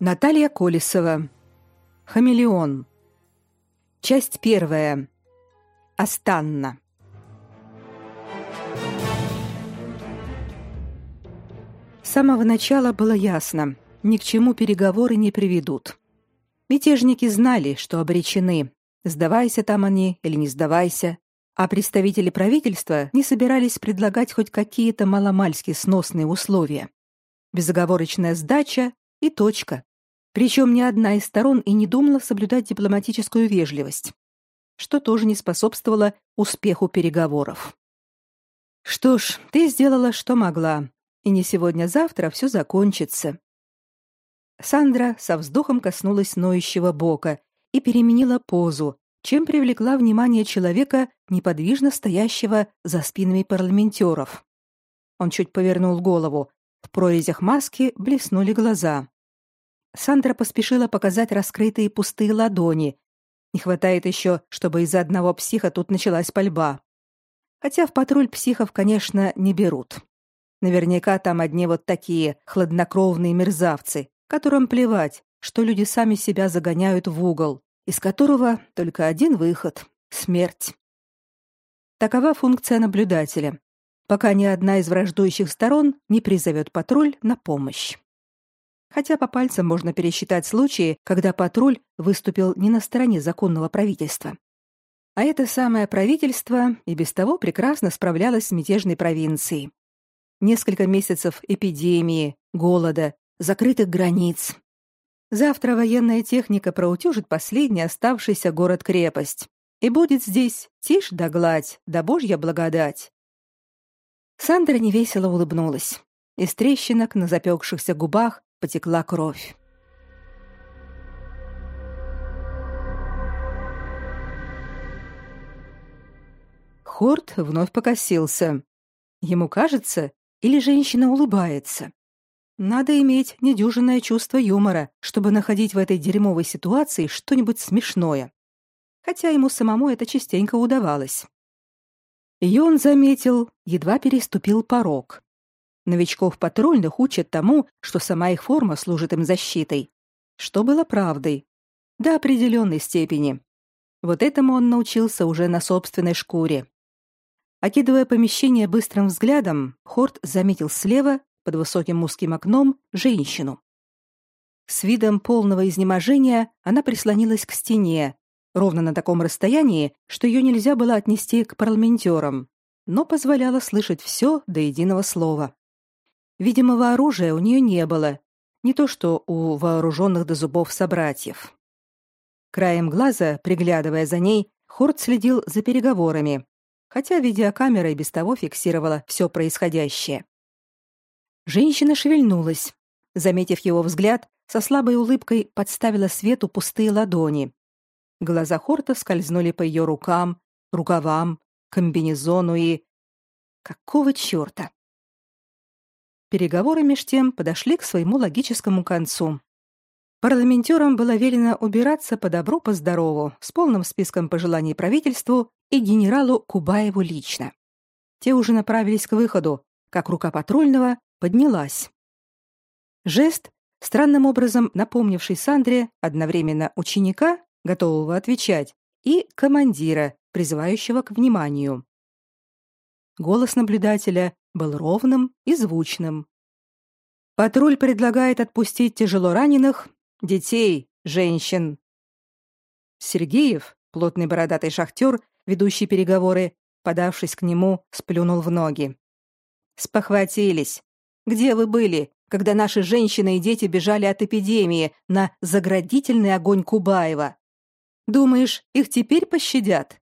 Наталья Колесова. Хамелеон. Часть первая. Астанна. С самого начала было ясно, ни к чему переговоры не приведут. Мятежники знали, что обречены. Сдавайся там они или не сдавайся, а представители правительства не собирались предлагать хоть какие-то маломальски сносные условия. Безоговорочная сдача и точка. Причем ни одна из сторон и не думала соблюдать дипломатическую вежливость, что тоже не способствовало успеху переговоров. Что ж, ты сделала, что могла, и не сегодня-завтра все закончится. Сандра со вздохом коснулась ноющего бока и переменила позу, чем привлекла внимание человека, неподвижно стоящего за спинами парламентеров. Он чуть повернул голову, в прорезях маски блеснули глаза. Сандра поспешила показать раскрытые пустые ладони. Не хватает еще, чтобы из-за одного психа тут началась пальба. Хотя в патруль психов, конечно, не берут. Наверняка там одни вот такие хладнокровные мерзавцы, которым плевать, что люди сами себя загоняют в угол, из которого только один выход — смерть. Такова функция наблюдателя, пока ни одна из враждующих сторон не призовет патруль на помощь хотя по пальцам можно пересчитать случаи, когда патруль выступил не на стороне законного правительства. А это самое правительство и без того прекрасно справлялось с мятежной провинцией. Несколько месяцев эпидемии, голода, закрытых границ. Завтра военная техника проутюжит последний оставшийся город-крепость. И будет здесь тишь да гладь, да божья благодать. Сандра невесело улыбнулась. Из трещинок на запекшихся губах потекла кровь. Хорт вновь покосился. Ему кажется, или женщина улыбается. Надо иметь недюжинное чувство юмора, чтобы находить в этой дерьмовой ситуации что-нибудь смешное. Хотя ему самому это частенько удавалось. Ее он заметил, едва переступил порог. Новичков патрульных учат тому, что сама их форма служит им защитой. Что было правдой. До определенной степени. Вот этому он научился уже на собственной шкуре. Окидывая помещение быстрым взглядом, Хорт заметил слева, под высоким узким окном, женщину. С видом полного изнеможения она прислонилась к стене, ровно на таком расстоянии, что ее нельзя было отнести к парламентерам, но позволяла слышать все до единого слова. Видимого оружия у нее не было, не то что у вооруженных до зубов собратьев. Краем глаза, приглядывая за ней, Хорт следил за переговорами, хотя видеокамера и без того фиксировала все происходящее. Женщина шевельнулась. Заметив его взгляд, со слабой улыбкой подставила свету пустые ладони. Глаза Хорта скользнули по ее рукам, рукавам, комбинезону и... Какого черта? Переговоры меж тем подошли к своему логическому концу. Парламентерам было велено убираться по добру, по здорову, с полным списком пожеланий правительству и генералу Кубаеву лично. Те уже направились к выходу, как рука патрульного поднялась. Жест, странным образом напомнивший Сандре одновременно ученика, готового отвечать, и командира, призывающего к вниманию. Голос наблюдателя был ровным и звучным. Патруль предлагает отпустить тяжело раненых, детей, женщин. Сергеев, плотный бородатый шахтер, ведущий переговоры, подавшись к нему, сплюнул в ноги. Спохватились. Где вы были, когда наши женщины и дети бежали от эпидемии на заградительный огонь Кубаева? Думаешь, их теперь пощадят?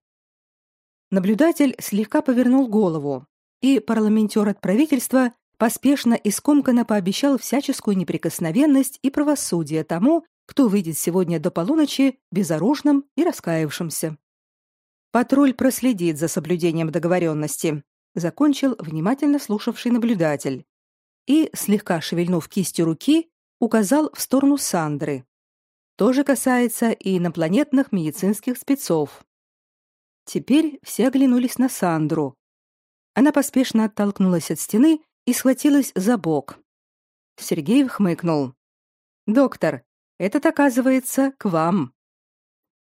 Наблюдатель слегка повернул голову, и парламентер от правительства поспешно и скомканно пообещал всяческую неприкосновенность и правосудие тому, кто выйдет сегодня до полуночи безоружным и раскаявшимся. Патруль проследит за соблюдением договоренности, закончил внимательно слушавший наблюдатель и, слегка шевельнув кистью руки, указал в сторону Сандры. То же касается и инопланетных медицинских спецов. Теперь все оглянулись на Сандру, она поспешно оттолкнулась от стены и схватилась за бок. Сергей хмыкнул. «Доктор, Этот, оказывается, к вам.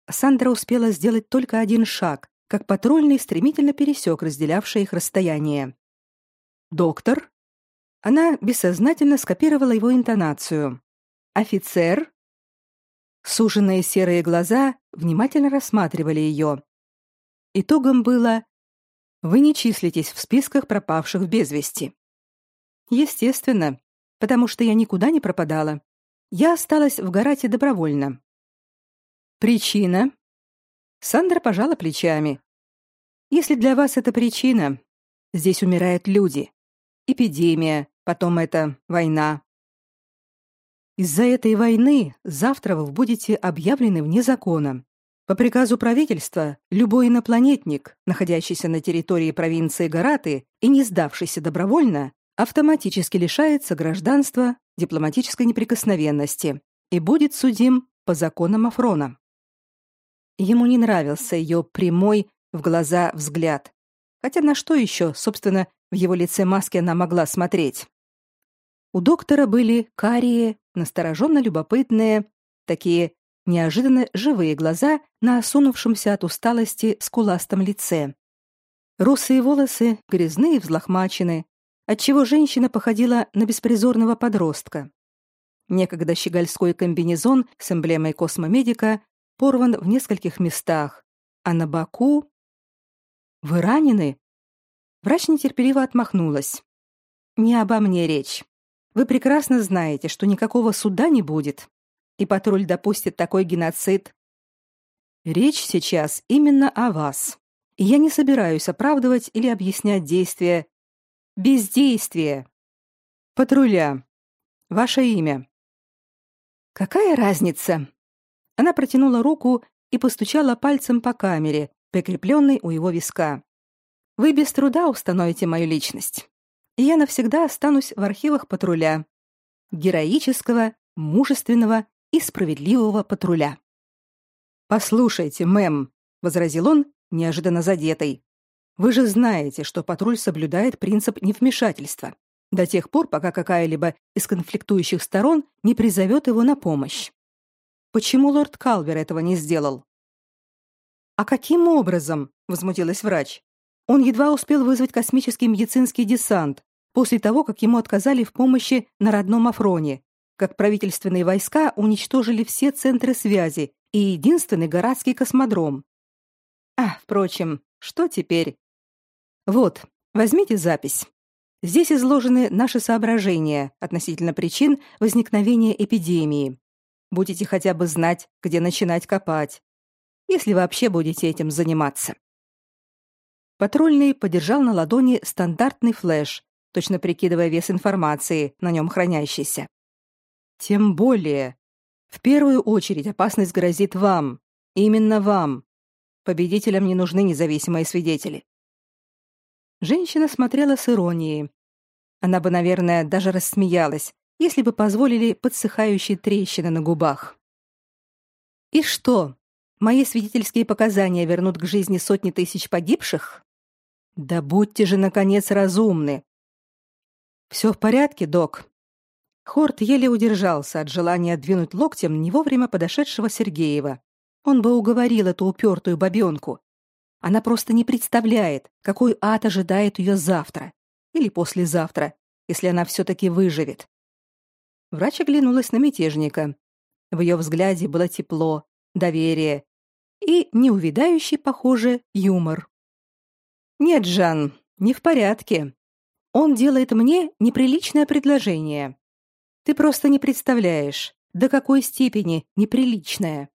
Сандра успела сделать только один шаг, как патрульный стремительно пересек разделявшее их расстояние. Доктор? Она бессознательно скопировала его интонацию. Офицер? Суженные серые глаза внимательно рассматривали ее. Итогом было вы не числитесь в списках пропавших без вести. Естественно, потому что я никуда не пропадала. Я осталась в Гарате добровольно. Причина? Сандра пожала плечами. Если для вас это причина, здесь умирают люди. Эпидемия, потом это война. Из-за этой войны завтра вы будете объявлены вне закона. По приказу правительства любой инопланетник, находящийся на территории провинции Гараты и не сдавшийся добровольно, автоматически лишается гражданства, дипломатической неприкосновенности и будет судим по законам Афрона. Ему не нравился ее прямой в глаза взгляд. Хотя на что еще, собственно, в его лице маски она могла смотреть? У доктора были карие, настороженно любопытные, такие неожиданно живые глаза на осунувшемся от усталости скуластом лице. Русые волосы грязные и взлохмачены, отчего женщина походила на беспризорного подростка. Некогда щегольской комбинезон с эмблемой космомедика порван в нескольких местах, а на боку... «Вы ранены?» Врач нетерпеливо отмахнулась. «Не обо мне речь. Вы прекрасно знаете, что никакого суда не будет и патруль допустит такой геноцид. Речь сейчас именно о вас. И я не собираюсь оправдывать или объяснять действия. Бездействие. Патруля. Ваше имя. Какая разница? Она протянула руку и постучала пальцем по камере, прикрепленной у его виска. Вы без труда установите мою личность. И я навсегда останусь в архивах патруля. Героического, мужественного и справедливого патруля. Послушайте, мэм, возразил он, неожиданно задетый. Вы же знаете, что патруль соблюдает принцип невмешательства до тех пор, пока какая-либо из конфликтующих сторон не призовет его на помощь. Почему лорд Калвер этого не сделал? А каким образом? возмутилась врач. Он едва успел вызвать космический медицинский десант после того, как ему отказали в помощи на родном Афроне, как правительственные войска уничтожили все центры связи и единственный городский космодром. А, впрочем, что теперь? Вот, возьмите запись. Здесь изложены наши соображения относительно причин возникновения эпидемии. Будете хотя бы знать, где начинать копать, если вообще будете этим заниматься. Патрульный подержал на ладони стандартный флеш, точно прикидывая вес информации, на нем хранящейся. Тем более. В первую очередь опасность грозит вам. Именно вам. Победителям не нужны независимые свидетели. Женщина смотрела с иронией. Она бы, наверное, даже рассмеялась, если бы позволили подсыхающие трещины на губах. И что? Мои свидетельские показания вернут к жизни сотни тысяч погибших? Да будьте же наконец разумны. Все в порядке, док, Хорт еле удержался от желания двинуть локтем не вовремя подошедшего Сергеева. Он бы уговорил эту упертую бабенку. Она просто не представляет, какой ад ожидает ее завтра или послезавтра, если она все-таки выживет. Врач оглянулась на мятежника. В ее взгляде было тепло, доверие и неувидающий, похоже, юмор. «Нет, Жан, не в порядке. Он делает мне неприличное предложение. Ты просто не представляешь, до какой степени неприличная.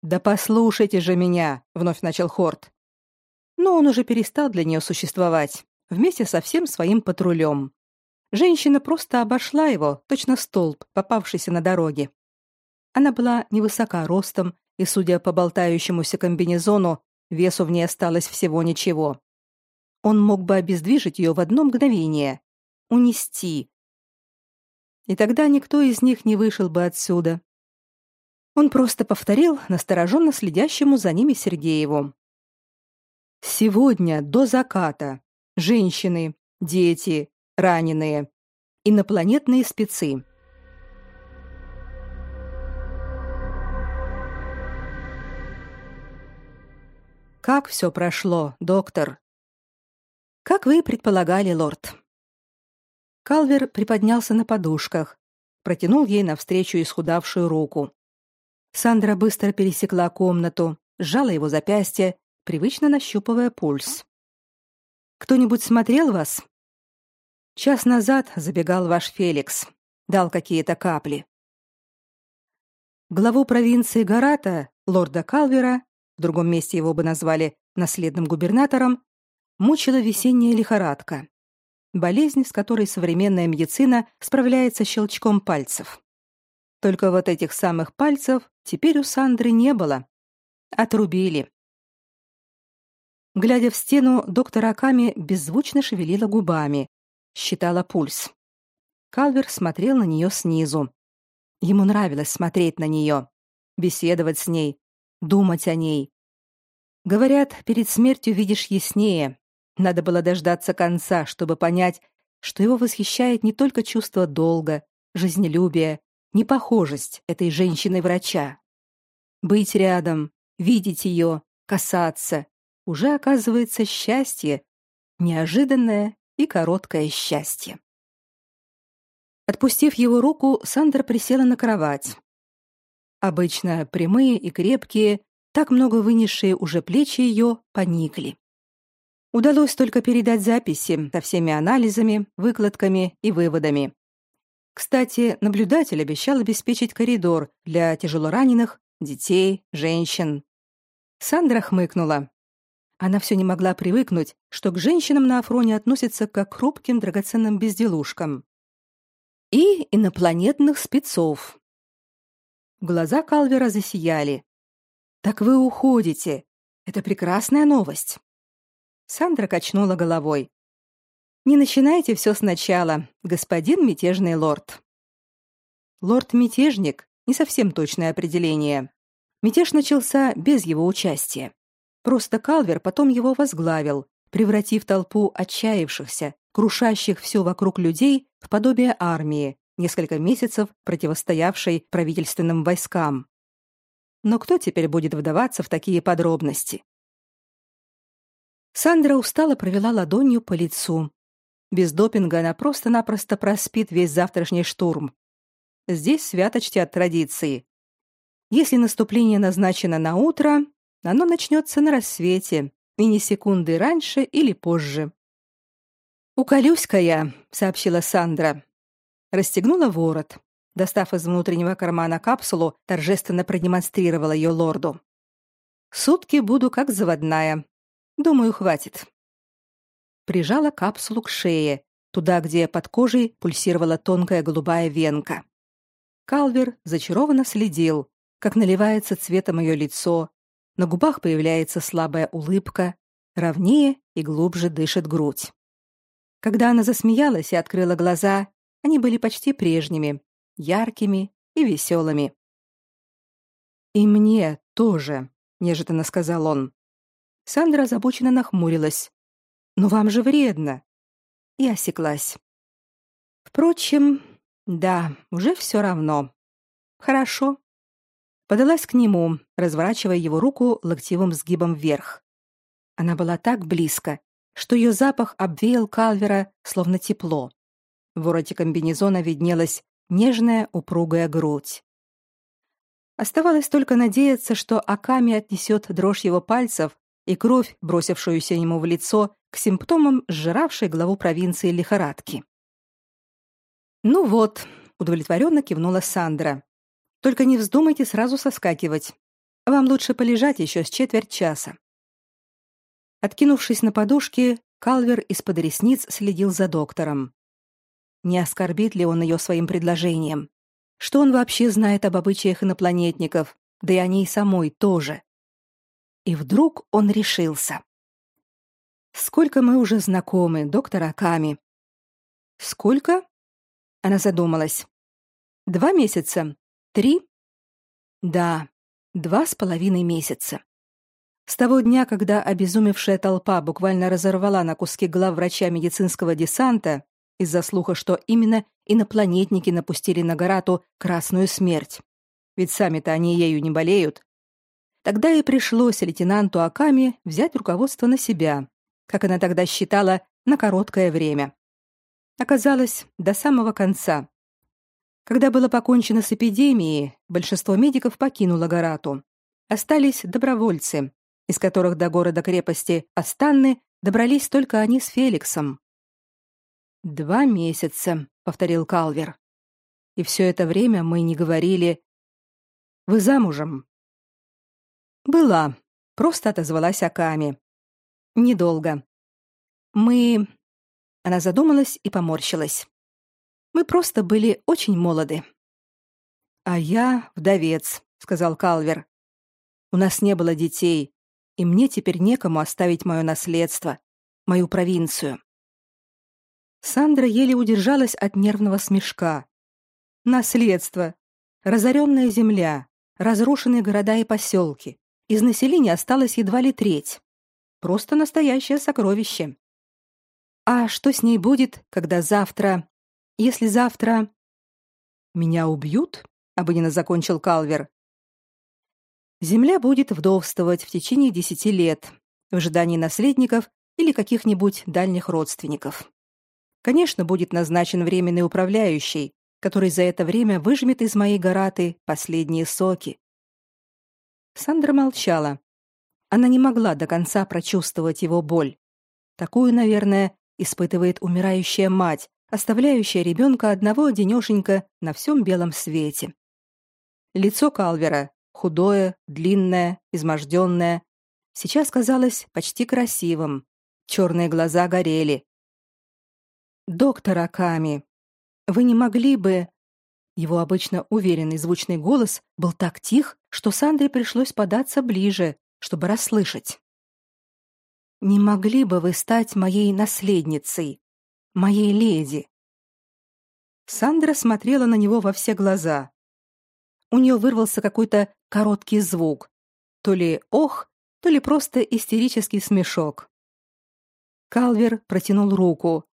Да послушайте же меня, вновь начал Хорт. Но он уже перестал для нее существовать, вместе со всем своим патрулем. Женщина просто обошла его, точно столб, попавшийся на дороге. Она была невысока ростом, и, судя по болтающемуся комбинезону, весу в ней осталось всего ничего. Он мог бы обездвижить ее в одно мгновение, унести, и тогда никто из них не вышел бы отсюда. Он просто повторил настороженно следящему за ними Сергееву. «Сегодня до заката. Женщины, дети, раненые, инопланетные спецы». «Как все прошло, доктор?» «Как вы предполагали, лорд», Калвер приподнялся на подушках, протянул ей навстречу исхудавшую руку. Сандра быстро пересекла комнату, сжала его запястье, привычно нащупывая пульс. Кто-нибудь смотрел вас? Час назад забегал ваш Феликс, дал какие-то капли. Главу провинции Гарата, лорда Калвера, в другом месте его бы назвали наследным губернатором, мучила весенняя лихорадка. Болезнь, с которой современная медицина справляется щелчком пальцев. Только вот этих самых пальцев теперь у Сандры не было. Отрубили. Глядя в стену, доктор Аками беззвучно шевелила губами, считала пульс. Калвер смотрел на нее снизу. Ему нравилось смотреть на нее, беседовать с ней, думать о ней. Говорят, перед смертью видишь яснее. Надо было дождаться конца, чтобы понять, что его восхищает не только чувство долга, жизнелюбия, непохожесть этой женщины-врача. Быть рядом, видеть ее, касаться уже оказывается счастье, неожиданное и короткое счастье. Отпустив его руку, Сандра присела на кровать. Обычно прямые и крепкие, так много вынесшие уже плечи ее поникли. Удалось только передать записи со всеми анализами, выкладками и выводами. Кстати, наблюдатель обещал обеспечить коридор для тяжелораненых, детей, женщин. Сандра хмыкнула. Она все не могла привыкнуть, что к женщинам на Афроне относятся как к хрупким драгоценным безделушкам. И инопланетных спецов. Глаза Калвера засияли. Так вы уходите. Это прекрасная новость. Сандра качнула головой. Не начинайте все сначала, господин мятежный лорд. Лорд-мятежник не совсем точное определение. Мятеж начался без его участия. Просто Калвер потом его возглавил, превратив толпу отчаявшихся, крушащих все вокруг людей в подобие армии, несколько месяцев противостоявшей правительственным войскам. Но кто теперь будет вдаваться в такие подробности? Сандра устало провела ладонью по лицу, без допинга она просто-напросто проспит весь завтрашний штурм. Здесь свято чтят традиции. Если наступление назначено на утро, оно начнется на рассвете, и не секунды раньше или позже. «Уколюсь-ка я», — сообщила Сандра. Расстегнула ворот. Достав из внутреннего кармана капсулу, торжественно продемонстрировала ее лорду. «Сутки буду как заводная. Думаю, хватит прижала капсулу к шее, туда, где под кожей пульсировала тонкая голубая венка. Калвер зачарованно следил, как наливается цветом ее лицо, на губах появляется слабая улыбка, ровнее и глубже дышит грудь. Когда она засмеялась и открыла глаза, они были почти прежними, яркими и веселыми. «И мне тоже», — неожиданно сказал он. Сандра озабоченно нахмурилась, но вам же вредно. И осеклась. Впрочем, да, уже все равно. Хорошо. Подалась к нему, разворачивая его руку локтевым сгибом вверх. Она была так близко, что ее запах обвеял Калвера словно тепло. В вороте комбинезона виднелась нежная упругая грудь. Оставалось только надеяться, что Аками отнесет дрожь его пальцев и кровь, бросившуюся ему в лицо, к симптомам сжиравшей главу провинции лихорадки. «Ну вот», — удовлетворенно кивнула Сандра. «Только не вздумайте сразу соскакивать. Вам лучше полежать еще с четверть часа». Откинувшись на подушке, Калвер из-под ресниц следил за доктором. Не оскорбит ли он ее своим предложением? Что он вообще знает об обычаях инопланетников, да и о ней самой тоже? И вдруг он решился. Сколько мы уже знакомы, доктор Аками? Сколько? Она задумалась. Два месяца? Три? Да, два с половиной месяца. С того дня, когда обезумевшая толпа буквально разорвала на куски глав врача медицинского десанта из-за слуха, что именно инопланетники напустили на Гарату красную смерть. Ведь сами-то они ею не болеют, Тогда и пришлось лейтенанту Аками взять руководство на себя, как она тогда считала, на короткое время. Оказалось, до самого конца. Когда было покончено с эпидемией, большинство медиков покинуло Гарату. Остались добровольцы, из которых до города-крепости Астанны добрались только они с Феликсом. «Два месяца», — повторил Калвер. «И все это время мы не говорили...» «Вы замужем?» «Была», — просто отозвалась Аками. «Недолго. Мы...» Она задумалась и поморщилась. «Мы просто были очень молоды». «А я вдовец», — сказал Калвер. «У нас не было детей, и мне теперь некому оставить мое наследство, мою провинцию». Сандра еле удержалась от нервного смешка. «Наследство. Разоренная земля, разрушенные города и поселки. Из населения осталось едва ли треть. Просто настоящее сокровище. А что с ней будет, когда завтра... Если завтра... Меня убьют? Обыденно закончил Калвер. Земля будет вдовствовать в течение десяти лет, в ожидании наследников или каких-нибудь дальних родственников. Конечно, будет назначен временный управляющий, который за это время выжмет из моей гораты последние соки. Сандра молчала. Она не могла до конца прочувствовать его боль. Такую, наверное, испытывает умирающая мать, оставляющая ребенка одного одинешенька на всем белом свете. Лицо Калвера, худое, длинное, изможденное, сейчас казалось почти красивым. Черные глаза горели. «Доктор Аками, вы не могли бы...» Его обычно уверенный звучный голос был так тих, что Сандре пришлось податься ближе, чтобы расслышать. Не могли бы вы стать моей наследницей, моей леди? Сандра смотрела на него во все глаза. У нее вырвался какой-то короткий звук, то ли ох, то ли просто истерический смешок. Калвер протянул руку,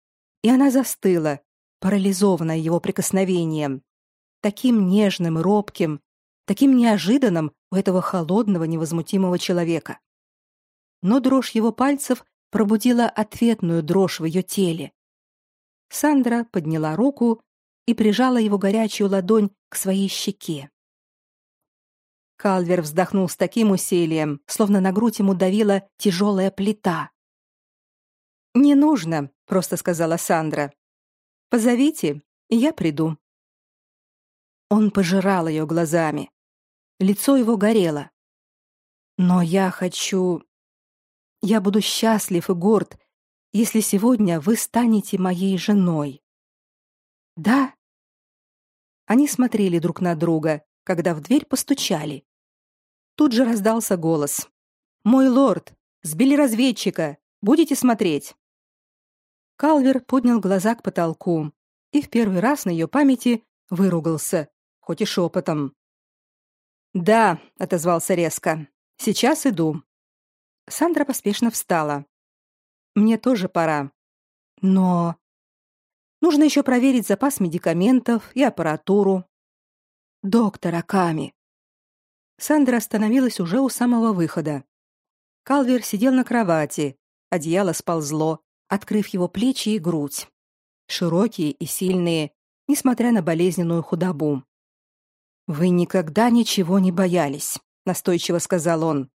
и она застыла, парализованная его прикосновением, таким нежным и робким, таким неожиданным у этого холодного невозмутимого человека но дрожь его пальцев пробудила ответную дрожь в ее теле. Сандра подняла руку и прижала его горячую ладонь к своей щеке. Калвер вздохнул с таким усилием, словно на грудь ему давила тяжелая плита. «Не нужно», — просто сказала Сандра. «Позовите, и я приду». Он пожирал ее глазами. Лицо его горело. «Но я хочу... Я буду счастлив и горд, если сегодня вы станете моей женой. Да? Они смотрели друг на друга, когда в дверь постучали. Тут же раздался голос. Мой лорд, сбили разведчика. Будете смотреть? Калвер поднял глаза к потолку и в первый раз на ее памяти выругался, хоть и шепотом. «Да», — отозвался резко, — «сейчас иду». Сандра поспешно встала. Мне тоже пора. Но нужно еще проверить запас медикаментов и аппаратуру. Доктор Аками. Сандра остановилась уже у самого выхода. Калвер сидел на кровати, одеяло сползло, открыв его плечи и грудь. Широкие и сильные, несмотря на болезненную худобу. Вы никогда ничего не боялись, настойчиво сказал он.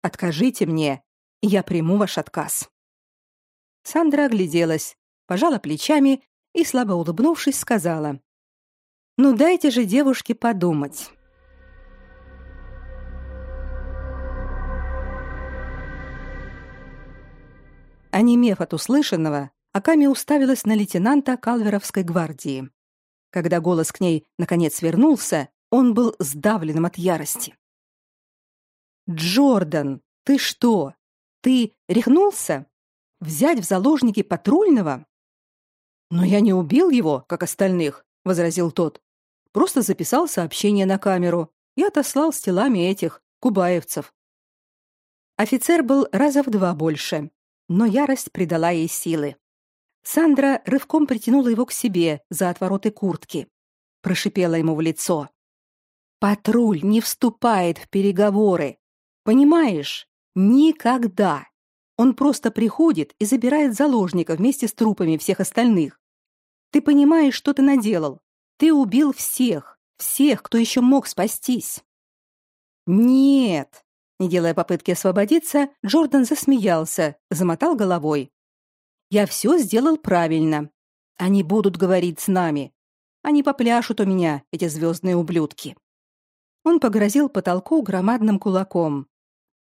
Откажите мне, и я приму ваш отказ. Сандра огляделась, пожала плечами и слабо улыбнувшись сказала: "Ну дайте же девушке подумать". Онемев от услышанного, Аками уставилась на лейтенанта Калверовской гвардии. Когда голос к ней наконец вернулся, он был сдавленным от ярости. Джордан, ты что? Ты рехнулся? Взять в заложники патрульного? Но я не убил его, как остальных, возразил тот. Просто записал сообщение на камеру и отослал с телами этих кубаевцев. Офицер был раза в два больше, но ярость придала ей силы. Сандра рывком притянула его к себе за отвороты куртки, прошипела ему в лицо: "Патруль не вступает в переговоры. Понимаешь? Никогда. Он просто приходит и забирает заложника вместе с трупами всех остальных. Ты понимаешь, что ты наделал? Ты убил всех, всех, кто еще мог спастись. Нет. Не делая попытки освободиться, Джордан засмеялся, замотал головой. Я все сделал правильно. Они будут говорить с нами. Они попляшут у меня, эти звездные ублюдки. Он погрозил потолку громадным кулаком.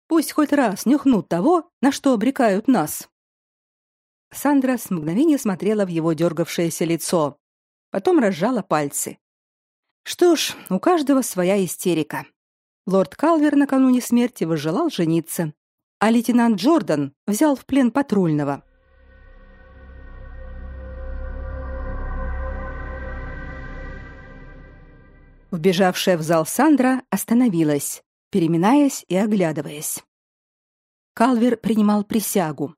Пусть хоть раз нюхнут того, на что обрекают нас. Сандра с мгновения смотрела в его дергавшееся лицо, потом разжала пальцы. Что ж, у каждого своя истерика. Лорд Калвер накануне смерти возжелал жениться, а лейтенант Джордан взял в плен патрульного. Вбежавшая в зал Сандра остановилась, переминаясь и оглядываясь. Калвер принимал присягу.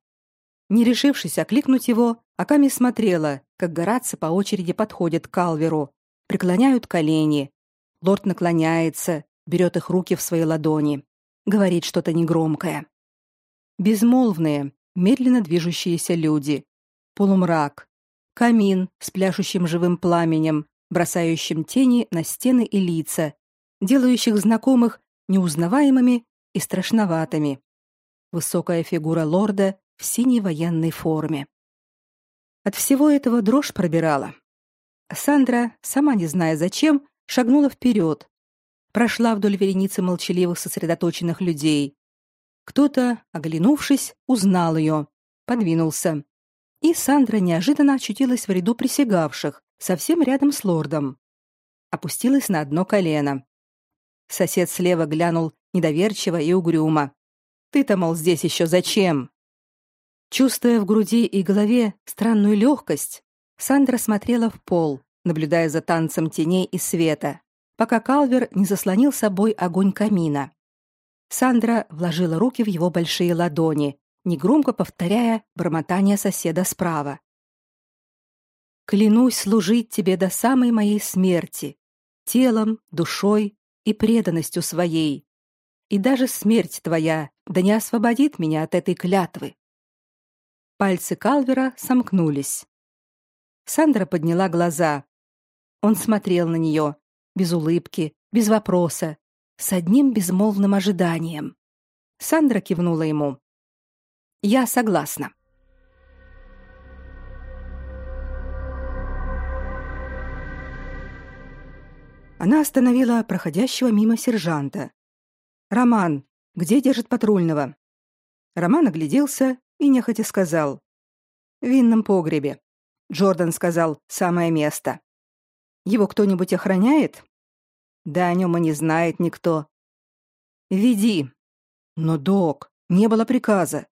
Не решившись окликнуть его, Аками смотрела, как горцы по очереди подходят к Калверу, преклоняют колени. Лорд наклоняется, берет их руки в свои ладони, говорит что-то негромкое. Безмолвные, медленно движущиеся люди. Полумрак. Камин с пляшущим живым пламенем, бросающим тени на стены и лица, делающих знакомых неузнаваемыми и страшноватыми. Высокая фигура лорда в синей военной форме. От всего этого дрожь пробирала. Сандра, сама не зная зачем, шагнула вперед, прошла вдоль вереницы молчаливых сосредоточенных людей. Кто-то, оглянувшись, узнал ее, подвинулся. И Сандра неожиданно очутилась в ряду присягавших, совсем рядом с лордом. Опустилась на одно колено. Сосед слева глянул недоверчиво и угрюмо. Ты-то, мол, здесь еще зачем? Чувствуя в груди и голове странную легкость, Сандра смотрела в пол, наблюдая за танцем теней и света, пока Калвер не заслонил собой огонь камина. Сандра вложила руки в его большие ладони, негромко повторяя бормотание соседа справа. «Клянусь служить тебе до самой моей смерти, телом, душой и преданностью своей. И даже смерть твоя да не освободит меня от этой клятвы. Пальцы Калвера сомкнулись. Сандра подняла глаза. Он смотрел на нее, без улыбки, без вопроса, с одним безмолвным ожиданием. Сандра кивнула ему. Я согласна. Она остановила проходящего мимо сержанта. Роман, где держит патрульного? Роман огляделся и нехотя сказал: "В винном погребе". Джордан сказал: "Самое место". Его кто-нибудь охраняет? Да о нем и не знает никто. Веди. Но док, не было приказа.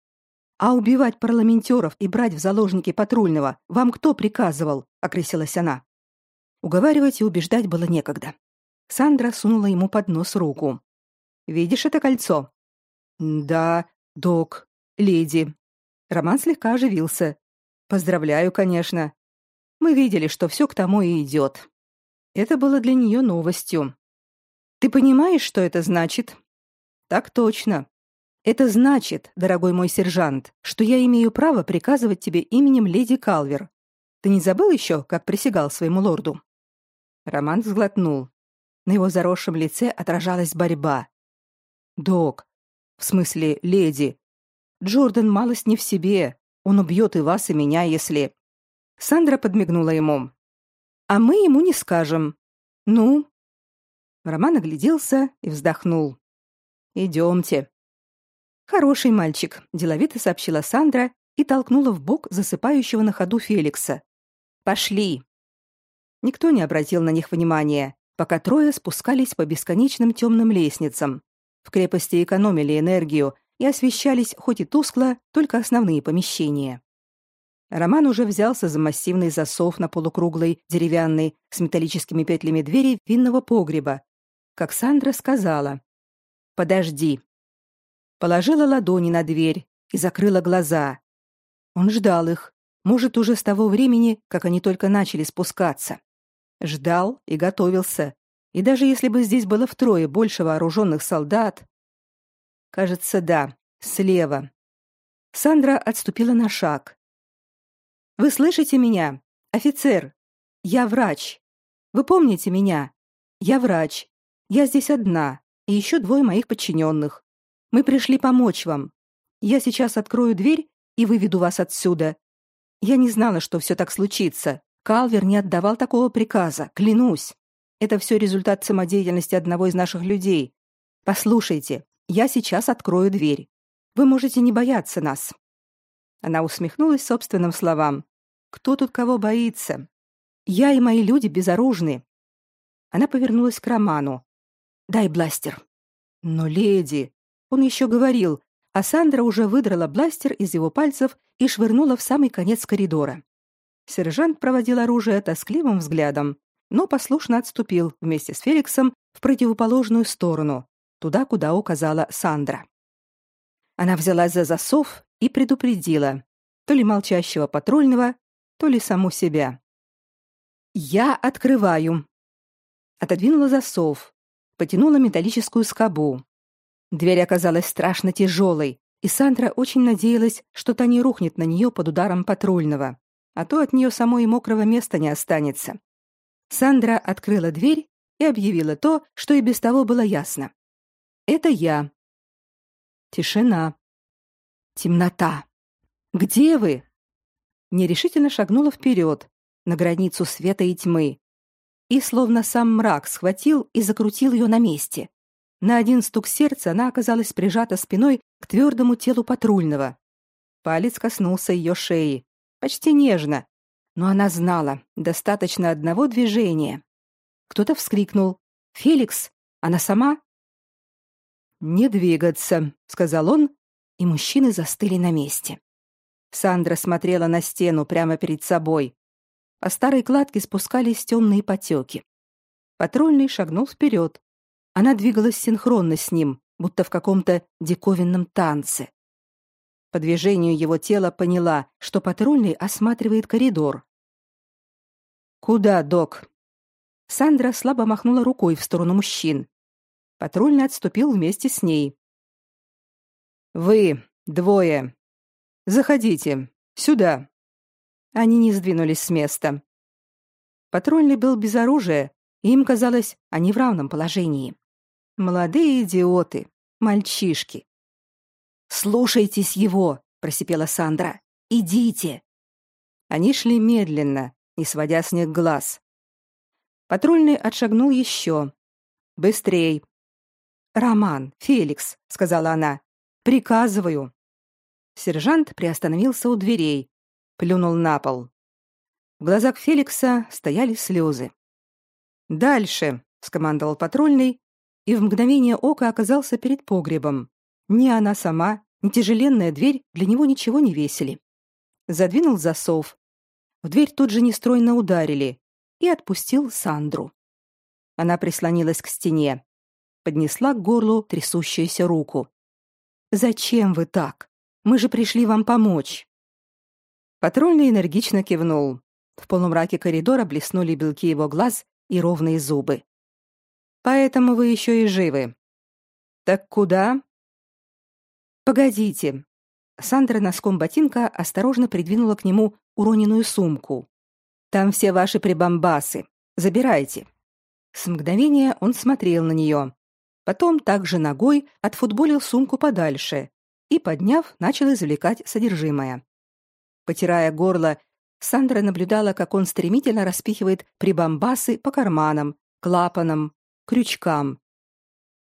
А убивать парламентеров и брать в заложники патрульного вам кто приказывал? окрысилась она. Уговаривать и убеждать было некогда. Сандра сунула ему под нос руку. Видишь это кольцо? Да, док, леди, Роман слегка оживился. Поздравляю, конечно. Мы видели, что все к тому и идет. Это было для нее новостью. Ты понимаешь, что это значит? Так точно. Это значит, дорогой мой сержант, что я имею право приказывать тебе именем леди Калвер. Ты не забыл еще, как присягал своему лорду? Роман сглотнул. На его заросшем лице отражалась борьба. Док, в смысле, леди, Джордан малость не в себе. Он убьет и вас, и меня, если...» Сандра подмигнула ему. «А мы ему не скажем. Ну?» Роман огляделся и вздохнул. «Идемте». «Хороший мальчик», — деловито сообщила Сандра и толкнула в бок засыпающего на ходу Феликса. «Пошли». Никто не обратил на них внимания, пока трое спускались по бесконечным темным лестницам. В крепости экономили энергию, и освещались хоть и тускло, только основные помещения. Роман уже взялся за массивный засов на полукруглой, деревянной, с металлическими петлями двери винного погреба. Как Сандра сказала. «Подожди». Положила ладони на дверь и закрыла глаза. Он ждал их, может, уже с того времени, как они только начали спускаться. Ждал и готовился. И даже если бы здесь было втрое больше вооруженных солдат, Кажется, да, слева. Сандра отступила на шаг. Вы слышите меня? Офицер. Я врач. Вы помните меня? Я врач. Я здесь одна, и еще двое моих подчиненных. Мы пришли помочь вам. Я сейчас открою дверь и выведу вас отсюда. Я не знала, что все так случится. Калвер не отдавал такого приказа, клянусь. Это все результат самодеятельности одного из наших людей. Послушайте, я сейчас открою дверь. Вы можете не бояться нас. Она усмехнулась собственным словам. Кто тут кого боится? Я и мои люди безоружны. Она повернулась к Роману. Дай бластер. Но леди, он еще говорил, а Сандра уже выдрала бластер из его пальцев и швырнула в самый конец коридора. Сержант проводил оружие тоскливым взглядом, но послушно отступил вместе с Феликсом в противоположную сторону, туда, куда указала Сандра. Она взялась за засов и предупредила то ли молчащего патрульного, то ли саму себя. «Я открываю!» Отодвинула засов, потянула металлическую скобу. Дверь оказалась страшно тяжелой, и Сандра очень надеялась, что та не рухнет на нее под ударом патрульного, а то от нее самой и мокрого места не останется. Сандра открыла дверь и объявила то, что и без того было ясно. «Это я». Тишина. Темнота. «Где вы?» Нерешительно шагнула вперед, на границу света и тьмы, и словно сам мрак схватил и закрутил ее на месте. На один стук сердца она оказалась прижата спиной к твердому телу патрульного. Палец коснулся ее шеи, почти нежно, но она знала, достаточно одного движения. Кто-то вскрикнул: "Феликс, она сама?" "Не двигаться", сказал он, и мужчины застыли на месте. Сандра смотрела на стену прямо перед собой. По старой кладке спускались темные потеки. Патрульный шагнул вперед, она двигалась синхронно с ним, будто в каком-то диковинном танце. По движению его тела поняла, что патрульный осматривает коридор. «Куда, док?» Сандра слабо махнула рукой в сторону мужчин. Патрульный отступил вместе с ней. «Вы, двое. Заходите. Сюда». Они не сдвинулись с места. Патрульный был без оружия, и им казалось, они в равном положении. Молодые идиоты, мальчишки. Слушайтесь его, просипела Сандра. Идите. Они шли медленно, не сводя с них глаз. Патрульный отшагнул еще. Быстрей. Роман, Феликс, сказала она. Приказываю. Сержант приостановился у дверей, плюнул на пол. В глазах Феликса стояли слезы. Дальше, скомандовал патрульный и в мгновение ока оказался перед погребом. Ни она сама, ни тяжеленная дверь для него ничего не весили. Задвинул засов. В дверь тут же нестройно ударили и отпустил Сандру. Она прислонилась к стене, поднесла к горлу трясущуюся руку. Зачем вы так? Мы же пришли вам помочь. Патрульный энергично кивнул. В полумраке коридора блеснули белки его глаз и ровные зубы. Поэтому вы еще и живы. Так куда? Погодите. Сандра носком ботинка осторожно придвинула к нему уроненную сумку. Там все ваши прибамбасы. Забирайте. С мгновения он смотрел на нее. Потом также ногой отфутболил сумку подальше и, подняв, начал извлекать содержимое. Потирая горло, Сандра наблюдала, как он стремительно распихивает прибамбасы по карманам, клапанам, крючкам.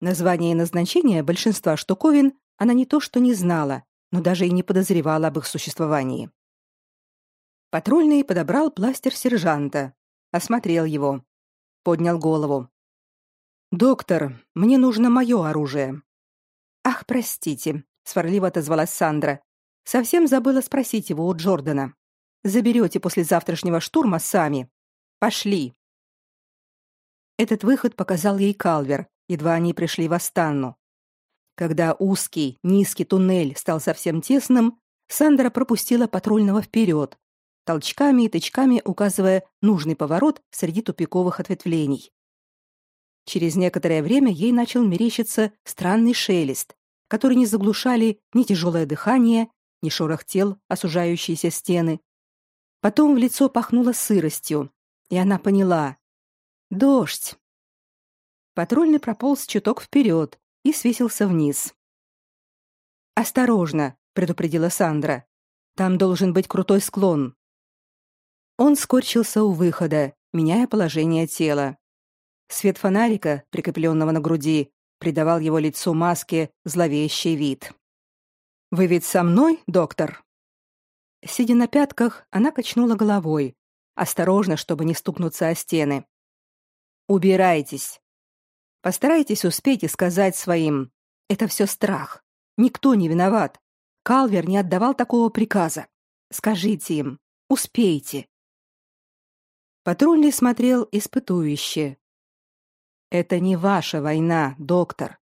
Название и назначение большинства штуковин она не то что не знала, но даже и не подозревала об их существовании. Патрульный подобрал пластир сержанта, осмотрел его, поднял голову. Доктор, мне нужно мое оружие. Ах, простите, сварливо отозвалась Сандра. Совсем забыла спросить его у Джордана. Заберете после завтрашнего штурма сами. Пошли. Этот выход показал ей Калвер, едва они пришли в Астанну. Когда узкий, низкий туннель стал совсем тесным, Сандра пропустила патрульного вперед, толчками и тычками указывая нужный поворот среди тупиковых ответвлений. Через некоторое время ей начал мерещиться странный шелест, которые не заглушали ни тяжелое дыхание, ни шорох тел, осужающиеся стены. Потом в лицо пахнуло сыростью, и она поняла. Дождь. Патрульный прополз чуток вперед и свесился вниз. «Осторожно!» — предупредила Сандра. «Там должен быть крутой склон». Он скорчился у выхода, меняя положение тела. Свет фонарика, прикрепленного на груди, придавал его лицу маске зловещий вид. «Вы ведь со мной, доктор?» Сидя на пятках, она качнула головой, осторожно, чтобы не стукнуться о стены. «Убирайтесь. Постарайтесь успеть и сказать своим. Это все страх. Никто не виноват. Калвер не отдавал такого приказа. Скажите им. Успейте». Патрульный смотрел испытующе. «Это не ваша война, доктор.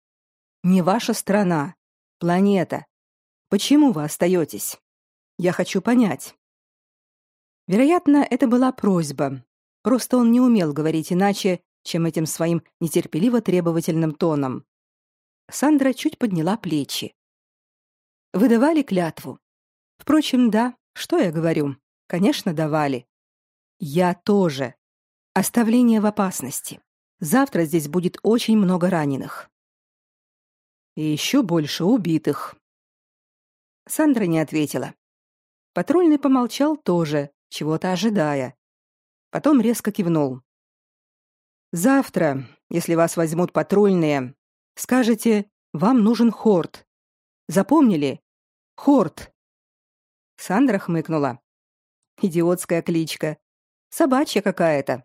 Не ваша страна. Планета. Почему вы остаетесь? Я хочу понять. Вероятно, это была просьба. Просто он не умел говорить иначе, чем этим своим нетерпеливо требовательным тоном. Сандра чуть подняла плечи. Вы давали клятву? Впрочем, да, что я говорю? Конечно, давали. Я тоже. Оставление в опасности. Завтра здесь будет очень много раненых. И еще больше убитых. Сандра не ответила. Патрульный помолчал тоже, чего-то ожидая. Потом резко кивнул. Завтра, если вас возьмут патрульные, скажете: "Вам нужен хорт". Запомнили? Хорт. Сандра хмыкнула. Идиотская кличка. Собачья какая-то.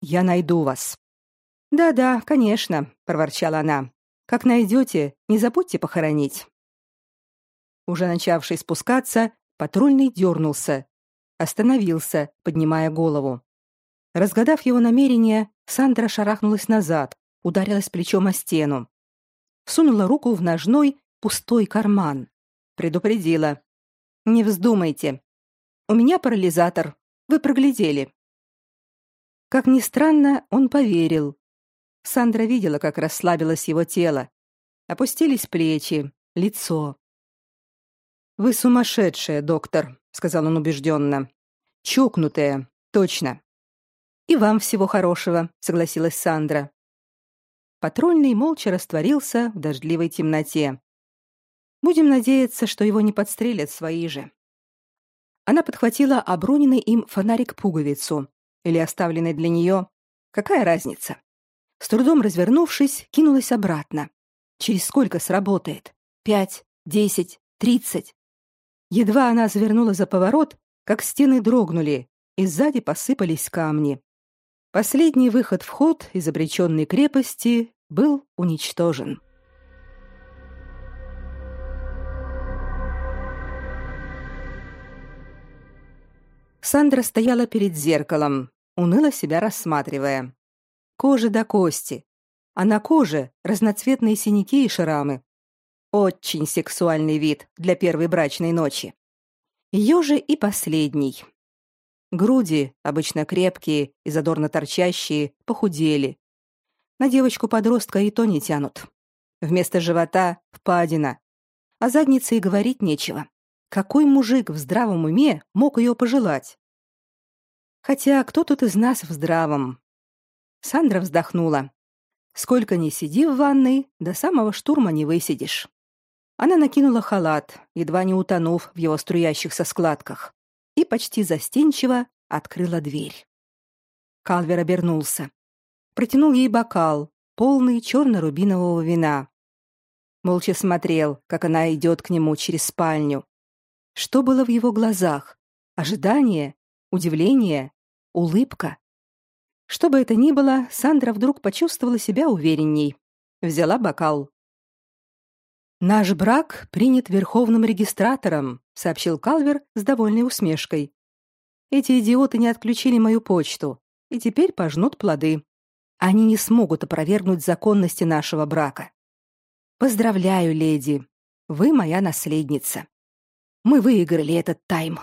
Я найду вас. Да-да, конечно, проворчала она. Как найдете, не забудьте похоронить. Уже начавший спускаться, Патрульный дернулся, остановился, поднимая голову. Разгадав его намерение, Сандра шарахнулась назад, ударилась плечом о стену. Сунула руку в ножной пустой карман. Предупредила. «Не вздумайте. У меня парализатор. Вы проглядели». Как ни странно, он поверил. Сандра видела, как расслабилось его тело. Опустились плечи, лицо. Вы сумасшедшая, доктор, сказал он убежденно. Чокнутая, точно. И вам всего хорошего, согласилась Сандра. Патрульный молча растворился в дождливой темноте. Будем надеяться, что его не подстрелят свои же. Она подхватила оброненный им фонарик-пуговицу или оставленный для нее. Какая разница? С трудом развернувшись, кинулась обратно. Через сколько сработает? Пять, десять, тридцать? Едва она завернула за поворот, как стены дрогнули, и сзади посыпались камни. Последний выход в ход из обреченной крепости был уничтожен. Сандра стояла перед зеркалом, уныло себя рассматривая. Кожа до кости, а на коже разноцветные синяки и шрамы. Очень сексуальный вид для первой брачной ночи. Ее же и последний. Груди, обычно крепкие и задорно торчащие, похудели. На девочку-подростка и то не тянут. Вместо живота впадина. А заднице и говорить нечего. Какой мужик в здравом уме мог ее пожелать? Хотя кто тут из нас в здравом? Сандра вздохнула. Сколько ни сиди в ванной, до самого штурма не высидишь. Она накинула халат, едва не утонув в его струящихся складках, и почти застенчиво открыла дверь. Калвер обернулся. Протянул ей бокал, полный черно-рубинового вина. Молча смотрел, как она идет к нему через спальню. Что было в его глазах? Ожидание? Удивление? Улыбка? Что бы это ни было, Сандра вдруг почувствовала себя уверенней. Взяла бокал, Наш брак принят верховным регистратором, сообщил Калвер с довольной усмешкой. Эти идиоты не отключили мою почту и теперь пожнут плоды. Они не смогут опровергнуть законности нашего брака. Поздравляю, леди. Вы моя наследница. Мы выиграли этот тайм.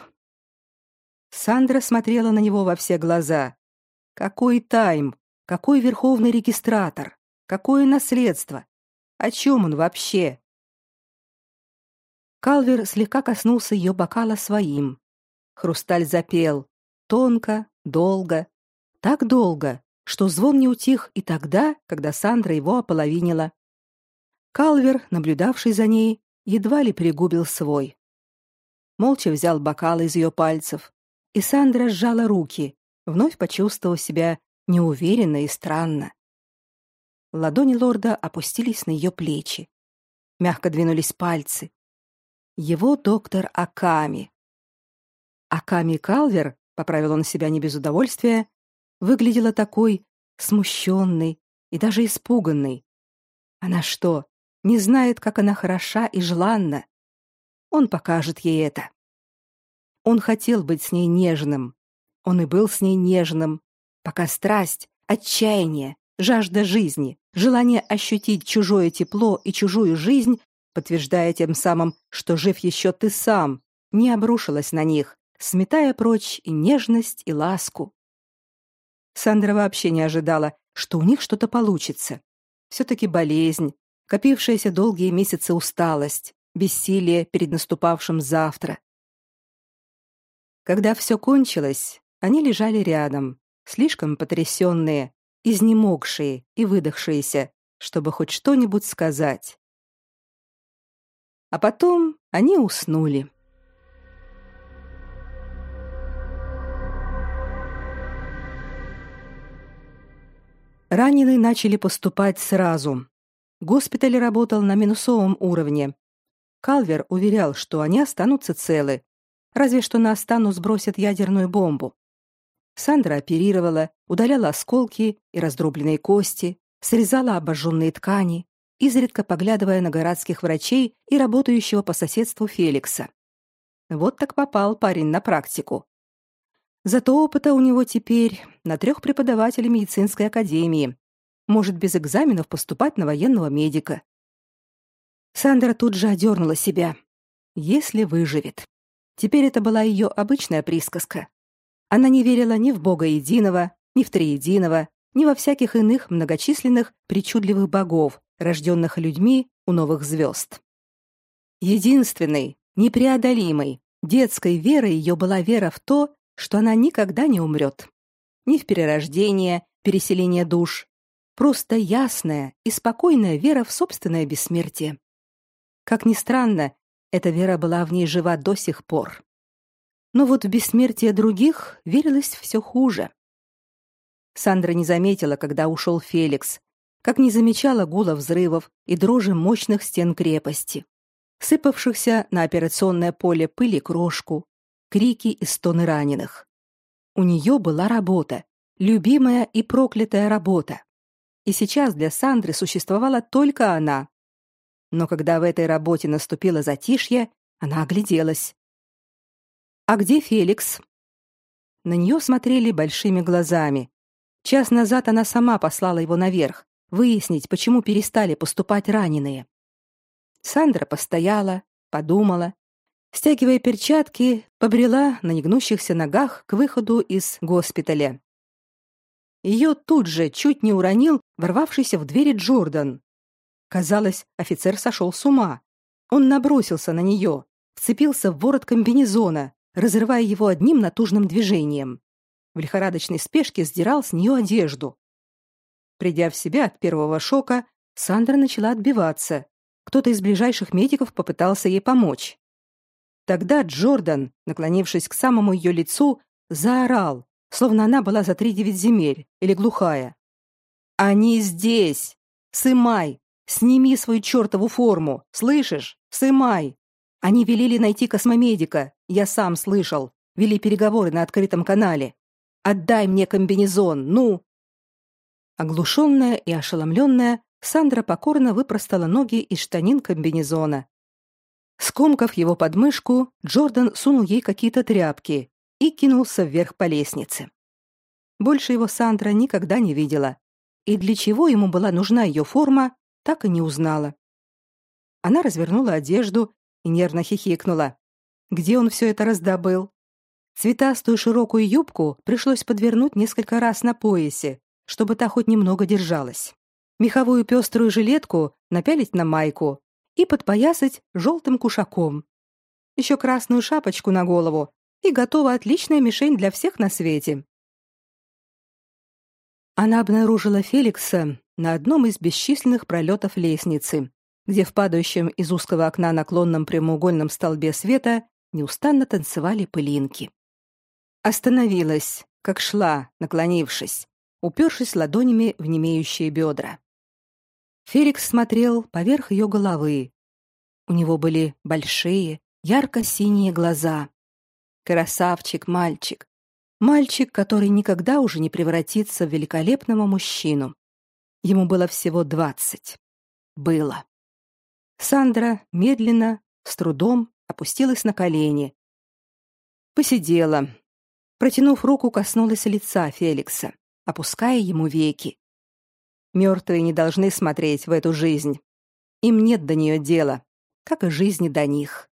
Сандра смотрела на него во все глаза. Какой тайм? Какой верховный регистратор? Какое наследство? О чем он вообще? Калвер слегка коснулся ее бокала своим. Хрусталь запел, тонко, долго, так долго, что звон не утих и тогда, когда Сандра его ополовинила. Калвер, наблюдавший за ней, едва ли пригубил свой. Молча взял бокал из ее пальцев, и Сандра сжала руки, вновь почувствовав себя неуверенно и странно. Ладони лорда опустились на ее плечи. Мягко двинулись пальцы. Его доктор Аками. Аками Калвер, поправил он себя не без удовольствия, выглядела такой смущенной и даже испуганной. Она что, не знает, как она хороша и желанна? Он покажет ей это. Он хотел быть с ней нежным. Он и был с ней нежным, пока страсть, отчаяние, жажда жизни, желание ощутить чужое тепло и чужую жизнь, подтверждая тем самым, что жив еще ты сам, не обрушилась на них, сметая прочь и нежность, и ласку. Сандра вообще не ожидала, что у них что-то получится. Все-таки болезнь, копившаяся долгие месяцы усталость, бессилие перед наступавшим завтра. Когда все кончилось, они лежали рядом, слишком потрясенные, изнемогшие и выдохшиеся, чтобы хоть что-нибудь сказать. А потом они уснули. Раненые начали поступать сразу. Госпиталь работал на минусовом уровне. Калвер уверял, что они останутся целы, разве что на Астану сбросят ядерную бомбу. Сандра оперировала, удаляла осколки и раздробленные кости, срезала обожженные ткани, изредка поглядывая на городских врачей и работающего по соседству Феликса. Вот так попал парень на практику. Зато опыта у него теперь на трех преподавателей медицинской академии. Может без экзаменов поступать на военного медика. Сандра тут же одернула себя. Если выживет. Теперь это была ее обычная присказка. Она не верила ни в Бога единого, ни в триединого, ни во всяких иных многочисленных причудливых богов, рожденных людьми у новых звезд. Единственной, непреодолимой, детской верой ее была вера в то, что она никогда не умрет. Ни в перерождение, переселение душ. Просто ясная и спокойная вера в собственное бессмертие. Как ни странно, эта вера была в ней жива до сих пор. Но вот в бессмертие других верилось все хуже. Сандра не заметила, когда ушел Феликс, как не замечала гула взрывов и дрожи мощных стен крепости, сыпавшихся на операционное поле пыли крошку, крики и стоны раненых. У нее была работа, любимая и проклятая работа. И сейчас для Сандры существовала только она. Но когда в этой работе наступило затишье, она огляделась. А где Феликс? На нее смотрели большими глазами. Час назад она сама послала его наверх, выяснить, почему перестали поступать раненые. Сандра постояла, подумала, стягивая перчатки, побрела на негнущихся ногах к выходу из госпиталя. Ее тут же чуть не уронил ворвавшийся в двери Джордан. Казалось, офицер сошел с ума. Он набросился на нее, вцепился в ворот комбинезона, разрывая его одним натужным движением. В лихорадочной спешке сдирал с нее одежду. Придя в себя от первого шока, Сандра начала отбиваться. Кто-то из ближайших медиков попытался ей помочь. Тогда Джордан, наклонившись к самому ее лицу, заорал, словно она была за три девять земель или глухая. «Они здесь! Сымай! Сними свою чертову форму! Слышишь? Сымай!» Они велели найти космомедика. Я сам слышал. Вели переговоры на открытом канале. Отдай мне комбинезон, ну. Оглушенная и ошеломленная, Сандра покорно выпростала ноги из штанин комбинезона. Скомкав его подмышку, Джордан сунул ей какие-то тряпки и кинулся вверх по лестнице. Больше его Сандра никогда не видела, и для чего ему была нужна ее форма, так и не узнала. Она развернула одежду и нервно хихикнула. Где он все это раздобыл? Цветастую широкую юбку пришлось подвернуть несколько раз на поясе, чтобы та хоть немного держалась. Меховую пеструю жилетку напялить на майку и подпоясать желтым кушаком, еще красную шапочку на голову, и готова отличная мишень для всех на свете. Она обнаружила Феликса на одном из бесчисленных пролетов лестницы, где в падающем из узкого окна наклонном прямоугольном столбе света неустанно танцевали пылинки. Остановилась, как шла, наклонившись, упершись ладонями в немеющие бедра. Феликс смотрел поверх ее головы. У него были большие, ярко-синие глаза. Красавчик мальчик. Мальчик, который никогда уже не превратится в великолепного мужчину. Ему было всего двадцать. Было. Сандра медленно, с трудом опустилась на колени. Посидела. Протянув руку, коснулась лица Феликса, опуская ему веки. Мертвые не должны смотреть в эту жизнь. Им нет до нее дела, как и жизни до них.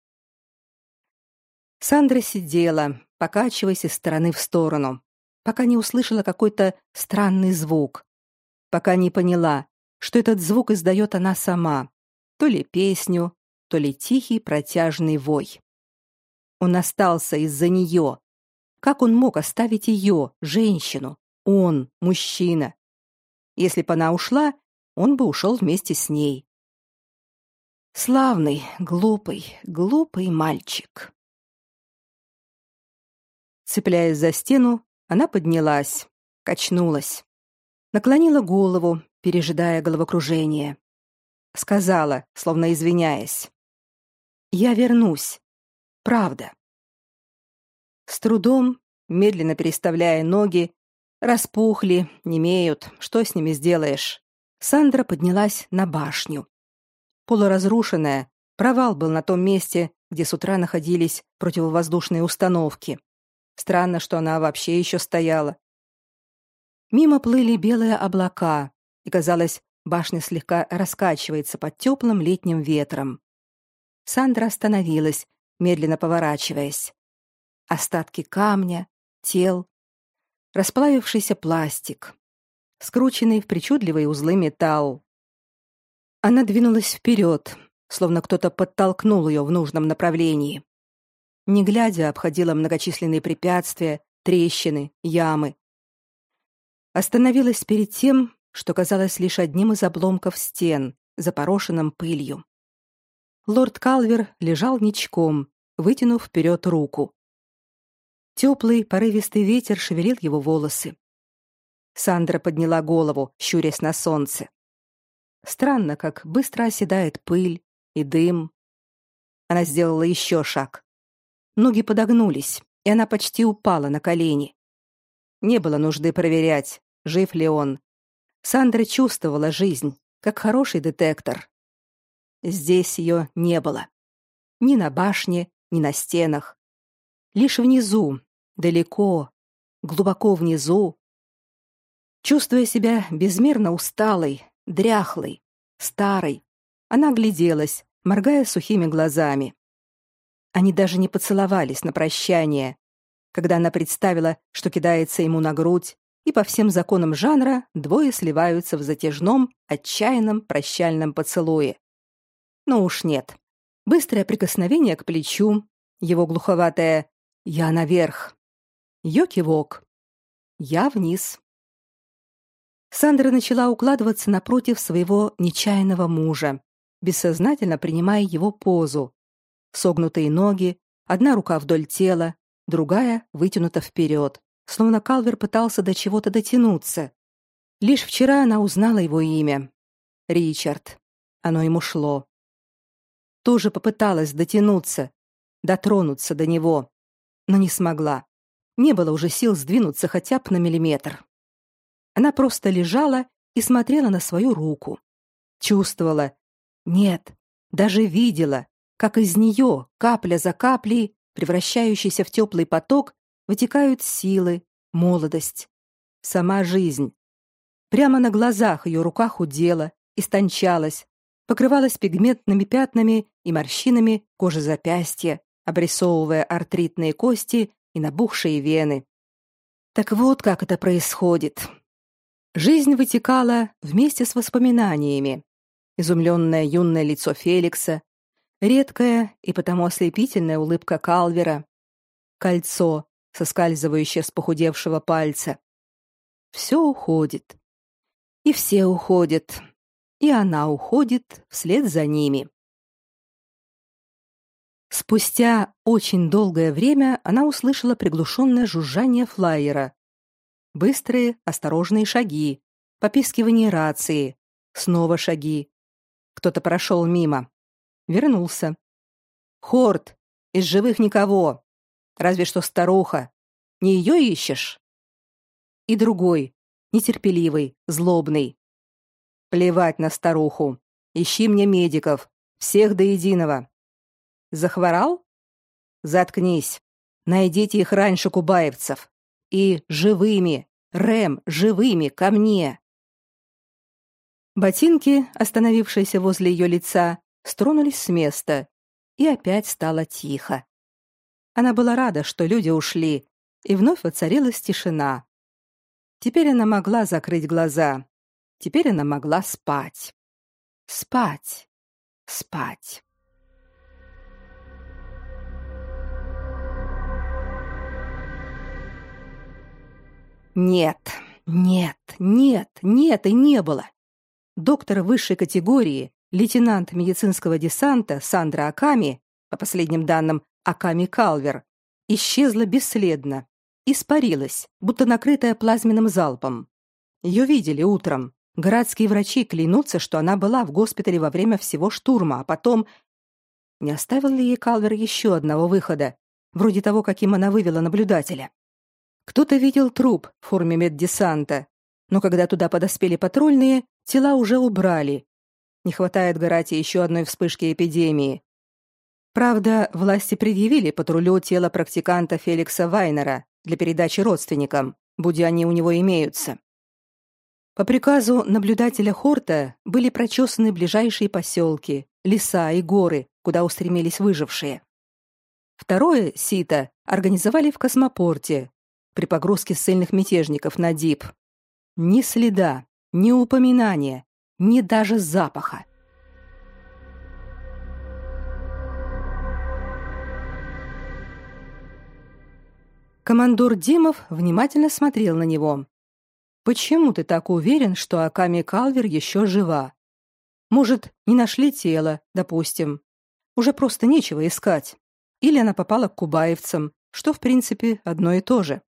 Сандра сидела, покачиваясь из стороны в сторону, пока не услышала какой-то странный звук, пока не поняла, что этот звук издает она сама, то ли песню, то ли тихий протяжный вой. Он остался из-за нее. Как он мог оставить ее, женщину? Он, мужчина. Если бы она ушла, он бы ушел вместе с ней. Славный, глупый, глупый мальчик. Цепляясь за стену, она поднялась, качнулась, наклонила голову, пережидая головокружение. Сказала, словно извиняясь: "Я вернусь. Правда". С трудом, медленно переставляя ноги, распухли, немеют, что с ними сделаешь? Сандра поднялась на башню. Полуразрушенная, провал был на том месте, где с утра находились противовоздушные установки. Странно, что она вообще еще стояла. Мимо плыли белые облака, и казалось, башня слегка раскачивается под теплым летним ветром. Сандра остановилась, медленно поворачиваясь. Остатки камня, тел, расплавившийся пластик, скрученный в причудливые узлы металл. Она двинулась вперед, словно кто-то подтолкнул ее в нужном направлении не глядя обходила многочисленные препятствия, трещины, ямы. Остановилась перед тем, что казалось лишь одним из обломков стен, запорошенным пылью. Лорд Калвер лежал ничком, вытянув вперед руку. Теплый, порывистый ветер шевелил его волосы. Сандра подняла голову, щурясь на солнце. Странно, как быстро оседает пыль и дым. Она сделала еще шаг. Ноги подогнулись, и она почти упала на колени. Не было нужды проверять, жив ли он. Сандра чувствовала жизнь, как хороший детектор. Здесь ее не было. Ни на башне, ни на стенах. Лишь внизу, далеко, глубоко внизу. Чувствуя себя безмерно усталой, дряхлой, старой, она гляделась, моргая сухими глазами. Они даже не поцеловались на прощание, когда она представила, что кидается ему на грудь, и по всем законам жанра двое сливаются в затяжном, отчаянном прощальном поцелуе. Но уж нет. Быстрое прикосновение к плечу, его глуховатое «я наверх», ее кивок «я вниз». Сандра начала укладываться напротив своего нечаянного мужа, бессознательно принимая его позу, Согнутые ноги, одна рука вдоль тела, другая вытянута вперед, словно Калвер пытался до чего-то дотянуться. Лишь вчера она узнала его имя. Ричард. Оно ему шло. Тоже попыталась дотянуться, дотронуться до него, но не смогла. Не было уже сил сдвинуться хотя бы на миллиметр. Она просто лежала и смотрела на свою руку. Чувствовала, нет, даже видела, как из нее, капля за каплей, превращающейся в теплый поток, вытекают силы, молодость, сама жизнь. Прямо на глазах ее рука худела, истончалась, покрывалась пигментными пятнами и морщинами кожи запястья, обрисовывая артритные кости и набухшие вены. Так вот как это происходит. Жизнь вытекала вместе с воспоминаниями. Изумленное юное лицо Феликса, редкая и потому ослепительная улыбка Калвера, кольцо, соскальзывающее с похудевшего пальца. Все уходит. И все уходят. И она уходит вслед за ними. Спустя очень долгое время она услышала приглушенное жужжание флайера. Быстрые, осторожные шаги, попискивание рации, снова шаги. Кто-то прошел мимо. Вернулся. Хорт, из живых никого. Разве что старуха. Не ее ищешь? И другой, нетерпеливый, злобный. Плевать на старуху. Ищи мне медиков, всех до единого. Захворал? Заткнись. Найдите их раньше кубаевцев. И живыми, Рэм, живыми ко мне. Ботинки, остановившиеся возле ее лица, стронулись с места, и опять стало тихо. Она была рада, что люди ушли, и вновь воцарилась тишина. Теперь она могла закрыть глаза. Теперь она могла спать. Спать. Спать. Нет, нет, нет, нет и не было. Доктор высшей категории, лейтенант медицинского десанта Сандра Аками, по последним данным Аками Калвер, исчезла бесследно, испарилась, будто накрытая плазменным залпом. Ее видели утром. Городские врачи клянутся, что она была в госпитале во время всего штурма, а потом... Не оставил ли ей Калвер еще одного выхода, вроде того, каким она вывела наблюдателя? Кто-то видел труп в форме меддесанта, но когда туда подоспели патрульные, тела уже убрали. Не хватает Гарати еще одной вспышки эпидемии. Правда, власти предъявили патрулю тело практиканта Феликса Вайнера для передачи родственникам, будь они у него имеются. По приказу наблюдателя Хорта были прочесаны ближайшие поселки, леса и горы, куда устремились выжившие. Второе сито организовали в космопорте, при погрузке ссыльных мятежников на Дип. Ни следа, ни упоминания, ни даже запаха. Командор Димов внимательно смотрел на него. Почему ты так уверен, что Аками Калвер еще жива? Может, не нашли тело, допустим. Уже просто нечего искать. Или она попала к кубаевцам, что, в принципе, одно и то же.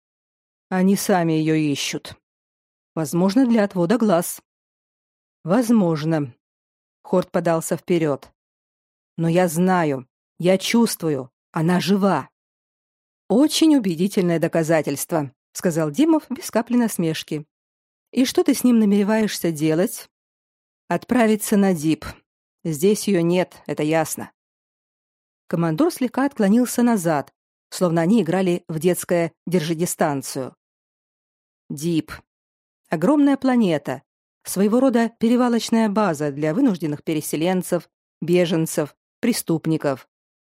Они сами ее ищут. Возможно, для отвода глаз. Возможно. Хорт подался вперед. Но я знаю, я чувствую, она жива. Очень убедительное доказательство, сказал Димов без капли насмешки. И что ты с ним намереваешься делать? Отправиться на Дип. Здесь ее нет, это ясно. Командор слегка отклонился назад, словно они играли в детское «держи дистанцию». Дип. Огромная планета, своего рода перевалочная база для вынужденных переселенцев, беженцев, преступников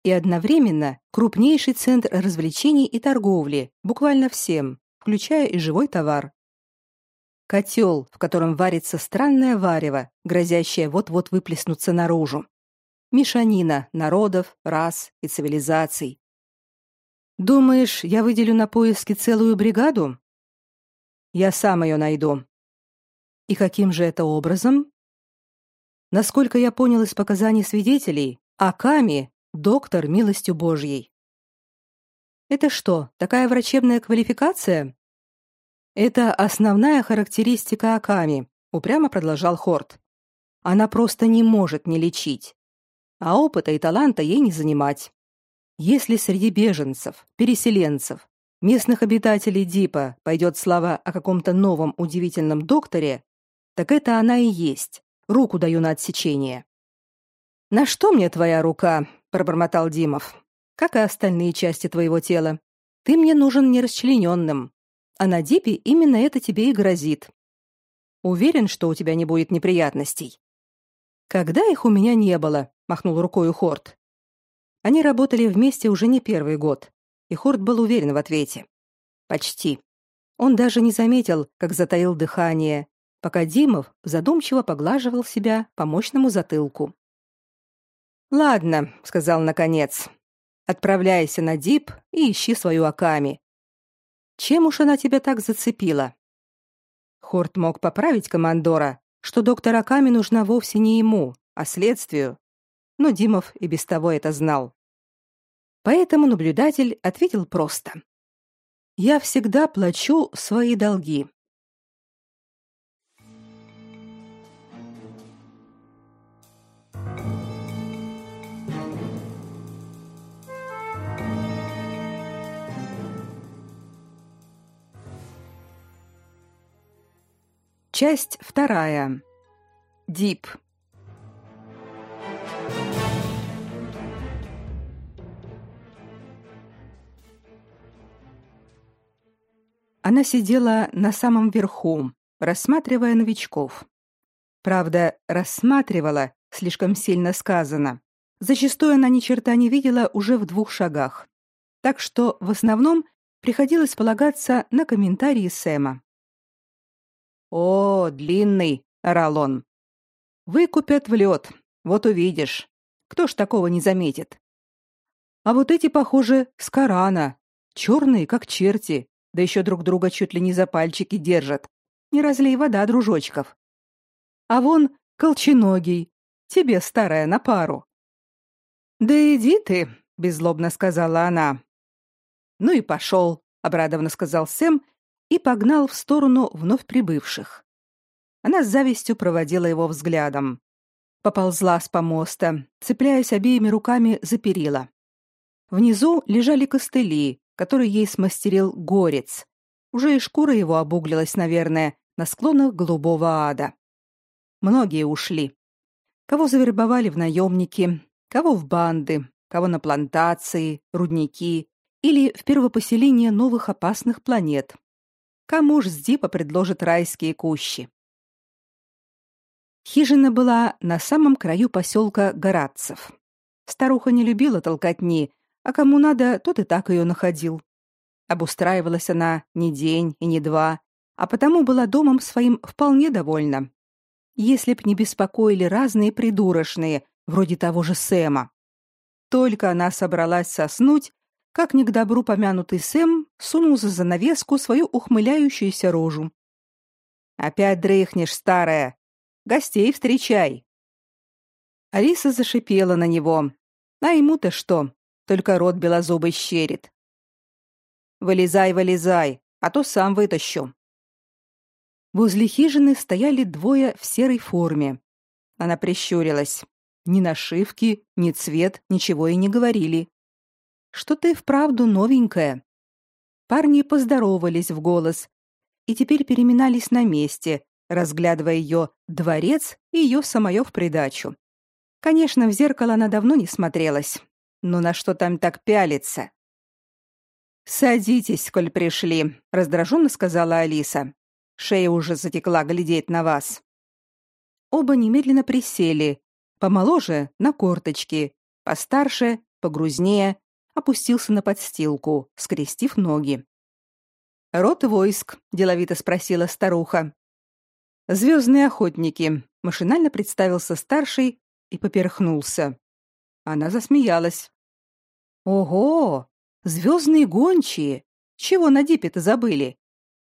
и одновременно крупнейший центр развлечений и торговли, буквально всем, включая и живой товар. Котел, в котором варится странное варево, грозящее вот-вот выплеснуться наружу. Мешанина народов, рас и цивилизаций. Думаешь, я выделю на поиски целую бригаду? Я сам ее найду. И каким же это образом? Насколько я понял из показаний свидетелей, Аками доктор милостью Божьей. Это что, такая врачебная квалификация? Это основная характеристика Аками, упрямо продолжал Хорт. Она просто не может не лечить. А опыта и таланта ей не занимать. Если среди беженцев, переселенцев, местных обитателей Дипа пойдет слова о каком-то новом удивительном докторе, так это она и есть. Руку даю на отсечение. На что мне твоя рука? пробормотал Димов. Как и остальные части твоего тела. Ты мне нужен нерасчлененным. А на Дипе именно это тебе и грозит. Уверен, что у тебя не будет неприятностей. Когда их у меня не было, махнул рукой Хорт. Они работали вместе уже не первый год и Хорт был уверен в ответе. Почти. Он даже не заметил, как затаил дыхание, пока Димов задумчиво поглаживал себя по мощному затылку. Ладно, сказал наконец. Отправляйся на Дип и ищи свою Аками. Чем уж она тебя так зацепила? Хорт мог поправить командора, что доктор Аками нужна вовсе не ему, а следствию. Но Димов и без того это знал. Поэтому наблюдатель ответил просто: "Я всегда плачу свои долги". Часть вторая. Дип. Она сидела на самом верху, рассматривая новичков. Правда, рассматривала, слишком сильно сказано. Зачастую она ни черта не видела уже в двух шагах. Так что в основном приходилось полагаться на комментарии Сэма. «О, длинный!» — орал он. «Выкупят в лед, вот увидишь. Кто ж такого не заметит?» «А вот эти, похоже, с Корана. Черные, как черти, да еще друг друга чуть ли не за пальчики держат. Не разлей вода, дружочков. А вон колченогий, тебе, старая, на пару». «Да иди ты», — беззлобно сказала она. «Ну и пошел», — обрадованно сказал Сэм и погнал в сторону вновь прибывших. Она с завистью проводила его взглядом. Поползла с помоста, цепляясь обеими руками за перила. Внизу лежали костыли, которые ей смастерил горец. Уже и шкура его обуглилась, наверное, на склонах голубого ада. Многие ушли. Кого завербовали в наемники, кого в банды, кого на плантации, рудники или в первопоселение новых опасных планет, Кому ж с Дипа предложит райские кущи? Хижина была на самом краю поселка Горадцев. Старуха не любила толкотни, а кому надо, тот и так ее находил. Обустраивалась она не день и не два, а потому была домом своим вполне довольна. Если б не беспокоили разные придурочные, вроде того же Сэма. Только она собралась соснуть, как не к добру помянутый Сэм сунул за занавеску свою ухмыляющуюся рожу. «Опять дрыхнешь, старая! Гостей встречай!» Алиса зашипела на него. А ему-то что? Только рот белозубый щерит. «Вылезай, вылезай, а то сам вытащу». Возле хижины стояли двое в серой форме. Она прищурилась. Ни нашивки, ни цвет ничего и не говорили. Что ты вправду новенькая. Парни поздоровались в голос и теперь переминались на месте, разглядывая ее дворец и ее самое в придачу. Конечно, в зеркало она давно не смотрелась, но на что там так пялиться? Садитесь, коль пришли, раздраженно сказала Алиса. Шея уже затекла глядеть на вас. Оба немедленно присели, помоложе на корточки, постарше, погрузнее опустился на подстилку, скрестив ноги. «Рот войск?» – деловито спросила старуха. «Звездные охотники», – машинально представился старший и поперхнулся. Она засмеялась. «Ого! Звездные гончие! Чего на дипе-то забыли?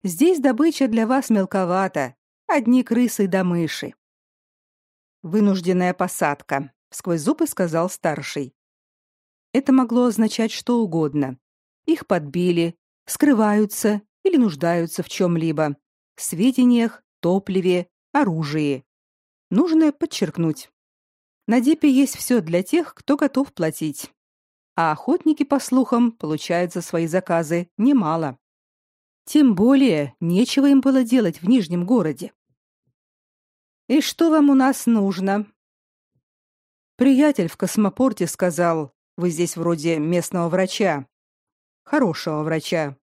Здесь добыча для вас мелковата, одни крысы да мыши». «Вынужденная посадка», — сквозь зубы сказал старший. Это могло означать что угодно. Их подбили, скрываются или нуждаются в чем-либо. Сведениях, топливе, оружии. Нужно подчеркнуть. На Дипе есть все для тех, кто готов платить. А охотники, по слухам, получают за свои заказы немало. Тем более, нечего им было делать в Нижнем городе. «И что вам у нас нужно?» Приятель в космопорте сказал, вы здесь вроде местного врача. Хорошего врача.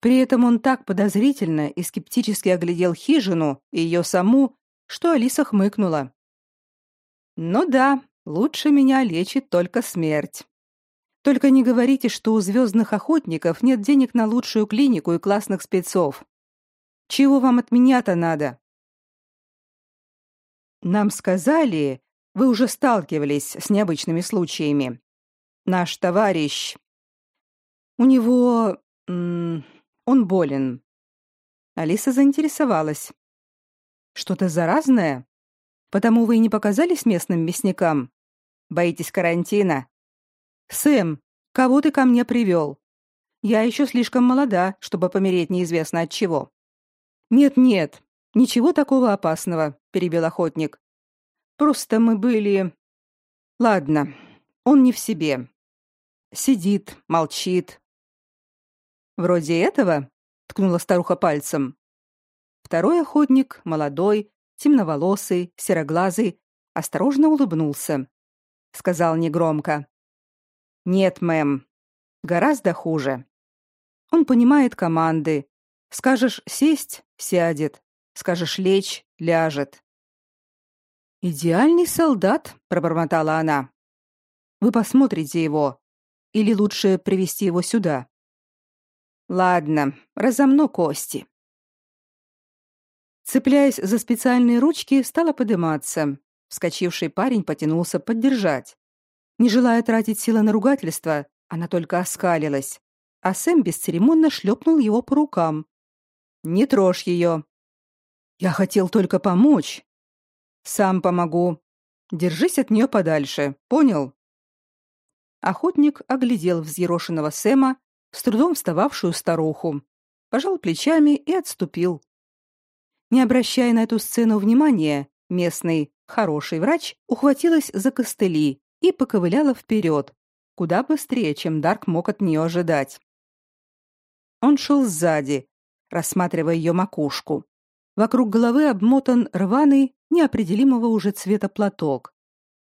При этом он так подозрительно и скептически оглядел хижину и ее саму, что Алиса хмыкнула. «Ну да, лучше меня лечит только смерть. Только не говорите, что у звездных охотников нет денег на лучшую клинику и классных спецов. Чего вам от меня-то надо?» «Нам сказали, Вы уже сталкивались с необычными случаями. Наш товарищ у него он болен. Алиса заинтересовалась. Что-то заразное? Потому вы и не показались местным мясникам? Боитесь карантина? Сэм, кого ты ко мне привел? Я еще слишком молода, чтобы помереть неизвестно от чего. Нет-нет, ничего такого опасного, перебил охотник. Просто мы были Ладно, он не в себе. Сидит, молчит. Вроде этого, ткнула старуха пальцем. Второй охотник, молодой, темноволосый, сероглазый, осторожно улыбнулся. Сказал негромко: "Нет, мэм. Гораздо хуже. Он понимает команды. Скажешь сесть сядет, скажешь лечь ляжет. Идеальный солдат, пробормотала она. Вы посмотрите его или лучше привести его сюда. Ладно, разомну кости. Цепляясь за специальные ручки, стала подниматься. Вскочивший парень потянулся поддержать. Не желая тратить силы на ругательство, она только оскалилась, а Сэм бесцеремонно шлепнул его по рукам. «Не трожь ее!» «Я хотел только помочь!» «Сам помогу. Держись от нее подальше, понял?» Охотник оглядел взъерошенного Сэма, с трудом встававшую старуху, пожал плечами и отступил. Не обращая на эту сцену внимания, местный хороший врач ухватилась за костыли и поковыляла вперед, куда быстрее, чем Дарк мог от нее ожидать. Он шел сзади, рассматривая ее макушку. Вокруг головы обмотан рваный, неопределимого уже цвета платок.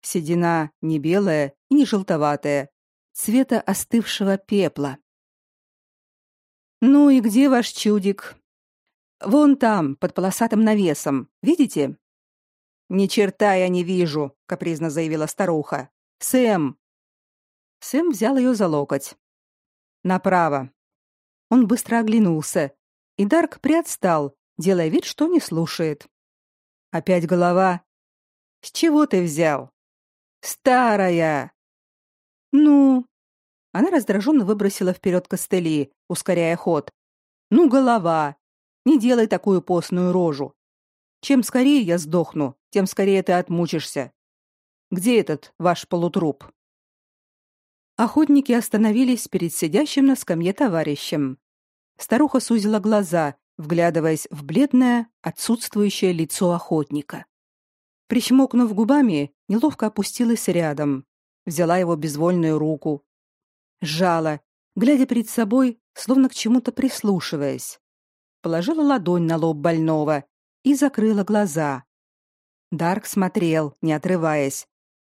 Седина не белая и не желтоватая, цвета остывшего пепла. «Ну и где ваш чудик?» «Вон там, под полосатым навесом. Видите?» «Ни черта я не вижу», — капризно заявила старуха. «Сэм!» Сэм взял ее за локоть. «Направо». Он быстро оглянулся, и Дарк приотстал, делая вид, что не слушает. «Опять голова?» «С чего ты взял?» «Старая!» «Ну?» Она раздраженно выбросила вперед костыли, ускоряя ход. «Ну, голова! Не делай такую постную рожу! Чем скорее я сдохну, тем скорее ты отмучишься. Где этот ваш полутруп?» Охотники остановились перед сидящим на скамье товарищем. Старуха сузила глаза, вглядываясь в бледное, отсутствующее лицо охотника. Причмокнув губами, неловко опустилась рядом, взяла его безвольную руку, сжала, глядя перед собой, словно к чему-то прислушиваясь. Положила ладонь на лоб больного и закрыла глаза. Дарк смотрел, не отрываясь.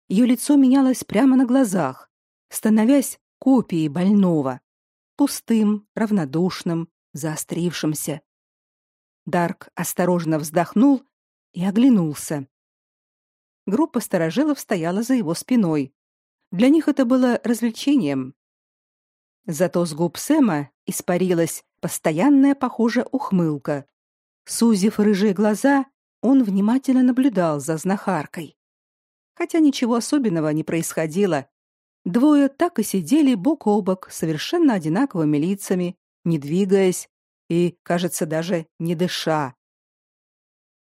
Ее лицо менялось прямо на глазах, становясь копией больного, пустым, равнодушным, заострившимся. Дарк осторожно вздохнул и оглянулся. Группа сторожилов стояла за его спиной. Для них это было развлечением. Зато с губ Сэма испарилась постоянная, похожая ухмылка. Сузив рыжие глаза, он внимательно наблюдал за знахаркой. Хотя ничего особенного не происходило. Двое так и сидели бок о бок, совершенно одинаковыми лицами, не двигаясь и, кажется, даже не дыша.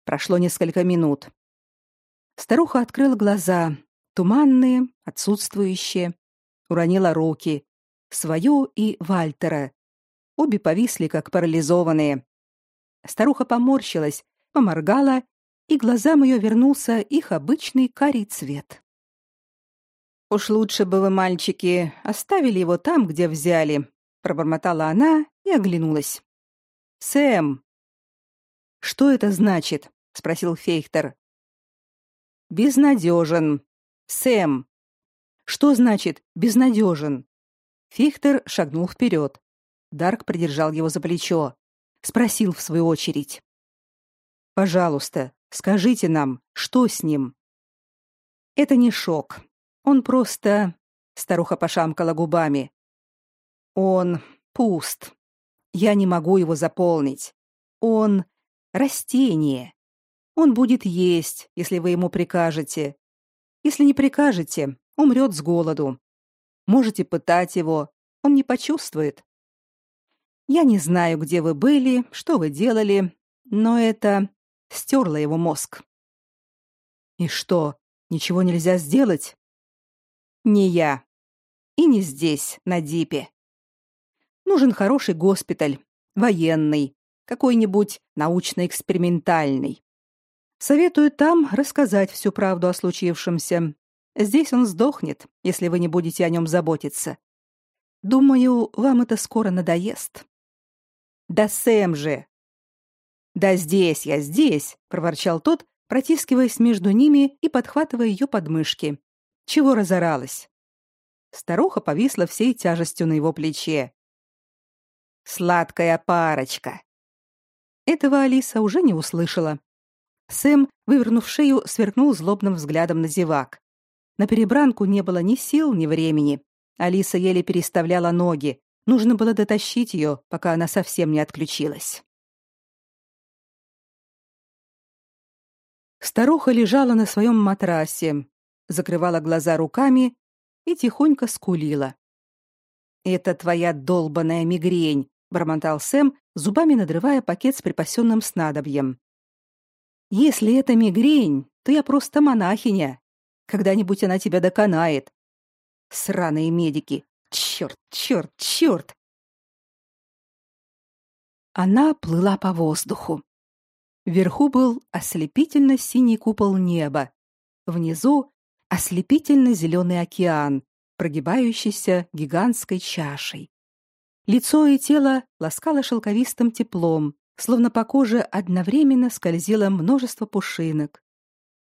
Прошло несколько минут. Старуха открыла глаза, туманные, отсутствующие, уронила руки, свою и Вальтера. Обе повисли, как парализованные. Старуха поморщилась, поморгала, и глазам ее вернулся их обычный карий цвет. «Уж лучше бы вы, мальчики, оставили его там, где взяли», пробормотала она и оглянулась. «Сэм!» «Что это значит?» — спросил Фейхтер. «Безнадежен. Сэм!» «Что значит «безнадежен»?» Фихтер шагнул вперед. Дарк придержал его за плечо. Спросил в свою очередь. «Пожалуйста, скажите нам, что с ним?» «Это не шок. Он просто...» Старуха пошамкала губами. «Он пуст. Я не могу его заполнить. Он растение. Он будет есть, если вы ему прикажете. Если не прикажете, умрет с голоду. Можете пытать его, он не почувствует. Я не знаю, где вы были, что вы делали, но это стерло его мозг. И что, ничего нельзя сделать? Не я. И не здесь, на Дипе. Нужен хороший госпиталь, военный, какой-нибудь научно-экспериментальный. Советую там рассказать всю правду о случившемся. Здесь он сдохнет, если вы не будете о нем заботиться. Думаю, вам это скоро надоест. Да Сэм же. Да здесь я, здесь, проворчал тот, протискиваясь между ними и подхватывая ее подмышки. Чего разоралась? Старуха повисла всей тяжестью на его плече. Сладкая парочка. Этого Алиса уже не услышала. Сэм, вывернув шею, сверкнул злобным взглядом на зевак. На перебранку не было ни сил, ни времени. Алиса еле переставляла ноги. Нужно было дотащить ее, пока она совсем не отключилась. Старуха лежала на своем матрасе, закрывала глаза руками и тихонько скулила. «Это твоя долбаная мигрень», — бормотал Сэм, зубами надрывая пакет с припасенным снадобьем. «Если это мигрень, то я просто монахиня. Когда-нибудь она тебя доконает. Сраные медики. Черт, черт, черт!» Она плыла по воздуху. Вверху был ослепительно синий купол неба. Внизу ослепительно зеленый океан, прогибающийся гигантской чашей. Лицо и тело ласкало шелковистым теплом, словно по коже одновременно скользило множество пушинок.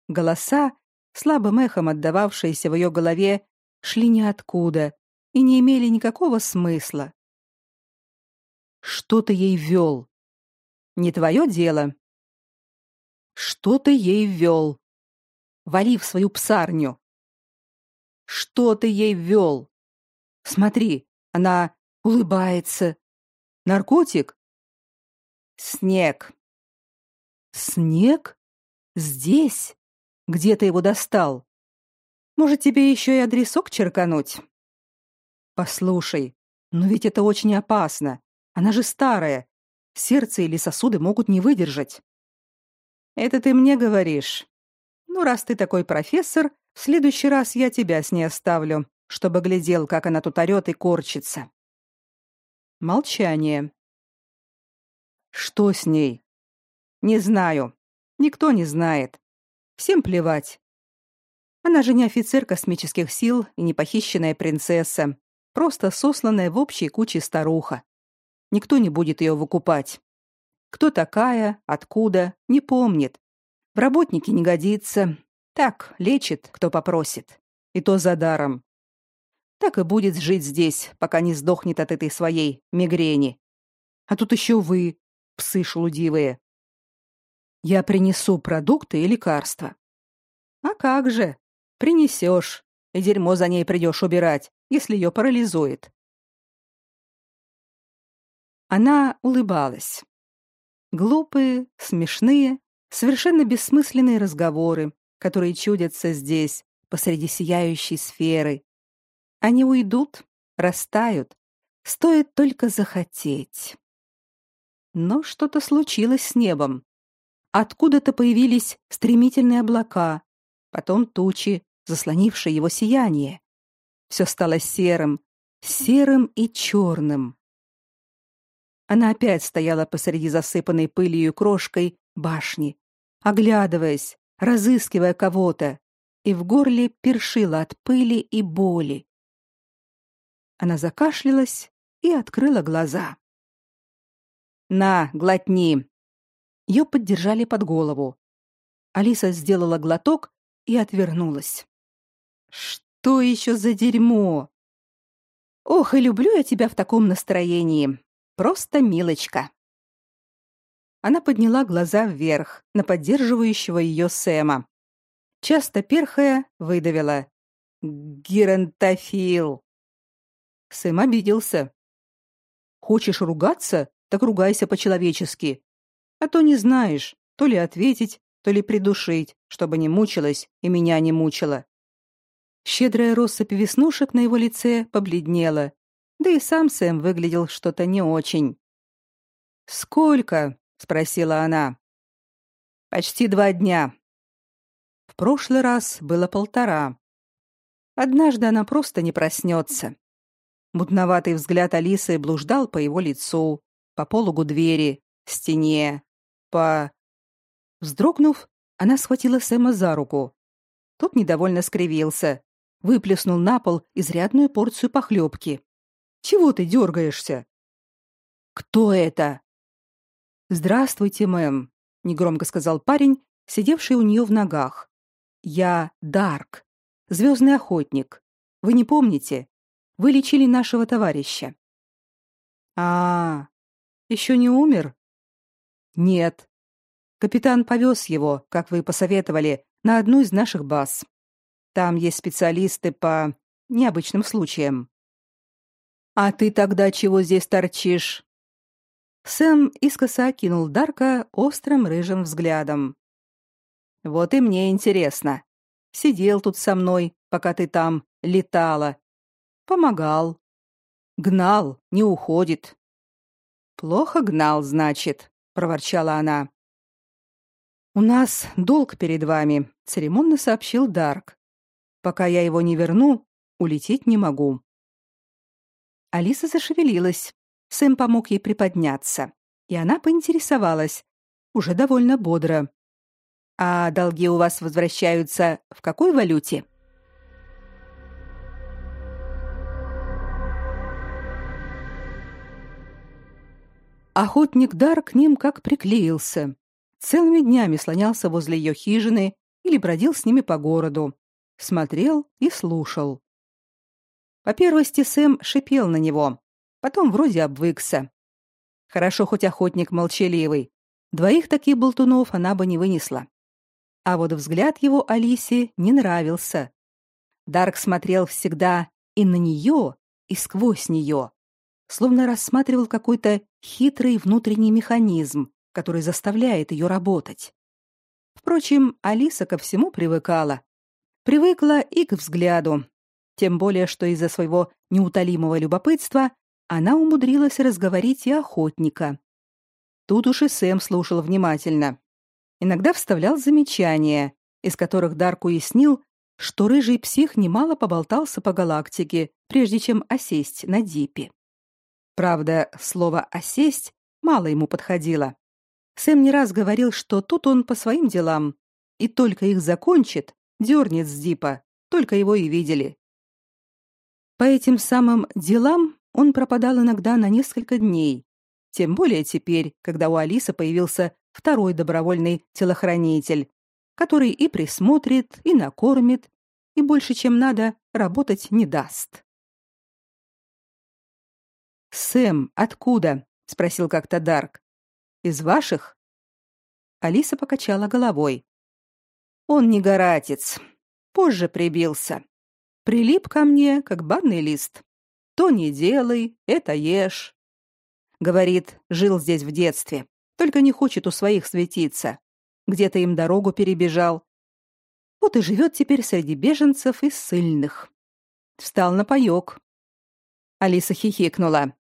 Голоса, слабым эхом отдававшиеся в ее голове, шли ниоткуда и не имели никакого смысла. Что ты ей вел? Не твое дело. Что ты ей вел? Вали в свою псарню. Что ты ей вел? Смотри, она улыбается. Наркотик? Снег. Снег? Здесь? Где ты его достал? Может, тебе еще и адресок черкануть? Послушай, но ведь это очень опасно. Она же старая. Сердце или сосуды могут не выдержать. Это ты мне говоришь. Ну, раз ты такой профессор, в следующий раз я тебя с ней оставлю, чтобы глядел, как она тут орёт и корчится. Молчание. Что с ней? Не знаю. Никто не знает. Всем плевать. Она же не офицер космических сил и не похищенная принцесса, просто сосланная в общей куче старуха. Никто не будет ее выкупать. Кто такая, откуда, не помнит. В работники не годится. Так, лечит, кто попросит. И то за даром. Так и будет жить здесь, пока не сдохнет от этой своей мигрени. А тут еще вы, псы шелудивые. Я принесу продукты и лекарства. А как же? Принесешь, и дерьмо за ней придешь убирать, если ее парализует. Она улыбалась. Глупые, смешные, совершенно бессмысленные разговоры, которые чудятся здесь, посреди сияющей сферы. Они уйдут, растают, стоит только захотеть. Но что-то случилось с небом. Откуда-то появились стремительные облака, потом тучи, заслонившие его сияние. Все стало серым, серым и черным. Она опять стояла посреди засыпанной пылью и крошкой башни, оглядываясь, разыскивая кого-то, и в горле першила от пыли и боли. Она закашлялась и открыла глаза. «На, глотни!» Ее поддержали под голову. Алиса сделала глоток и отвернулась. «Что еще за дерьмо?» «Ох, и люблю я тебя в таком настроении. Просто милочка. Она подняла глаза вверх на поддерживающего ее Сэма. Часто перхая выдавила: "Геронтофил". Сэм обиделся. Хочешь ругаться, так ругайся по-человечески. А то не знаешь, то ли ответить, то ли придушить, чтобы не мучилась и меня не мучила. Щедрая россыпь веснушек на его лице побледнела, да и сам Сэм выглядел что-то не очень. «Сколько?» — спросила она. «Почти два дня». В прошлый раз было полтора. Однажды она просто не проснется. Мутноватый взгляд Алисы блуждал по его лицу, по пологу двери, стене, по... Вздрогнув, она схватила Сэма за руку. Тот недовольно скривился, выплеснул на пол изрядную порцию похлебки. «Чего ты дергаешься?» «Кто это?» «Здравствуйте, мэм», — негромко сказал парень, сидевший у нее в ногах. «Я Дарк, звездный охотник. Вы не помните? Вы лечили нашего товарища». «А, -а, еще не умер?» «Нет. Капитан повез его, как вы посоветовали, на одну из наших баз. Там есть специалисты по необычным случаям». «А ты тогда чего здесь торчишь?» Сэм искоса окинул Дарка острым рыжим взглядом. «Вот и мне интересно. Сидел тут со мной, пока ты там летала. Помогал. Гнал, не уходит. Плохо гнал, значит, проворчала она. У нас долг перед вами, церемонно сообщил Дарк. Пока я его не верну, улететь не могу. Алиса зашевелилась. Сэм помог ей приподняться, и она поинтересовалась, уже довольно бодро. А долги у вас возвращаются в какой валюте? Охотник Дар к ним как приклеился. Целыми днями слонялся возле ее хижины или бродил с ними по городу, смотрел и слушал. По первости Сэм шипел на него, потом вроде обвыкся. Хорошо хоть охотник молчаливый. Двоих таких болтунов она бы не вынесла. А вот взгляд его Алисе не нравился. Дарк смотрел всегда и на нее, и сквозь нее, словно рассматривал какой-то хитрый внутренний механизм, который заставляет ее работать. Впрочем, Алиса ко всему привыкала. Привыкла и к взгляду. Тем более, что из-за своего неутолимого любопытства она умудрилась разговорить и охотника. Тут уж и Сэм слушал внимательно иногда вставлял замечания, из которых Дарк уяснил, что рыжий псих немало поболтался по галактике, прежде чем осесть на Дипе. Правда, слово «осесть» мало ему подходило. Сэм не раз говорил, что тут он по своим делам, и только их закончит, дернет с Дипа, только его и видели. По этим самым делам он пропадал иногда на несколько дней, тем более теперь, когда у Алисы появился второй добровольный телохранитель, который и присмотрит, и накормит, и больше, чем надо, работать не даст. «Сэм, откуда?» — спросил как-то Дарк. «Из ваших?» Алиса покачала головой. «Он не горатец. Позже прибился. Прилип ко мне, как банный лист. То не делай, это ешь. Говорит, жил здесь в детстве. Только не хочет у своих светиться. Где-то им дорогу перебежал. Вот и живет теперь среди беженцев и ссыльных. Встал на паёк. Алиса хихикнула.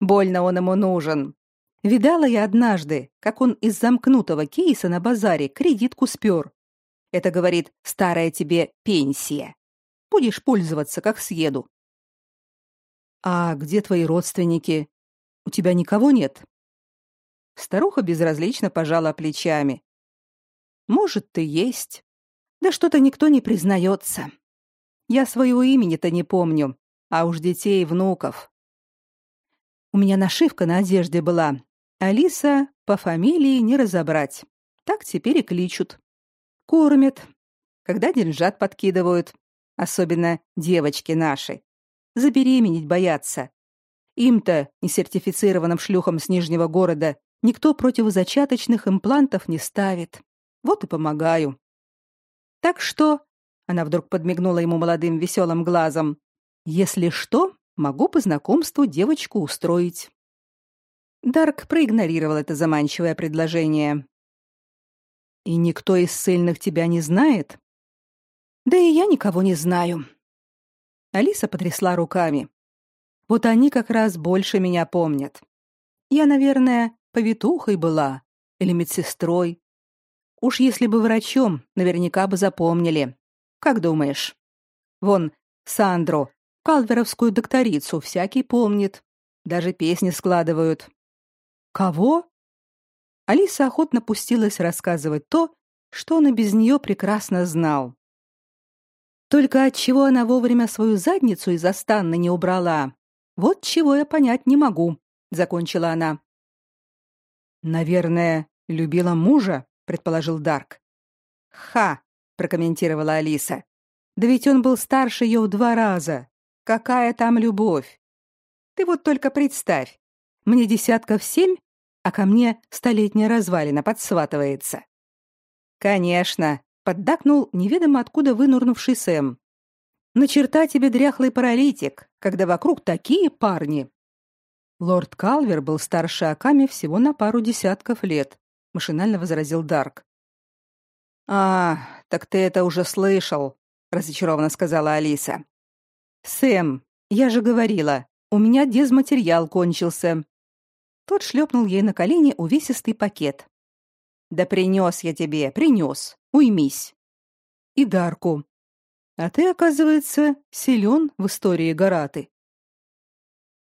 Больно он ему нужен. Видала я однажды, как он из замкнутого кейса на базаре кредитку спер. Это, говорит, старая тебе пенсия. Будешь пользоваться, как съеду. А где твои родственники? У тебя никого нет? Старуха безразлично пожала плечами. Может, ты есть. Да что-то никто не признается. Я своего имени-то не помню, а уж детей и внуков. У меня нашивка на одежде была. Алиса по фамилии не разобрать. Так теперь и кличут. Кормят. Когда деньжат подкидывают. Особенно девочки наши. Забеременеть боятся. Им-то, несертифицированным шлюхам с Нижнего города, Никто противозачаточных имплантов не ставит. Вот и помогаю. Так что, она вдруг подмигнула ему молодым веселым глазом, если что, могу по знакомству девочку устроить. Дарк проигнорировал это заманчивое предложение. И никто из сильных тебя не знает? Да и я никого не знаю. Алиса потрясла руками. Вот они как раз больше меня помнят. Я, наверное, повитухой была или медсестрой. Уж если бы врачом, наверняка бы запомнили. Как думаешь? Вон, Сандру, калверовскую докторицу, всякий помнит. Даже песни складывают. Кого? Алиса охотно пустилась рассказывать то, что он и без нее прекрасно знал. Только от чего она вовремя свою задницу из останны не убрала? Вот чего я понять не могу, закончила она. Наверное, любила мужа, предположил Дарк. Ха, прокомментировала Алиса. Да ведь он был старше ее в два раза. Какая там любовь? Ты вот только представь. Мне десятков семь, а ко мне столетняя развалина подсватывается. Конечно, поддакнул неведомо откуда вынурнувший Сэм. На черта тебе дряхлый паралитик, когда вокруг такие парни. Лорд Калвер был старше Аками всего на пару десятков лет, машинально возразил Дарк. А, так ты это уже слышал, разочарованно сказала Алиса. Сэм, я же говорила, у меня дезматериал кончился. Тот шлепнул ей на колени увесистый пакет. Да принес я тебе, принес. Уймись. И Дарку. А ты, оказывается, силен в истории Гараты.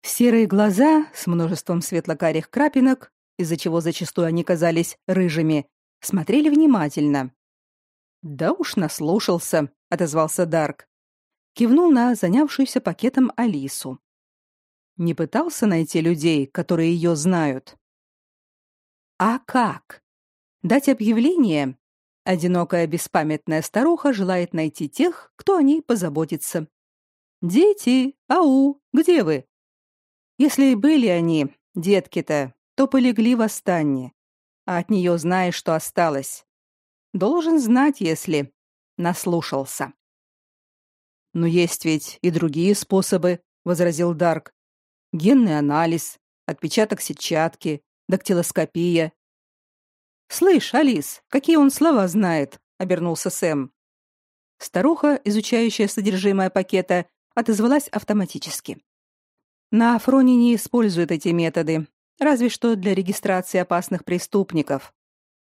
Серые глаза с множеством светло-карих крапинок, из-за чего зачастую они казались рыжими, смотрели внимательно. Да уж наслушался, отозвался Дарк. Кивнул на занявшуюся пакетом Алису. Не пытался найти людей, которые ее знают. А как? Дать объявление. Одинокая беспамятная старуха желает найти тех, кто о ней позаботится. Дети, ау, где вы? Если и были они, детки-то, то полегли в Астанне. А от нее знаешь, что осталось. Должен знать, если наслушался. Но есть ведь и другие способы, возразил Дарк. Генный анализ, отпечаток сетчатки, дактилоскопия, «Слышь, Алис, какие он слова знает?» — обернулся Сэм. Старуха, изучающая содержимое пакета, отозвалась автоматически. На Афроне не используют эти методы, разве что для регистрации опасных преступников.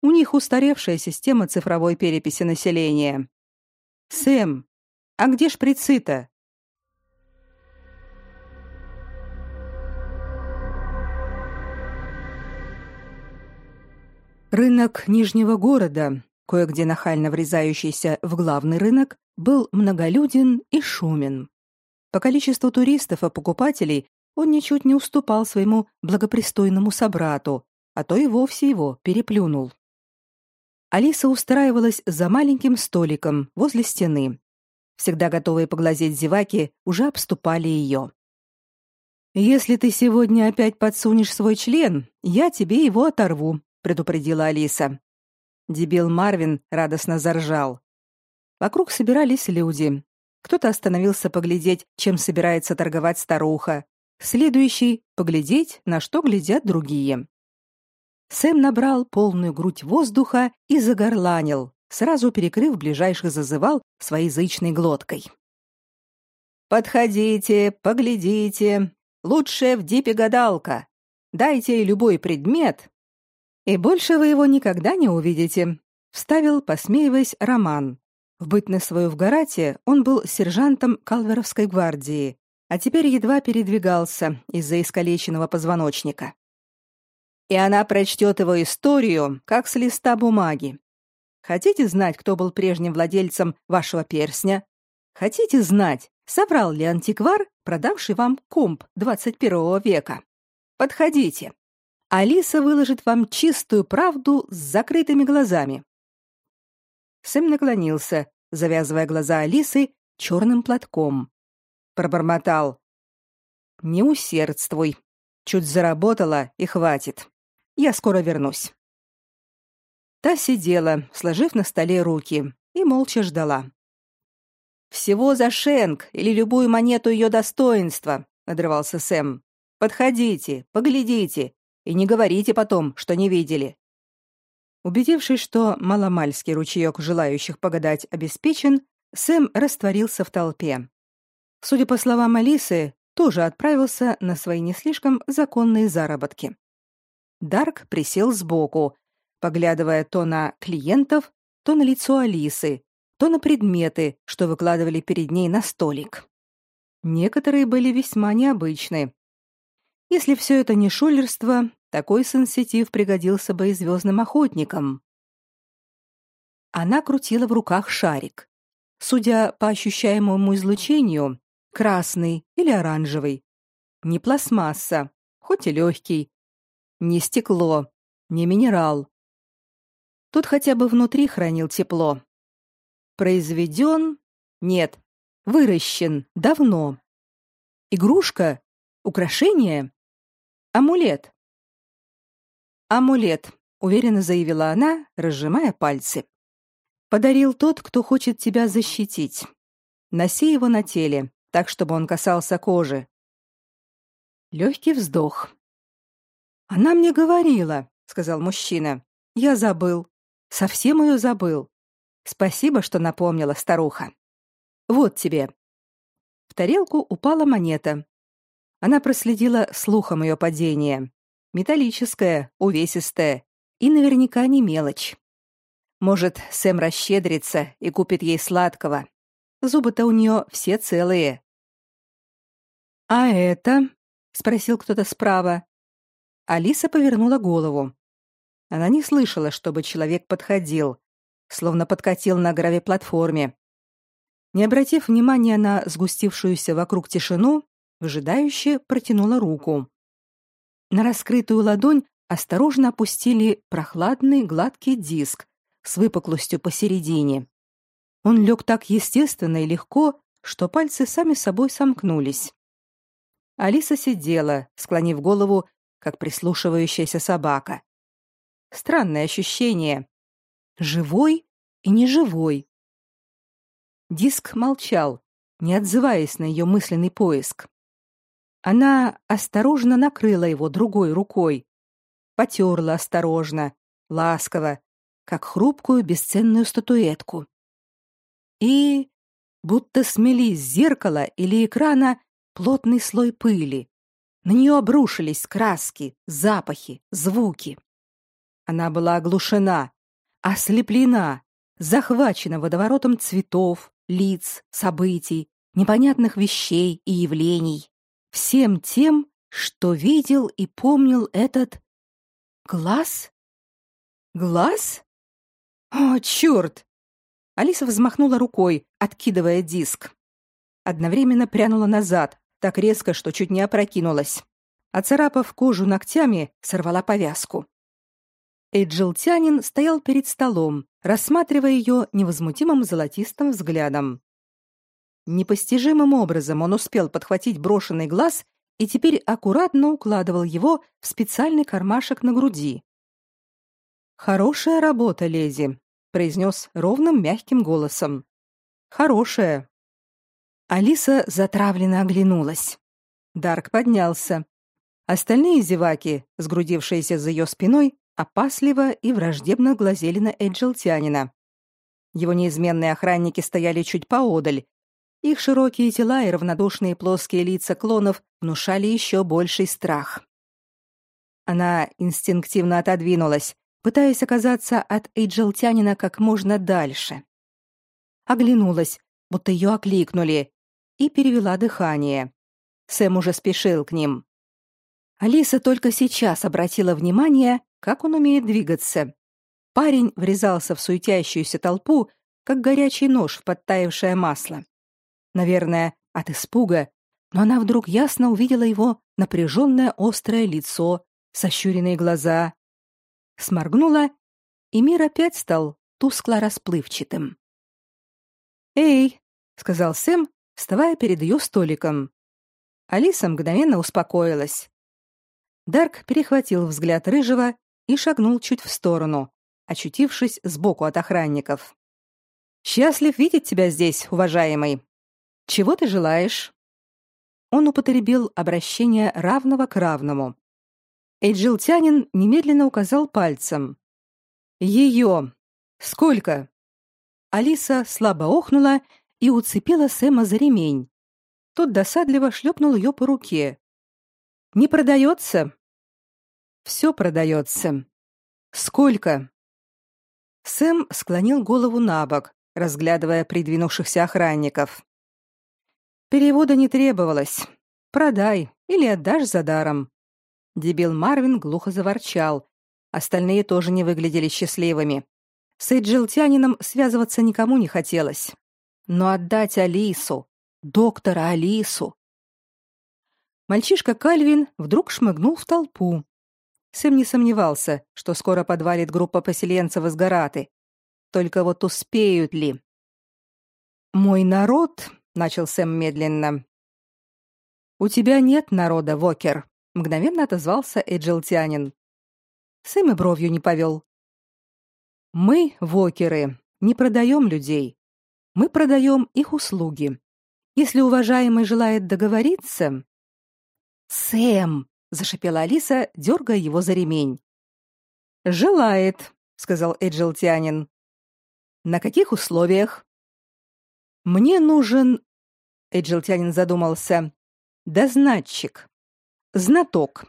У них устаревшая система цифровой переписи населения. Сэм, а где шприцы-то? Рынок Нижнего города, кое-где нахально врезающийся в главный рынок, был многолюден и шумен. По количеству туристов и покупателей он ничуть не уступал своему благопристойному собрату, а то и вовсе его переплюнул. Алиса устраивалась за маленьким столиком возле стены. Всегда готовые поглазеть зеваки уже обступали ее. «Если ты сегодня опять подсунешь свой член, я тебе его оторву», предупредила Алиса. Дебил Марвин радостно заржал. Вокруг собирались люди. Кто-то остановился поглядеть, чем собирается торговать старуха. Следующий поглядеть, на что глядят другие. Сэм набрал полную грудь воздуха и загорланил, сразу перекрыв ближайших зазывал своей зычной глоткой. Подходите, поглядите. Лучшая в дипе гадалка. Дайте любой предмет, и больше вы его никогда не увидите, вставил, посмеиваясь, Роман. В бытность свою в Гарате он был сержантом Калверовской гвардии, а теперь едва передвигался из-за искалеченного позвоночника. И она прочтет его историю, как с листа бумаги. Хотите знать, кто был прежним владельцем вашего перстня? Хотите знать, соврал ли антиквар, продавший вам комп 21 века? Подходите. Алиса выложит вам чистую правду с закрытыми глазами. Сэм наклонился, завязывая глаза Алисы черным платком. Пробормотал: "Не усердствуй. Чуть заработала и хватит. Я скоро вернусь". Та сидела, сложив на столе руки, и молча ждала. Всего за шенк или любую монету ее достоинства, надрывался Сэм. Подходите, поглядите, и не говорите потом, что не видели. Убедившись, что маломальский ручеек желающих погадать обеспечен, Сэм растворился в толпе. судя по словам Алисы, тоже отправился на свои не слишком законные заработки. Дарк присел сбоку, поглядывая то на клиентов, то на лицо Алисы, то на предметы, что выкладывали перед ней на столик. Некоторые были весьма необычны. Если все это не шулерство, такой сенситив пригодился бы и звездным охотникам. Она крутила в руках шарик. Судя по ощущаемому излучению, красный или оранжевый. Не пластмасса, хоть и легкий. Не стекло, не минерал. Тут хотя бы внутри хранил тепло. Произведен? Нет. Выращен давно. Игрушка? Украшение? Амулет. Амулет, уверенно заявила она, разжимая пальцы. Подарил тот, кто хочет тебя защитить. Носи его на теле, так чтобы он касался кожи. Легкий вздох. Она мне говорила, сказал мужчина. Я забыл. Совсем ее забыл. Спасибо, что напомнила, старуха. Вот тебе. В тарелку упала монета. Она проследила слухом ее падения. Металлическая, увесистая и наверняка не мелочь. Может, Сэм расщедрится и купит ей сладкого. Зубы-то у нее все целые. «А это?» — спросил кто-то справа. Алиса повернула голову. Она не слышала, чтобы человек подходил, словно подкатил на гравиплатформе. Не обратив внимания на сгустившуюся вокруг тишину, выжидающе протянула руку. На раскрытую ладонь осторожно опустили прохладный гладкий диск с выпуклостью посередине. Он лег так естественно и легко, что пальцы сами собой сомкнулись. Алиса сидела, склонив голову, как прислушивающаяся собака. Странное ощущение. Живой и неживой. Диск молчал, не отзываясь на ее мысленный поиск. Она осторожно накрыла его другой рукой, потерла осторожно, ласково, как хрупкую бесценную статуэтку. И будто смели с зеркала или экрана плотный слой пыли. На нее обрушились краски, запахи, звуки. Она была оглушена, ослеплена, захвачена водоворотом цветов, лиц, событий, непонятных вещей и явлений, всем тем, что видел и помнил этот глаз? Глаз? О, черт! Алиса взмахнула рукой, откидывая диск. Одновременно прянула назад, так резко, что чуть не опрокинулась. Оцарапав кожу ногтями, сорвала повязку. Эйджилтянин стоял перед столом, рассматривая ее невозмутимым золотистым взглядом. Непостижимым образом он успел подхватить брошенный глаз и теперь аккуратно укладывал его в специальный кармашек на груди. «Хорошая работа, леди», — произнес ровным мягким голосом. «Хорошая». Алиса затравленно оглянулась. Дарк поднялся. Остальные зеваки, сгрудившиеся за ее спиной, опасливо и враждебно глазели на Эджелтянина. Его неизменные охранники стояли чуть поодаль. Их широкие тела и равнодушные плоские лица клонов внушали еще больший страх. Она инстинктивно отодвинулась, пытаясь оказаться от Эйджелтянина как можно дальше. Оглянулась, будто ее окликнули, и перевела дыхание. Сэм уже спешил к ним. Алиса только сейчас обратила внимание, как он умеет двигаться. Парень врезался в суетящуюся толпу, как горячий нож в подтаявшее масло. Наверное, от испуга, но она вдруг ясно увидела его напряженное острое лицо, сощуренные глаза. Сморгнула, и мир опять стал тускло расплывчатым. «Эй!» — сказал Сэм, вставая перед ее столиком. Алиса мгновенно успокоилась. Дарк перехватил взгляд рыжего и шагнул чуть в сторону, очутившись сбоку от охранников. «Счастлив видеть тебя здесь, уважаемый. Чего ты желаешь?» Он употребил обращение равного к равному. Эйджилтянин немедленно указал пальцем. «Ее! Сколько?» Алиса слабо охнула и уцепила Сэма за ремень. Тот досадливо шлепнул ее по руке. Не продается?» «Все продается. Сколько?» Сэм склонил голову на бок, разглядывая придвинувшихся охранников. Перевода не требовалось. Продай или отдашь за даром. Дебил Марвин глухо заворчал. Остальные тоже не выглядели счастливыми. С Эйджилтянином связываться никому не хотелось. Но отдать Алису, доктора Алису. Мальчишка Кальвин вдруг шмыгнул в толпу. Сэм не сомневался, что скоро подвалит группа поселенцев из Гараты. Только вот успеют ли? «Мой народ», — начал Сэм медленно. «У тебя нет народа, Вокер», — мгновенно отозвался Эджилтянин. Сэм и бровью не повел. «Мы, Вокеры, не продаем людей. Мы продаем их услуги. Если уважаемый желает договориться...» «Сэм!» — зашипела Алиса, дергая его за ремень. «Желает», — сказал Эджилтянин. На каких условиях? Мне нужен Эджилтянин задумался. Дознатчик. Знаток.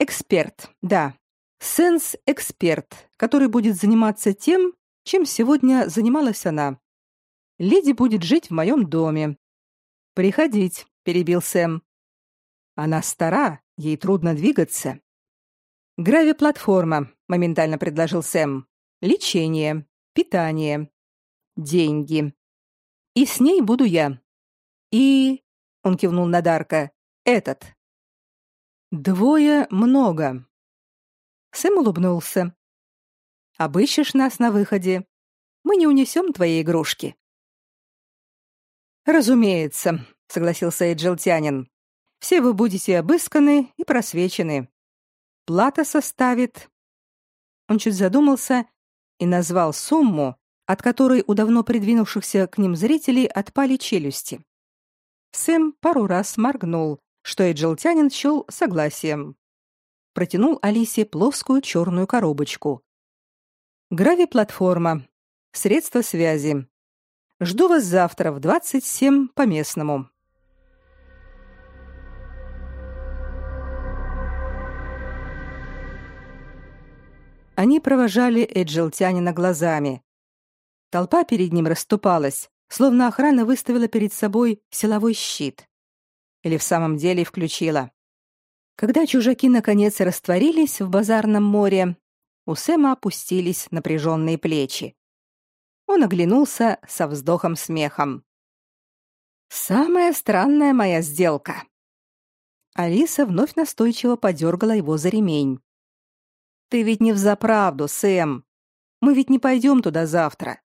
Эксперт. Да. Сенс-эксперт, который будет заниматься тем, чем сегодня занималась она. Леди будет жить в моем доме. Приходить, перебил Сэм. Она стара, ей трудно двигаться. Грави-платформа, моментально предложил Сэм. Лечение питание, деньги. И с ней буду я. И он кивнул на Дарка. Этот. Двое много. Сэм улыбнулся. Обыщешь нас на выходе. Мы не унесем твои игрушки. Разумеется, согласился Эджилтянин. Все вы будете обысканы и просвечены. Плата составит Он чуть задумался и назвал сумму, от которой у давно придвинувшихся к ним зрителей отпали челюсти. Сэм пару раз моргнул, что и Джилтянин счел согласием. Протянул Алисе плоскую черную коробочку. Грави-платформа. Средства связи. Жду вас завтра в 27 по местному. Они провожали Эджилтянина глазами. Толпа перед ним расступалась, словно охрана выставила перед собой силовой щит. Или в самом деле включила. Когда чужаки наконец растворились в базарном море, у Сэма опустились напряженные плечи. Он оглянулся со вздохом-смехом. «Самая странная моя сделка!» Алиса вновь настойчиво подергала его за ремень. Ты ведь не взаправду, Сэм. Мы ведь не пойдем туда завтра.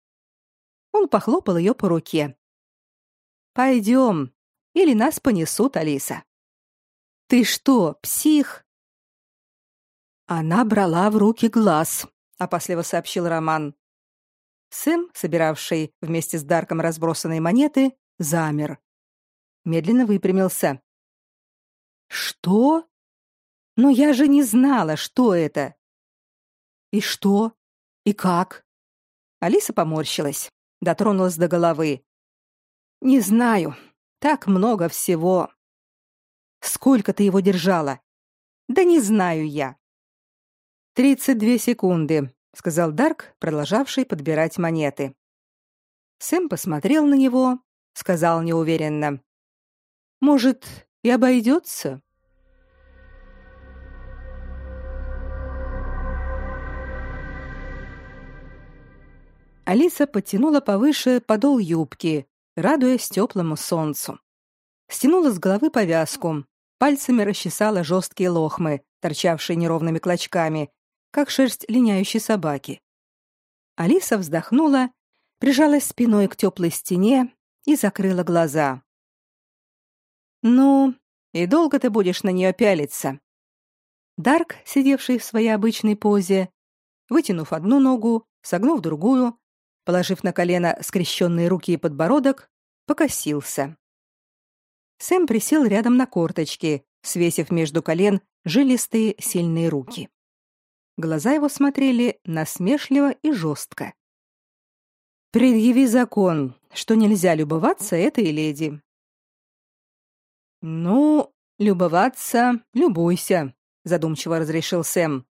Он похлопал ее по руке. Пойдем, или нас понесут, Алиса. Ты что, псих? Она брала в руки глаз, опасливо сообщил Роман. Сэм, собиравший вместе с Дарком разбросанные монеты, замер. Медленно выпрямился. Что? Но я же не знала, что это. И что? И как? Алиса поморщилась, дотронулась до головы. Не знаю. Так много всего. Сколько ты его держала? Да не знаю я. «Тридцать две секунды», — сказал Дарк, продолжавший подбирать монеты. Сэм посмотрел на него, сказал неуверенно. «Может, и обойдется?» Алиса подтянула повыше подол юбки, радуясь теплому солнцу. Стянула с головы повязку, пальцами расчесала жесткие лохмы, торчавшие неровными клочками, как шерсть линяющей собаки. Алиса вздохнула, прижалась спиной к теплой стене и закрыла глаза. «Ну, и долго ты будешь на нее пялиться?» Дарк, сидевший в своей обычной позе, вытянув одну ногу, согнув другую, положив на колено скрещенные руки и подбородок, покосился. Сэм присел рядом на корточки, свесив между колен жилистые сильные руки. Глаза его смотрели насмешливо и жестко. «Предъяви закон, что нельзя любоваться этой леди». Ну, любоваться, любуйся, задумчиво разрешил Сэм.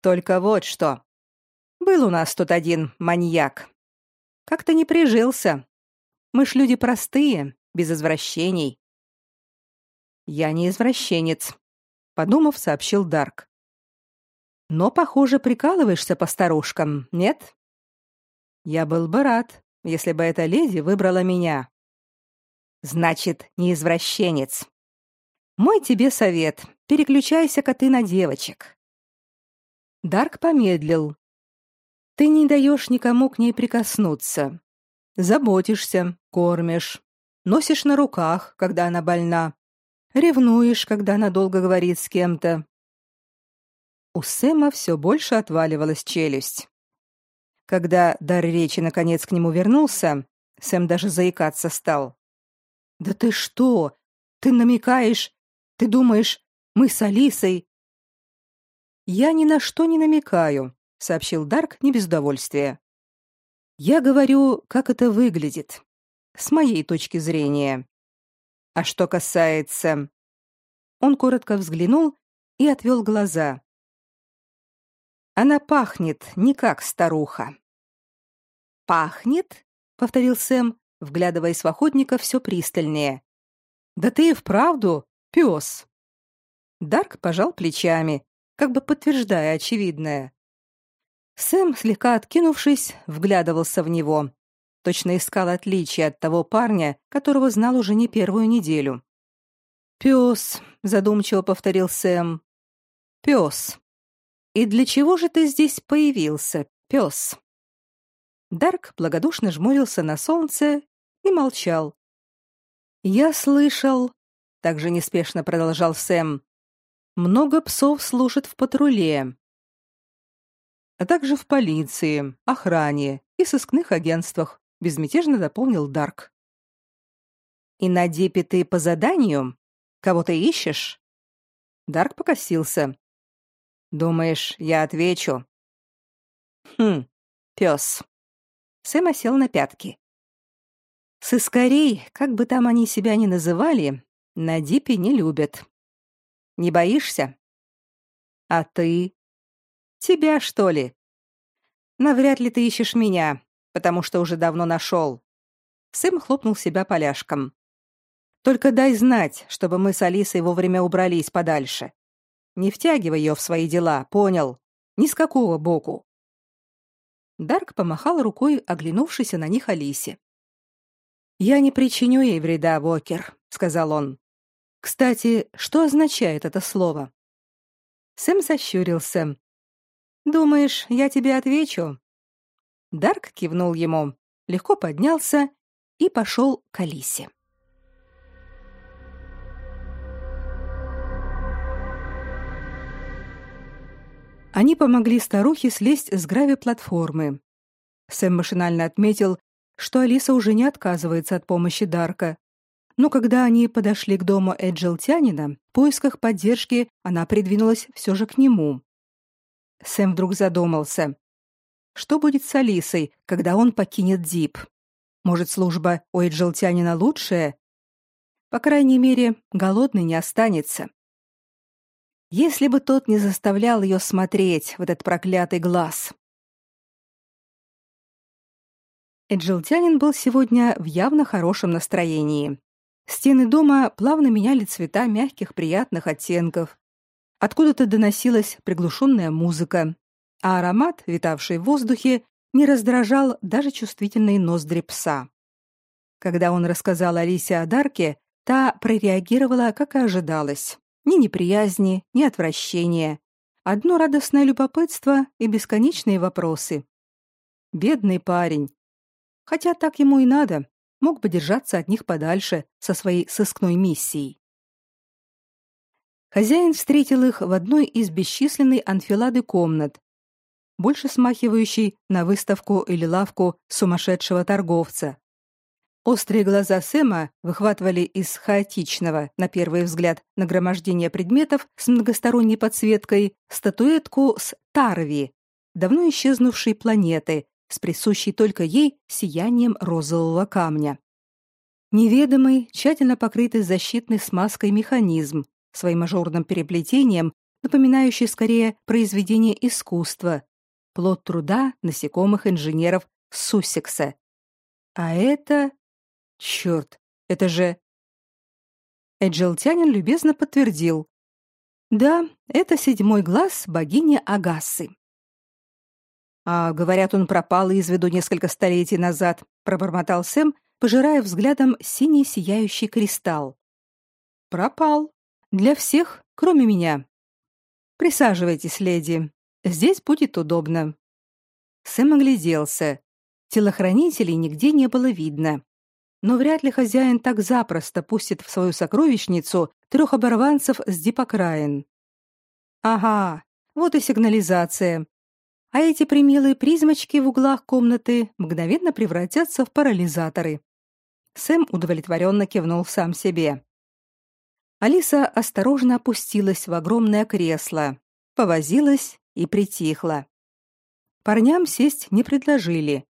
Только вот что. Был у нас тут один маньяк. Как-то не прижился. Мы ж люди простые, без извращений. Я не извращенец, подумав, сообщил Дарк. Но, похоже, прикалываешься по старушкам, нет? Я был бы рад, если бы эта леди выбрала меня. Значит, не извращенец. Мой тебе совет: переключайся-ка ты на девочек. Дарк помедлил. Ты не даешь никому к ней прикоснуться. Заботишься, кормишь, носишь на руках, когда она больна, ревнуешь, когда она долго говорит с кем-то. У Сэма все больше отваливалась челюсть. Когда дар речи наконец к нему вернулся, Сэм даже заикаться стал. «Да ты что? Ты намекаешь? Ты думаешь, мы с Алисой я ни на что не намекаю, сообщил Дарк не без удовольствия. Я говорю, как это выглядит с моей точки зрения. А что касается Он коротко взглянул и отвел глаза. Она пахнет не как старуха. Пахнет? повторил Сэм, вглядываясь в охотника все пристальнее. Да ты и вправду пес. Дарк пожал плечами, как бы подтверждая очевидное. Сэм, слегка откинувшись, вглядывался в него. Точно искал отличия от того парня, которого знал уже не первую неделю. «Пес», — задумчиво повторил Сэм. «Пес. И для чего же ты здесь появился, пес?» Дарк благодушно жмурился на солнце и молчал. «Я слышал», — также неспешно продолжал Сэм, много псов служит в патруле, а также в полиции, охране и сыскных агентствах, безмятежно дополнил Дарк. И на Дипе ты по заданию? Кого ты ищешь? Дарк покосился. Думаешь, я отвечу? Хм, пес. Сэм сел на пятки. Сыскарей, как бы там они себя ни называли, на Дипе не любят. Не боишься? А ты? Тебя, что ли? Навряд ли ты ищешь меня, потому что уже давно нашел. Сэм хлопнул себя поляшком. Только дай знать, чтобы мы с Алисой вовремя убрались подальше. Не втягивай ее в свои дела, понял? Ни с какого боку. Дарк помахал рукой, оглянувшись на них Алисе. Я не причиню ей вреда, Вокер, сказал он. Кстати, что означает это слово? Сэм сощурился. Думаешь, я тебе отвечу? Дарк кивнул ему, легко поднялся и пошел к Алисе. Они помогли старухе слезть с грави-платформы. Сэм машинально отметил, что Алиса уже не отказывается от помощи Дарка, но когда они подошли к дому Эджилтянина, в поисках поддержки она придвинулась все же к нему. Сэм вдруг задумался. Что будет с Алисой, когда он покинет Дип? Может, служба у Эджилтянина лучшая? По крайней мере, голодный не останется. Если бы тот не заставлял ее смотреть в этот проклятый глаз. Эджилтянин был сегодня в явно хорошем настроении. Стены дома плавно меняли цвета мягких приятных оттенков. Откуда-то доносилась приглушенная музыка, а аромат, витавший в воздухе, не раздражал даже чувствительные ноздри пса. Когда он рассказал Алисе о Дарке, та прореагировала, как и ожидалось. Ни неприязни, ни отвращения. Одно радостное любопытство и бесконечные вопросы. Бедный парень. Хотя так ему и надо мог бы держаться от них подальше со своей сыскной миссией. Хозяин встретил их в одной из бесчисленной анфилады комнат, больше смахивающей на выставку или лавку сумасшедшего торговца. Острые глаза Сэма выхватывали из хаотичного, на первый взгляд, нагромождения предметов с многосторонней подсветкой статуэтку с Тарви, давно исчезнувшей планеты, с присущей только ей сиянием розового камня. Неведомый, тщательно покрытый защитной смазкой механизм, своим ажурным переплетением, напоминающий скорее произведение искусства, плод труда насекомых инженеров Суссекса. А это... Черт, это же... Эджилтянин любезно подтвердил. Да, это седьмой глаз богини Агассы. А говорят, он пропал из виду несколько столетий назад, пробормотал Сэм, пожирая взглядом синий сияющий кристалл. Пропал. Для всех, кроме меня. Присаживайтесь, леди. Здесь будет удобно. Сэм огляделся. Телохранителей нигде не было видно. Но вряд ли хозяин так запросто пустит в свою сокровищницу трех оборванцев с дипокраин. Ага, вот и сигнализация а эти примилые призмочки в углах комнаты мгновенно превратятся в парализаторы. Сэм удовлетворенно кивнул сам себе. Алиса осторожно опустилась в огромное кресло, повозилась и притихла. Парням сесть не предложили.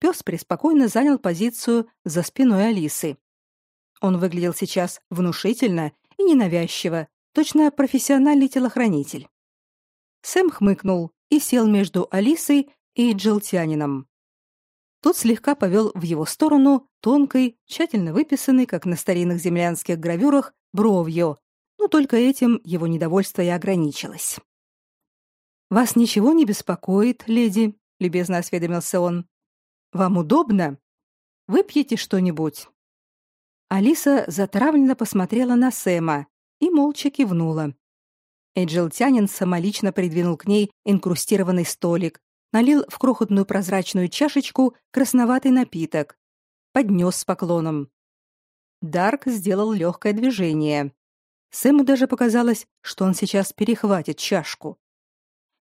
Пес преспокойно занял позицию за спиной Алисы. Он выглядел сейчас внушительно и ненавязчиво, точно профессиональный телохранитель. Сэм хмыкнул, и сел между Алисой и Джилтянином. Тот слегка повел в его сторону тонкой, тщательно выписанной, как на старинных землянских гравюрах, бровью, но только этим его недовольство и ограничилось. «Вас ничего не беспокоит, леди?» — любезно осведомился он. «Вам удобно? Выпьете что-нибудь?» Алиса затравленно посмотрела на Сэма и молча кивнула. Эджилтянин самолично придвинул к ней инкрустированный столик, налил в крохотную прозрачную чашечку красноватый напиток, поднес с поклоном. Дарк сделал легкое движение. Сэму даже показалось, что он сейчас перехватит чашку.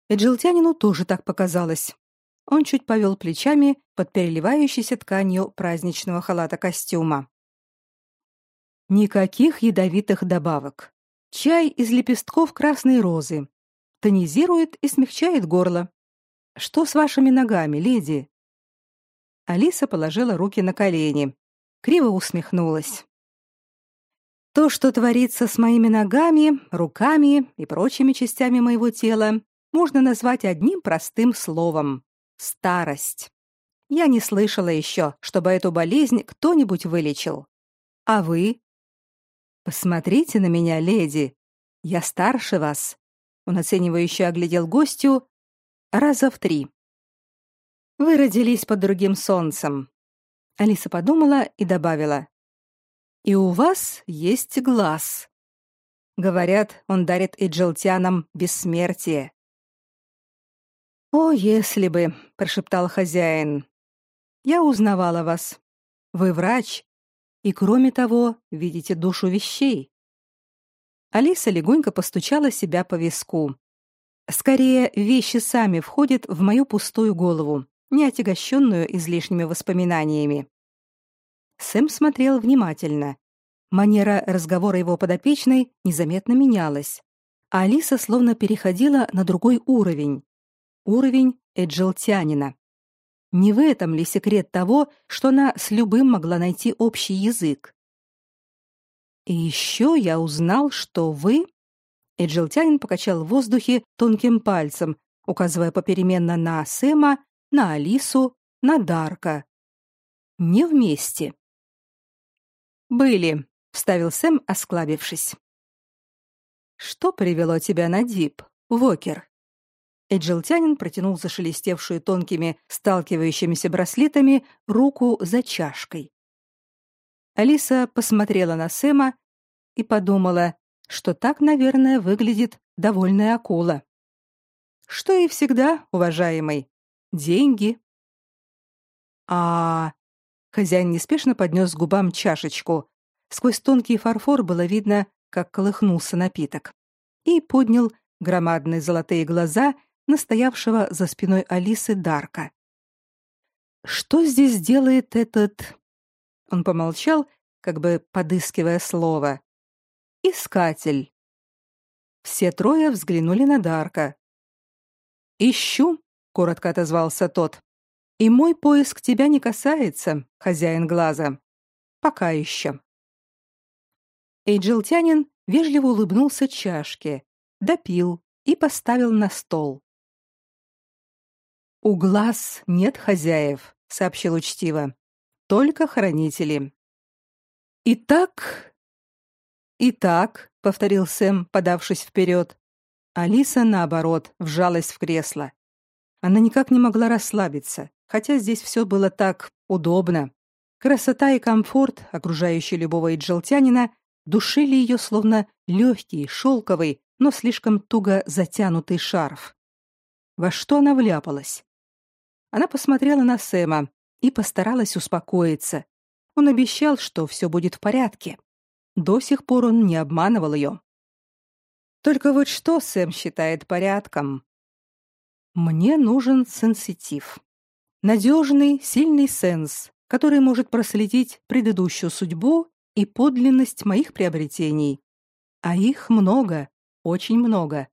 Эджилтянину тоже так показалось. Он чуть повел плечами под переливающейся тканью праздничного халата костюма. Никаких ядовитых добавок. Чай из лепестков красной розы. Тонизирует и смягчает горло. Что с вашими ногами, леди? Алиса положила руки на колени, криво усмехнулась. То, что творится с моими ногами, руками и прочими частями моего тела, можно назвать одним простым словом старость. Я не слышала еще, чтобы эту болезнь кто-нибудь вылечил. А вы? Посмотрите на меня, леди. Я старше вас. Он оценивающе оглядел гостью раза в три. Вы родились под другим солнцем. Алиса подумала и добавила: И у вас есть глаз. Говорят, он дарит эджелтянам бессмертие. О, если бы, прошептал хозяин. Я узнавала вас. Вы врач, и кроме того, видите душу вещей. Алиса легонько постучала себя по виску. Скорее, вещи сами входят в мою пустую голову, не отягощенную излишними воспоминаниями. Сэм смотрел внимательно. Манера разговора его подопечной незаметно менялась, а Алиса словно переходила на другой уровень. Уровень эджилтянина. Не в этом ли секрет того, что она с любым могла найти общий язык? И еще я узнал, что вы... Эджилтянин покачал в воздухе тонким пальцем, указывая попеременно на Сэма, на Алису, на Дарка. Не вместе. «Были», — вставил Сэм, осклабившись. «Что привело тебя на Дип, Вокер?» Эджилтянин протянул зашелестевшую тонкими сталкивающимися браслетами руку за чашкой. Алиса посмотрела на Сэма и подумала, что так, наверное, выглядит довольная акула. Что и всегда, уважаемый, деньги. А хозяин неспешно поднес к губам чашечку. Сквозь тонкий фарфор было видно, как колыхнулся напиток. И поднял громадные золотые глаза настоявшего за спиной Алисы Дарка. Что здесь делает этот Он помолчал, как бы подыскивая слово. Искатель. Все трое взглянули на Дарка. Ищу, коротко отозвался тот. И мой поиск тебя не касается, хозяин глаза. Пока еще. Эйджилтянин вежливо улыбнулся чашке, допил и поставил на стол. «У глаз нет хозяев», — сообщил учтиво. «Только хранители». «Итак...» «Итак», — повторил Сэм, подавшись вперед. Алиса, наоборот, вжалась в кресло. Она никак не могла расслабиться, хотя здесь все было так удобно. Красота и комфорт, окружающие любого иджелтянина, душили ее словно легкий, шелковый, но слишком туго затянутый шарф. Во что она вляпалась? Она посмотрела на Сэма и постаралась успокоиться. Он обещал, что все будет в порядке. До сих пор он не обманывал ее. Только вот что Сэм считает порядком? Мне нужен сенситив. Надежный, сильный сенс, который может проследить предыдущую судьбу и подлинность моих приобретений. А их много, очень много.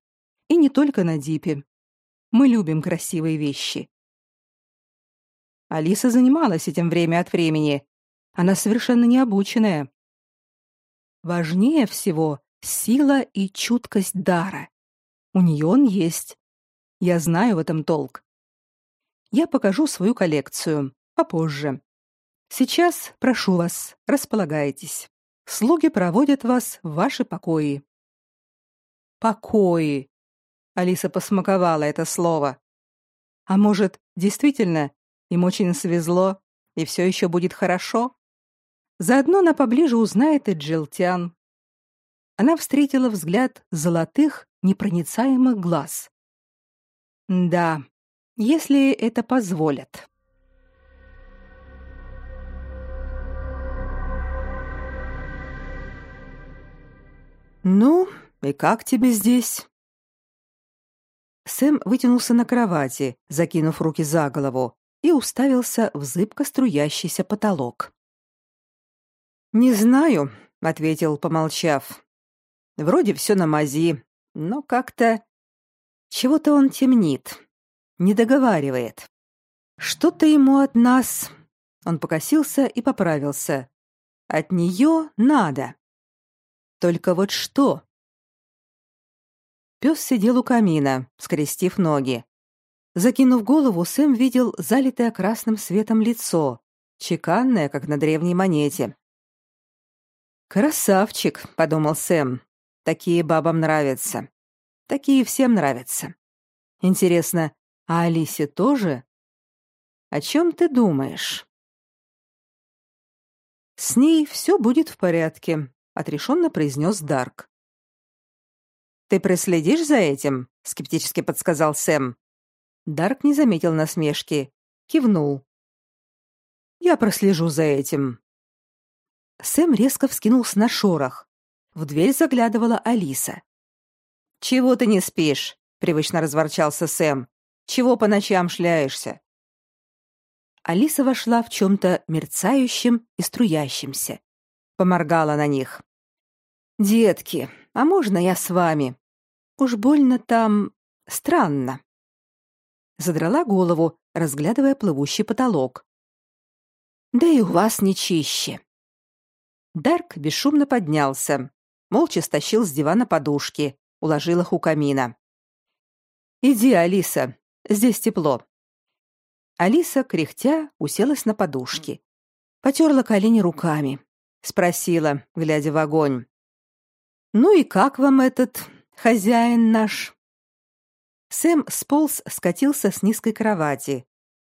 И не только на Дипе. Мы любим красивые вещи. Алиса занималась этим время от времени. Она совершенно необученная. Важнее всего сила и чуткость дара. У нее он есть. Я знаю в этом толк. Я покажу свою коллекцию попозже. Сейчас прошу вас, располагайтесь. Слуги проводят вас в ваши покои. Покои. Алиса посмаковала это слово. А может, действительно, им очень свезло, и все еще будет хорошо? Заодно она поближе узнает и Джилтян. Она встретила взгляд золотых, непроницаемых глаз. Да, если это позволят. Ну, и как тебе здесь? Сэм вытянулся на кровати, закинув руки за голову, и уставился в зыбко струящийся потолок. «Не знаю», — ответил, помолчав. «Вроде все на мази, но как-то... Чего-то он темнит, не договаривает. Что-то ему от нас...» Он покосился и поправился. «От нее надо». Только вот что? Пес сидел у камина, скрестив ноги. Закинув голову, Сэм видел залитое красным светом лицо, чеканное, как на древней монете. «Красавчик», — подумал Сэм. «Такие бабам нравятся. Такие всем нравятся. Интересно, а Алисе тоже? О чем ты думаешь?» «С ней все будет в порядке», — отрешенно произнес Дарк. «Ты проследишь за этим?» — скептически подсказал Сэм. Дарк не заметил насмешки, кивнул. Я прослежу за этим. Сэм резко вскинулся на шорох. В дверь заглядывала Алиса. Чего ты не спишь? привычно разворчался Сэм. Чего по ночам шляешься? Алиса вошла в чем то мерцающем и струящемся. Поморгала на них. Детки, а можно я с вами? Уж больно там странно задрала голову, разглядывая плывущий потолок. Да и у вас не чище. Дарк бесшумно поднялся, молча стащил с дивана подушки, уложил их у камина. Иди, Алиса, здесь тепло. Алиса, кряхтя, уселась на подушки, потерла колени руками, спросила, глядя в огонь: "Ну и как вам этот хозяин наш?" Сэм сполз, скатился с низкой кровати,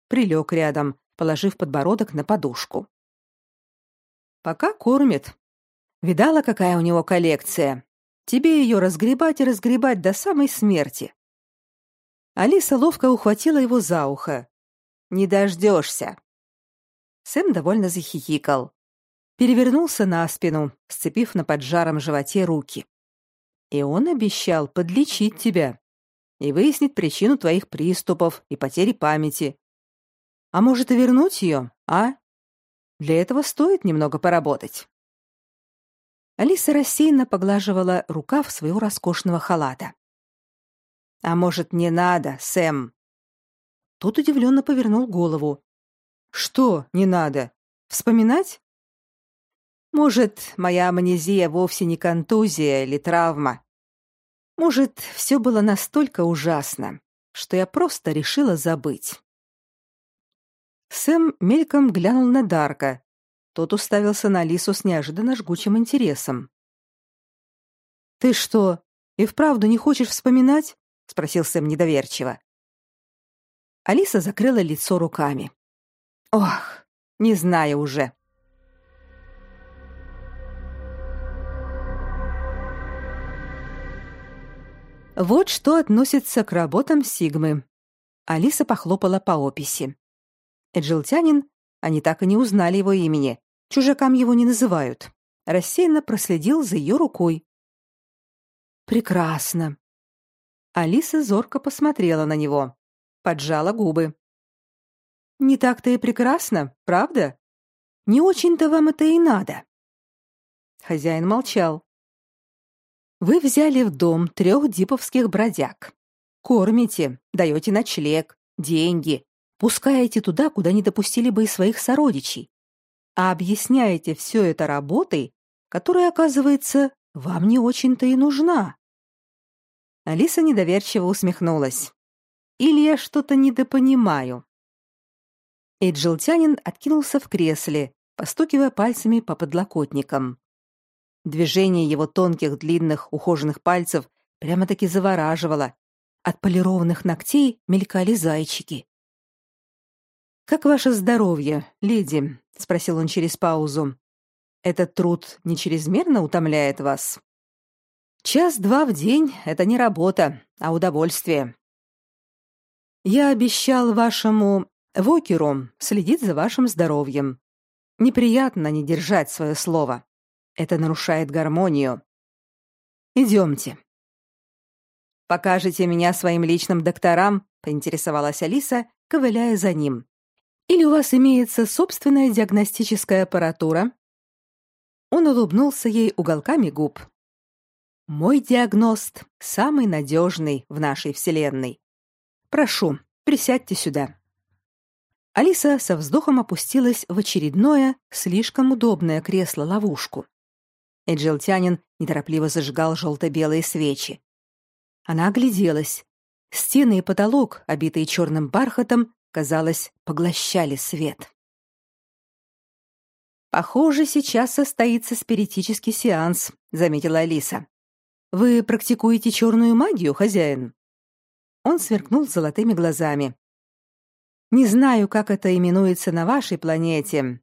прилег рядом, положив подбородок на подушку. Пока кормит. Видала, какая у него коллекция? Тебе ее разгребать и разгребать до самой смерти. Алиса ловко ухватила его за ухо. Не дождешься. Сэм довольно захихикал. Перевернулся на спину, сцепив на поджаром животе руки. И он обещал подлечить тебя и выяснить причину твоих приступов и потери памяти. А может и вернуть ее, а? Для этого стоит немного поработать. Алиса рассеянно поглаживала рукав своего роскошного халата. А может, не надо, Сэм? Тут удивленно повернул голову. Что не надо? Вспоминать? Может, моя амнезия вовсе не контузия или травма. Может, все было настолько ужасно, что я просто решила забыть. Сэм мельком глянул на Дарка. Тот уставился на Лису с неожиданно жгучим интересом. «Ты что, и вправду не хочешь вспоминать?» — спросил Сэм недоверчиво. Алиса закрыла лицо руками. «Ох, не знаю уже». Вот что относится к работам Сигмы. Алиса похлопала по описи. Эджилтянин, они так и не узнали его имени, чужакам его не называют, рассеянно проследил за ее рукой. «Прекрасно». Алиса зорко посмотрела на него, поджала губы. «Не так-то и прекрасно, правда? Не очень-то вам это и надо». Хозяин молчал. «Вы взяли в дом трех диповских бродяг. Кормите, даете ночлег, деньги, пускаете туда, куда не допустили бы и своих сородичей, а объясняете все это работой, которая, оказывается, вам не очень-то и нужна. Алиса недоверчиво усмехнулась. Или я что-то недопонимаю? Эйджелтянин откинулся в кресле, постукивая пальцами по подлокотникам. Движение его тонких, длинных, ухоженных пальцев прямо-таки завораживало. От полированных ногтей мелькали зайчики. Как ваше здоровье, леди? спросил он через паузу. Этот труд не чрезмерно утомляет вас? Час-два в день это не работа, а удовольствие. Я обещал вашему Вокеру следить за вашим здоровьем. Неприятно не держать свое слово. Это нарушает гармонию. Идемте. Покажете меня своим личным докторам, поинтересовалась Алиса, ковыляя за ним. Или у вас имеется собственная диагностическая аппаратура? Он улыбнулся ей уголками губ. Мой диагност самый надежный в нашей вселенной. Прошу, присядьте сюда. Алиса со вздохом опустилась в очередное, слишком удобное кресло-ловушку. Эджилтянин неторопливо зажигал желто-белые свечи. Она огляделась. Стены и потолок, обитые черным бархатом, казалось, поглощали свет. Похоже, сейчас состоится спиритический сеанс, заметила Алиса. Вы практикуете черную магию, хозяин? Он сверкнул золотыми глазами. Не знаю, как это именуется на вашей планете.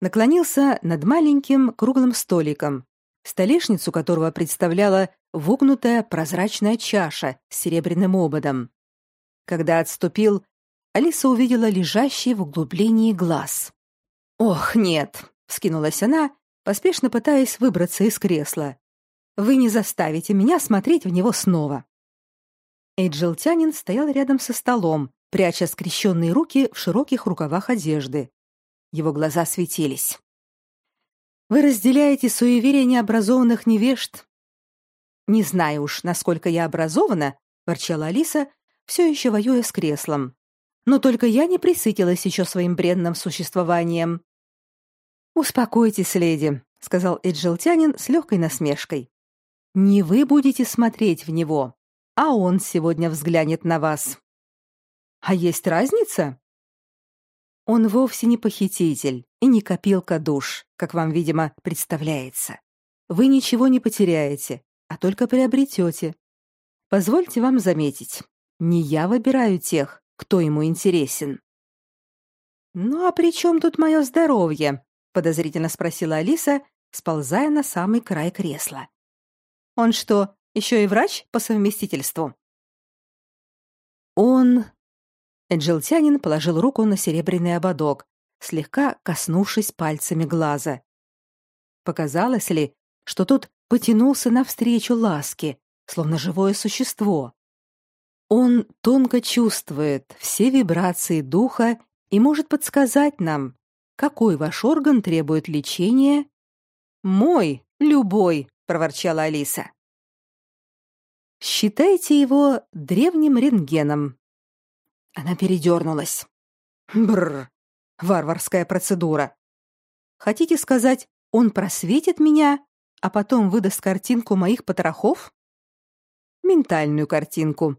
Наклонился над маленьким круглым столиком, столешницу которого представляла вогнутая прозрачная чаша с серебряным ободом. Когда отступил, Алиса увидела лежащий в углублении глаз. «Ох, нет!» — вскинулась она, поспешно пытаясь выбраться из кресла. «Вы не заставите меня смотреть в него снова!» Эйджелтянин стоял рядом со столом, пряча скрещенные руки в широких рукавах одежды. Его глаза светились. «Вы разделяете суеверия необразованных невежд?» «Не знаю уж, насколько я образована», — ворчала Алиса, все еще воюя с креслом. Но только я не присытилась еще своим бренным существованием. Успокойтесь, леди, сказал Эджелтянин с легкой насмешкой. Не вы будете смотреть в него, а он сегодня взглянет на вас. А есть разница? Он вовсе не похититель и не копилка душ, как вам, видимо, представляется. Вы ничего не потеряете, а только приобретете. Позвольте вам заметить, не я выбираю тех, кто ему интересен. Ну а при чем тут мое здоровье? подозрительно спросила Алиса, сползая на самый край кресла. Он что, еще и врач по совместительству? Он Эджилтянин положил руку на серебряный ободок, слегка коснувшись пальцами глаза. Показалось ли, что тот потянулся навстречу ласке, словно живое существо? Он тонко чувствует все вибрации духа и может подсказать нам, какой ваш орган требует лечения. Мой, любой, проворчала Алиса. Считайте его древним рентгеном. Она передернулась. Бррр, варварская процедура. Хотите сказать Он просветит меня, а потом выдаст картинку моих потрохов? Ментальную картинку.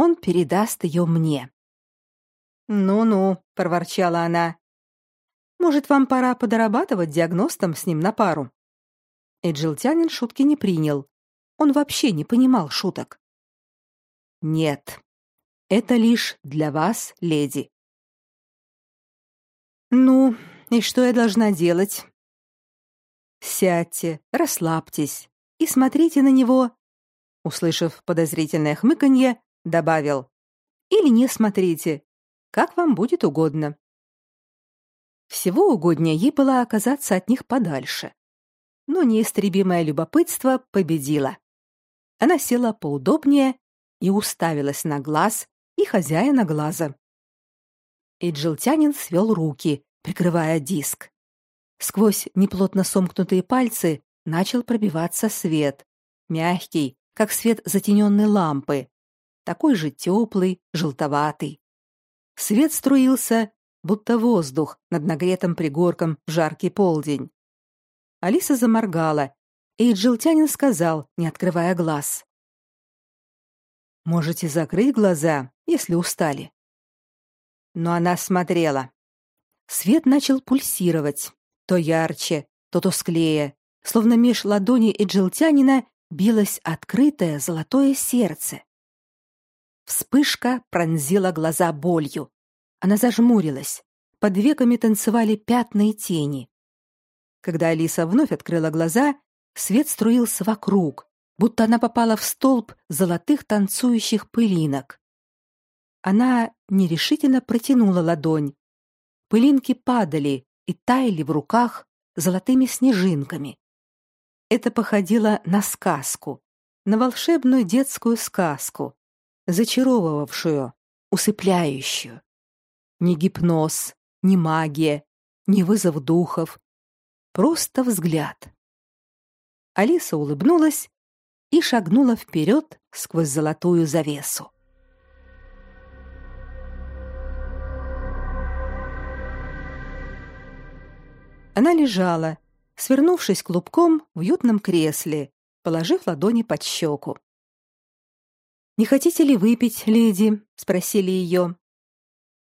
Он передаст ее мне. «Ну-ну», — проворчала она. «Может, вам пора подорабатывать диагностом с ним на пару?» Эджилтянин шутки не принял. Он вообще не понимал шуток. «Нет, это лишь для вас, леди». «Ну, и что я должна делать?» «Сядьте, расслабьтесь и смотрите на него», услышав подозрительное хмыканье, добавил. «Или не смотрите, как вам будет угодно. Всего угоднее ей было оказаться от них подальше. Но неистребимое любопытство победило. Она села поудобнее и уставилась на глаз и хозяина глаза. И джилтянин свел руки, прикрывая диск. Сквозь неплотно сомкнутые пальцы начал пробиваться свет, мягкий, как свет затененной лампы, такой же теплый, желтоватый. Свет струился, будто воздух над нагретым пригорком в жаркий полдень. Алиса заморгала, и Джилтянин сказал, не открывая глаз. «Можете закрыть глаза, если устали». Но она смотрела. Свет начал пульсировать, то ярче, то тусклее, словно меж ладони Эджилтянина билось открытое золотое сердце. Вспышка пронзила глаза болью. Она зажмурилась. Под веками танцевали пятна и тени. Когда Алиса вновь открыла глаза, свет струился вокруг, будто она попала в столб золотых танцующих пылинок. Она нерешительно протянула ладонь. Пылинки падали и таяли в руках золотыми снежинками. Это походило на сказку, на волшебную детскую сказку, зачаровывавшую, усыпляющую. Ни гипноз, ни магия, ни вызов духов, просто взгляд. Алиса улыбнулась и шагнула вперед сквозь золотую завесу. Она лежала, свернувшись клубком в уютном кресле, положив ладони под щеку. «Не хотите ли выпить, леди?» — спросили ее.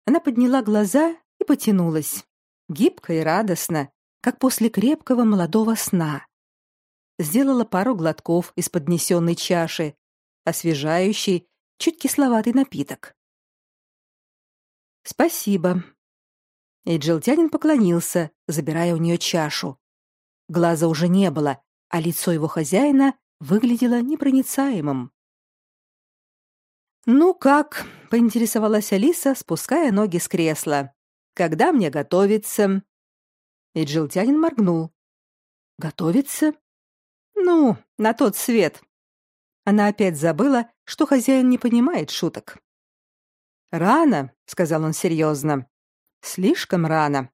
Она подняла глаза и потянулась, гибко и радостно, как после крепкого молодого сна. Сделала пару глотков из поднесенной чаши, освежающий, чуть кисловатый напиток. «Спасибо». И Джилтянин поклонился, забирая у нее чашу. Глаза уже не было, а лицо его хозяина выглядело непроницаемым. «Ну как?» — поинтересовалась Алиса, спуская ноги с кресла. «Когда мне готовиться?» И Джилтянин моргнул. «Готовиться?» «Ну, на тот свет». Она опять забыла, что хозяин не понимает шуток. «Рано», — сказал он серьезно. «Слишком рано.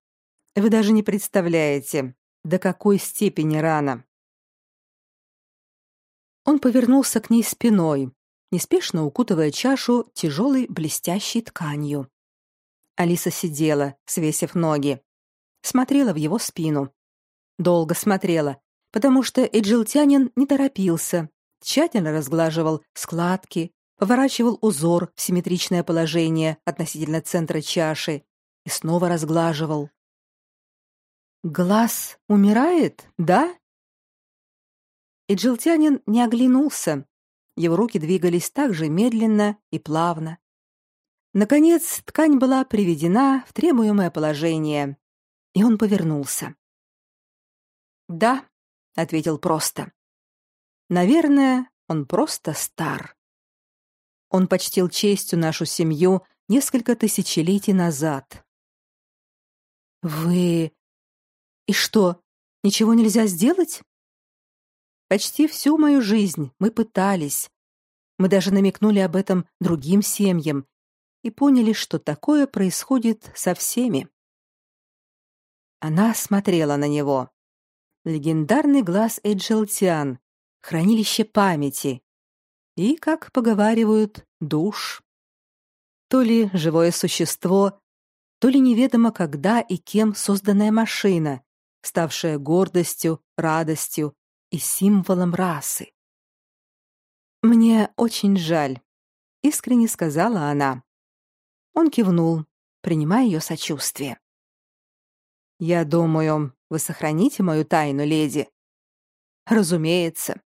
Вы даже не представляете, до какой степени рано». Он повернулся к ней спиной, неспешно укутывая чашу тяжелой блестящей тканью. Алиса сидела, свесив ноги, смотрела в его спину. Долго смотрела, потому что Эджилтянин не торопился, тщательно разглаживал складки, поворачивал узор в симметричное положение относительно центра чаши и снова разглаживал. Глаз умирает, да? Эджилтянин не оглянулся, его руки двигались так же медленно и плавно. Наконец, ткань была приведена в требуемое положение, и он повернулся. «Да», — ответил просто. «Наверное, он просто стар. Он почтил честью нашу семью несколько тысячелетий назад». «Вы... И что, ничего нельзя сделать?» Почти всю мою жизнь мы пытались. Мы даже намекнули об этом другим семьям и поняли, что такое происходит со всеми. Она смотрела на него. Легендарный глаз Эджелтиан, хранилище памяти и, как поговаривают, душ. То ли живое существо, то ли неведомо когда и кем созданная машина, ставшая гордостью, радостью и символом расы. Мне очень жаль, искренне сказала она. Он кивнул, принимая ее сочувствие. Я думаю, вы сохраните мою тайну, леди. Разумеется.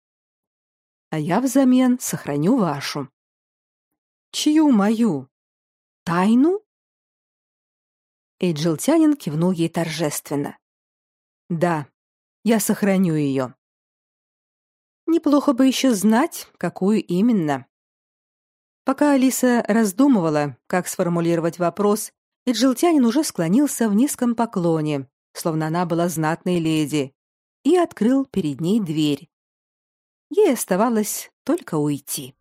А я взамен сохраню вашу. Чью мою? Тайну? Эйджилтянин кивнул ей торжественно. Да, я сохраню ее. Неплохо бы еще знать, какую именно. Пока Алиса раздумывала, как сформулировать вопрос, Эджилтянин уже склонился в низком поклоне, словно она была знатной леди, и открыл перед ней дверь. Ей оставалось только уйти.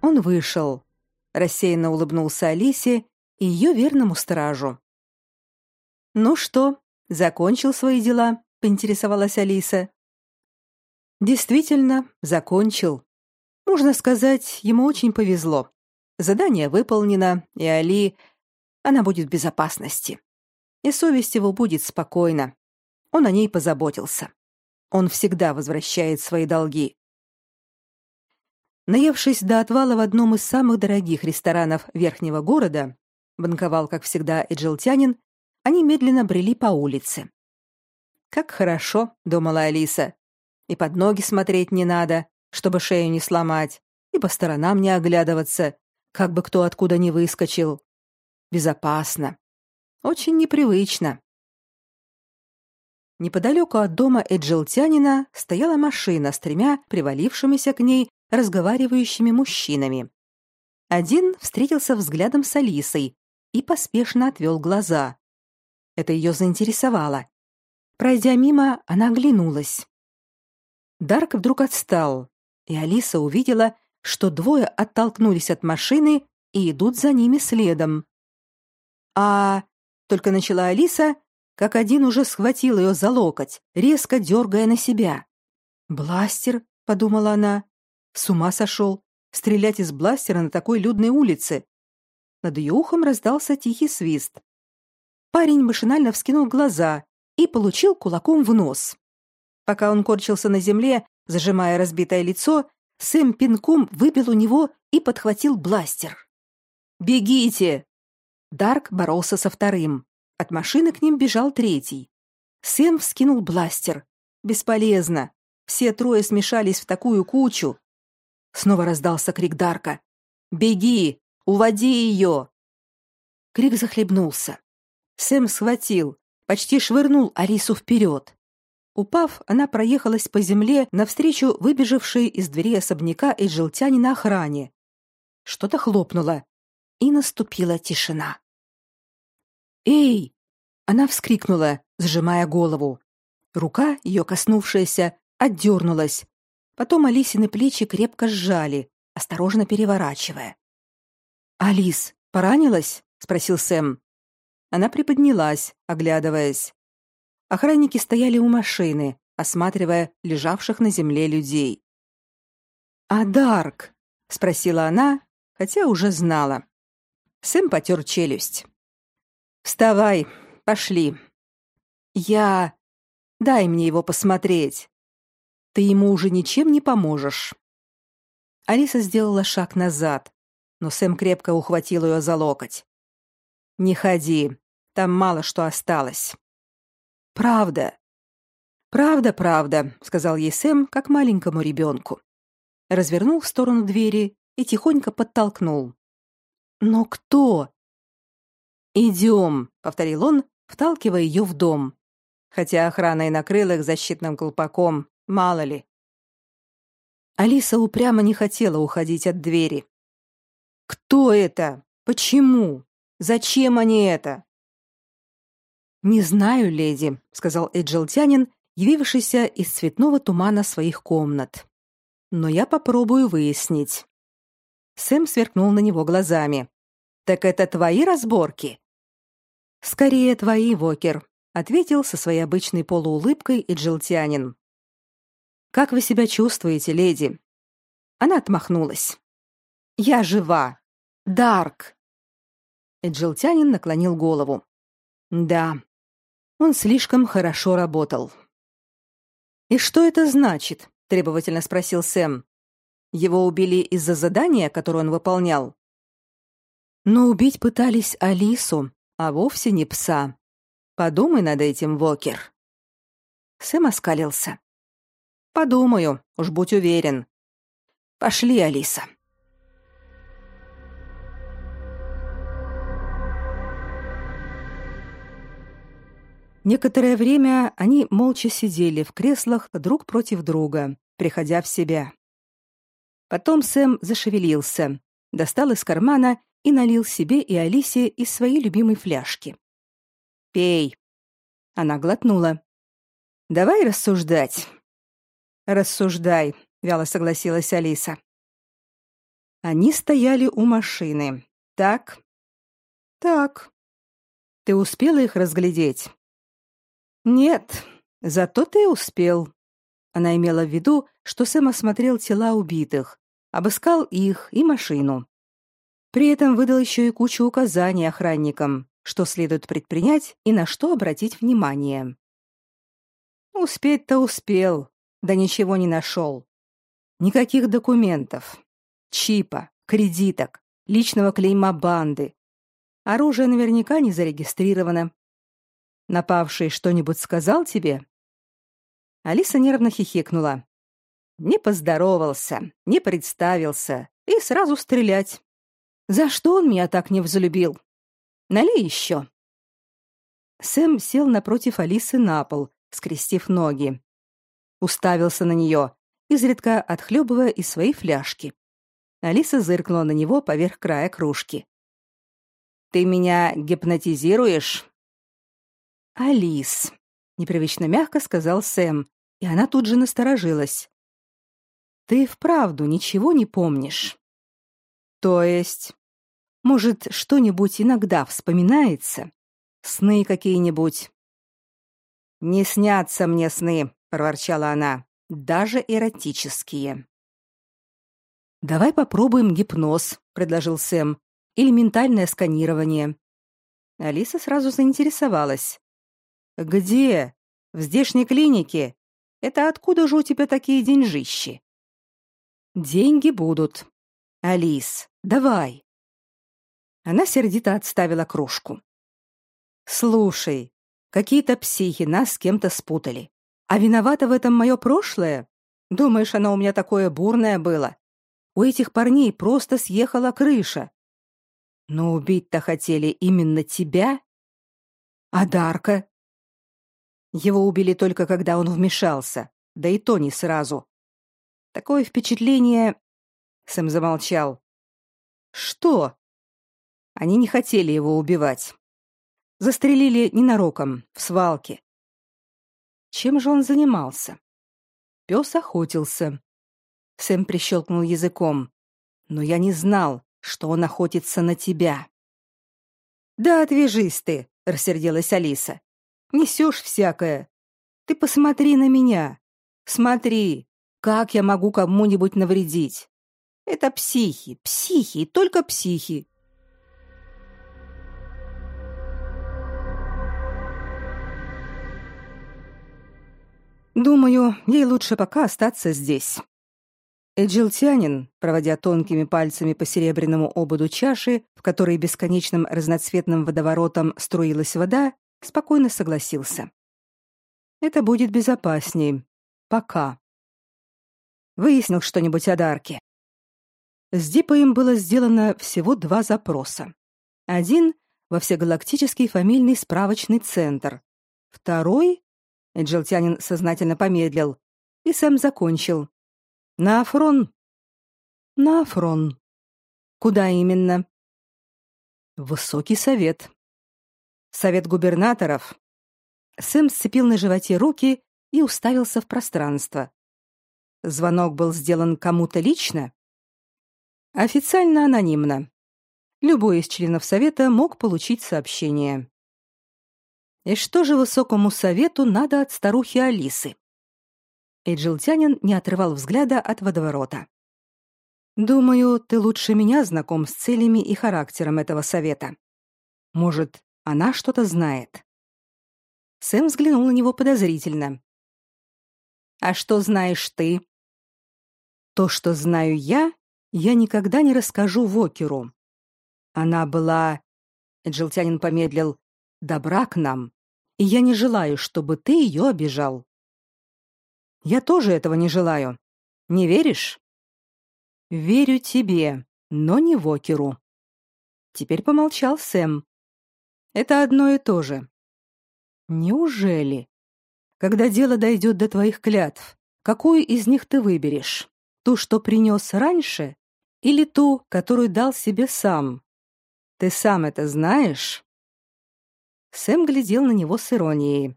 Он вышел, рассеянно улыбнулся Алисе и ее верному стражу. «Ну что, закончил свои дела?» — поинтересовалась Алиса. Действительно, закончил. Можно сказать, ему очень повезло. Задание выполнено, и Али... Она будет в безопасности. И совесть его будет спокойна. Он о ней позаботился. Он всегда возвращает свои долги. Наевшись до отвала в одном из самых дорогих ресторанов верхнего города, банковал, как всегда, эджилтянин, они медленно брели по улице. «Как хорошо», — думала Алиса, и под ноги смотреть не надо, чтобы шею не сломать, и по сторонам не оглядываться, как бы кто откуда не выскочил. Безопасно. Очень непривычно. Неподалеку от дома Эджилтянина стояла машина с тремя привалившимися к ней разговаривающими мужчинами. Один встретился взглядом с Алисой и поспешно отвел глаза. Это ее заинтересовало. Пройдя мимо, она оглянулась. Дарк вдруг отстал, и Алиса увидела, что двое оттолкнулись от машины и идут за ними следом. А только начала Алиса, как один уже схватил ее за локоть, резко дергая на себя. «Бластер», — подумала она, — «с ума сошел, стрелять из бластера на такой людной улице». Над ее ухом раздался тихий свист. Парень машинально вскинул глаза и получил кулаком в нос. Пока он корчился на земле, зажимая разбитое лицо, Сэм пинком выбил у него и подхватил бластер. «Бегите!» Дарк боролся со вторым. От машины к ним бежал третий. Сэм вскинул бластер. Бесполезно. Все трое смешались в такую кучу. Снова раздался крик Дарка. «Беги! Уводи ее!» Крик захлебнулся. Сэм схватил, почти швырнул Арису вперед. Упав, она проехалась по земле навстречу выбежавшей из двери особняка и желтянина охране. Что-то хлопнуло, и наступила тишина. «Эй!» — она вскрикнула, сжимая голову. Рука, ее коснувшаяся, отдернулась. Потом Алисины плечи крепко сжали, осторожно переворачивая. «Алис, поранилась?» — спросил Сэм. Она приподнялась, оглядываясь. Охранники стояли у машины, осматривая лежавших на земле людей. «А Дарк?» — спросила она, хотя уже знала. Сэм потер челюсть. «Вставай, пошли. Я... Дай мне его посмотреть. Ты ему уже ничем не поможешь». Алиса сделала шаг назад, но Сэм крепко ухватил ее за локоть. «Не ходи, там мало что осталось». Правда. Правда, правда, сказал ей Сэм, как маленькому ребенку. Развернул в сторону двери и тихонько подтолкнул. Но кто? Идем, повторил он, вталкивая ее в дом. Хотя охрана и накрыла их защитным колпаком, мало ли. Алиса упрямо не хотела уходить от двери. Кто это? Почему? Зачем они это? Не знаю, леди, сказал Эджилтянин, явившийся из цветного тумана своих комнат. Но я попробую выяснить. Сэм сверкнул на него глазами. Так это твои разборки? Скорее твои, Вокер, ответил со своей обычной полуулыбкой Эджилтянин. Как вы себя чувствуете, леди? Она отмахнулась. Я жива. Дарк. Эджилтянин наклонил голову. Да. Он слишком хорошо работал. И что это значит? требовательно спросил Сэм. Его убили из-за задания, которое он выполнял. Но убить пытались Алису, а вовсе не пса. Подумай над этим, Вокер. Сэм оскалился. Подумаю, уж будь уверен. Пошли, Алиса. Некоторое время они молча сидели в креслах друг против друга, приходя в себя. Потом Сэм зашевелился, достал из кармана и налил себе и Алисе из своей любимой фляжки. «Пей». Она глотнула. «Давай рассуждать». «Рассуждай», — вяло согласилась Алиса. Они стояли у машины. Так? Так. Ты успела их разглядеть? Нет, зато ты успел. Она имела в виду, что Сэм осмотрел тела убитых, обыскал их и машину. При этом выдал еще и кучу указаний охранникам, что следует предпринять и на что обратить внимание. Успеть-то успел, да ничего не нашел. Никаких документов, чипа, кредиток, личного клейма банды. Оружие наверняка не зарегистрировано. Напавший что-нибудь сказал тебе? Алиса нервно хихикнула. Не поздоровался, не представился и сразу стрелять. За что он меня так не взлюбил? Налей еще. Сэм сел напротив Алисы на пол, скрестив ноги. Уставился на нее, изредка отхлебывая из своей фляжки. Алиса зыркнула на него поверх края кружки. «Ты меня гипнотизируешь?» «Алис», — непривычно мягко сказал Сэм, и она тут же насторожилась. «Ты вправду ничего не помнишь?» «То есть? Может, что-нибудь иногда вспоминается? Сны какие-нибудь?» «Не снятся мне сны», — проворчала она, — «даже эротические». «Давай попробуем гипноз», — предложил Сэм, — «или ментальное сканирование». Алиса сразу заинтересовалась. Где? В здешней клинике? Это откуда же у тебя такие деньжищи? Деньги будут. Алис, давай. Она сердито отставила кружку. Слушай, какие-то психи нас с кем-то спутали. А виновата в этом мое прошлое? Думаешь, оно у меня такое бурное было? У этих парней просто съехала крыша. Но убить-то хотели именно тебя? А Дарка? Его убили только когда он вмешался, да и то не сразу. Такое впечатление... Сэм замолчал. Что? Они не хотели его убивать. Застрелили ненароком, в свалке. Чем же он занимался? Пес охотился. Сэм прищелкнул языком. Но я не знал, что он охотится на тебя. Да отвяжись ты, рассердилась Алиса. Несешь всякое. Ты посмотри на меня. Смотри, как я могу кому-нибудь навредить. Это психи, психи, только психи. Думаю, ей лучше пока остаться здесь. Эджилтянин, проводя тонкими пальцами по серебряному ободу чаши, в которой бесконечным разноцветным водоворотом струилась вода, спокойно согласился. Это будет безопаснее. Пока. Выяснил что-нибудь о Дарке. С Дипоем было сделано всего два запроса. Один во всегалактический фамильный справочный центр. Второй Эджилтянин сознательно помедлил и сам закончил. На Афрон. На Афрон. Куда именно? Высокий совет. Совет губернаторов. Сэм сцепил на животе руки и уставился в пространство. Звонок был сделан кому-то лично? Официально анонимно. Любой из членов совета мог получить сообщение. И что же высокому совету надо от старухи Алисы? Эджилтянин не отрывал взгляда от водоворота. Думаю, ты лучше меня знаком с целями и характером этого совета. Может, она что-то знает. Сэм взглянул на него подозрительно. А что знаешь ты? То, что знаю я, я никогда не расскажу Вокеру. Она была, Джилтянин помедлил, добра к нам, и я не желаю, чтобы ты ее обижал. Я тоже этого не желаю. Не веришь? Верю тебе, но не Вокеру. Теперь помолчал Сэм. Это одно и то же. Неужели? Когда дело дойдет до твоих клятв, какую из них ты выберешь? Ту, что принес раньше, или ту, которую дал себе сам? Ты сам это знаешь? Сэм глядел на него с иронией.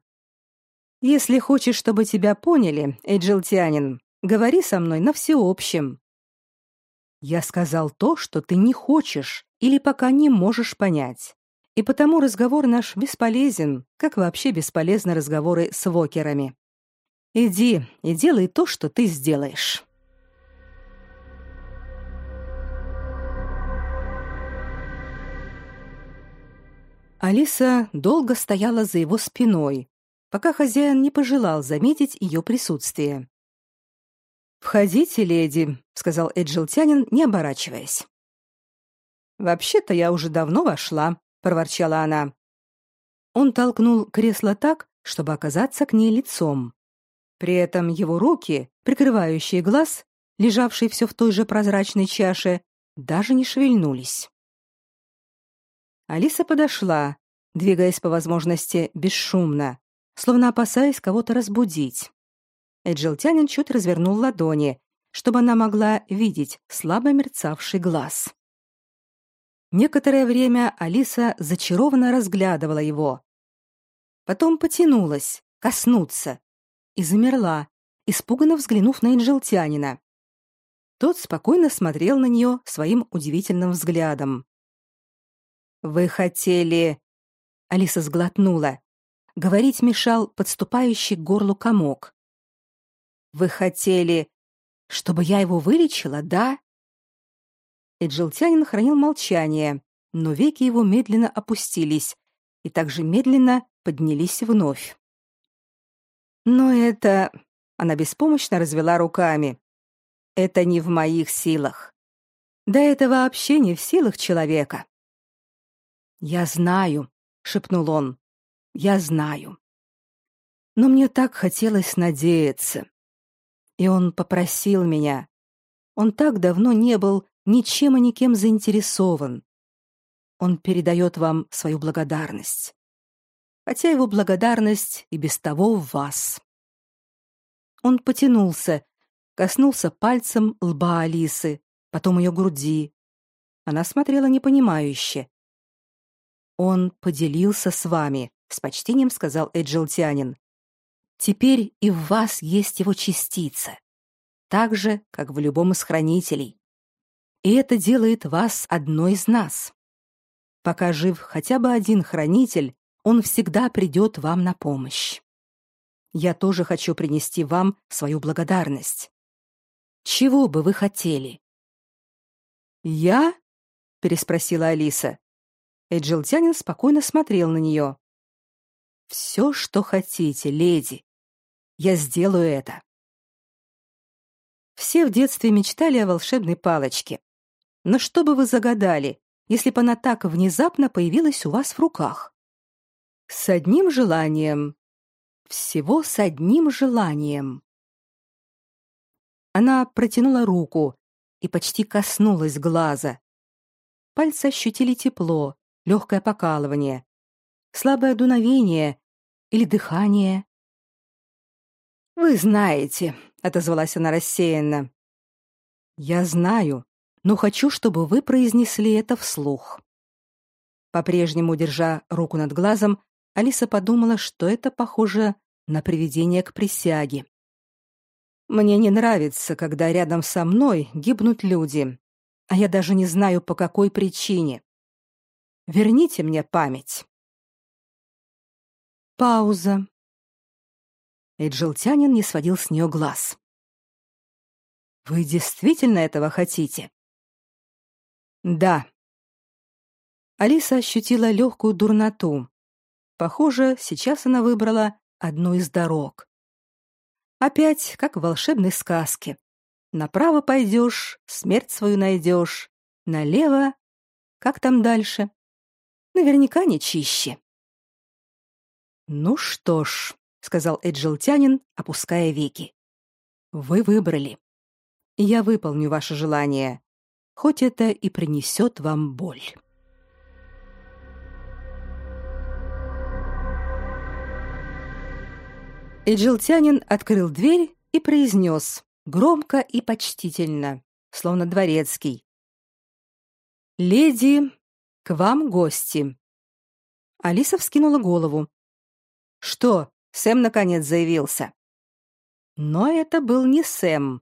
Если хочешь, чтобы тебя поняли, Эйджилтянин, говори со мной на всеобщем. Я сказал то, что ты не хочешь или пока не можешь понять. И потому разговор наш бесполезен, как вообще бесполезны разговоры с вокерами. Иди и делай то, что ты сделаешь. Алиса долго стояла за его спиной, пока хозяин не пожелал заметить ее присутствие. «Входите, леди», — сказал Эджилтянин, не оборачиваясь. «Вообще-то я уже давно вошла», — проворчала она. Он толкнул кресло так, чтобы оказаться к ней лицом. При этом его руки, прикрывающие глаз, лежавший все в той же прозрачной чаше, даже не шевельнулись. Алиса подошла, двигаясь по возможности бесшумно, словно опасаясь кого-то разбудить. Эджилтянин чуть развернул ладони, чтобы она могла видеть слабо мерцавший глаз. Некоторое время Алиса зачарованно разглядывала его. Потом потянулась, коснуться, и замерла, испуганно взглянув на Эджилтянина. Тот спокойно смотрел на нее своим удивительным взглядом. Вы хотели Алиса сглотнула. Говорить мешал подступающий к горлу комок. Вы хотели, чтобы я его вылечила, да? Эджилтянин хранил молчание, но веки его медленно опустились и также медленно поднялись вновь. Но это она беспомощно развела руками. Это не в моих силах. Да это вообще не в силах человека. Я знаю, шепнул он. Я знаю. Но мне так хотелось надеяться. И он попросил меня. Он так давно не был ничем и никем заинтересован. Он передает вам свою благодарность. Хотя его благодарность и без того в вас. Он потянулся, коснулся пальцем лба Алисы, потом ее груди. Она смотрела непонимающе. Он поделился с вами, с почтением сказал Эджилтянин. Теперь и в вас есть его частица, так же, как в любом из хранителей. И это делает вас одной из нас. Пока жив хотя бы один хранитель, он всегда придет вам на помощь. Я тоже хочу принести вам свою благодарность. Чего бы вы хотели? Я? переспросила Алиса. Эджилтянин спокойно смотрел на нее. «Все, что хотите, леди. Я сделаю это». Все в детстве мечтали о волшебной палочке. Но что бы вы загадали, если бы она так внезапно появилась у вас в руках? С одним желанием. Всего с одним желанием. Она протянула руку и почти коснулась глаза. Пальцы ощутили тепло, легкое покалывание, слабое дуновение или дыхание. Вы знаете, отозвалась она рассеянно. Я знаю, но хочу, чтобы вы произнесли это вслух. По-прежнему держа руку над глазом, Алиса подумала, что это похоже на приведение к присяге. Мне не нравится, когда рядом со мной гибнут люди, а я даже не знаю по какой причине. Верните мне память. Пауза. Эджилтянин не сводил с нее глаз. Вы действительно этого хотите? Да. Алиса ощутила легкую дурноту. Похоже, сейчас она выбрала одну из дорог. Опять, как в волшебной сказке. Направо пойдешь, смерть свою найдешь. Налево... Как там дальше? Наверняка не чище. Ну что ж, сказал Эджилтянин, опуская веки. Вы выбрали. Я выполню ваше желание, хоть это и принесет вам боль. Эджилтянин открыл дверь и произнес громко и почтительно, словно дворецкий: "Леди, к вам гости". Алиса вскинула голову. Что? Сэм наконец заявился. Но это был не Сэм.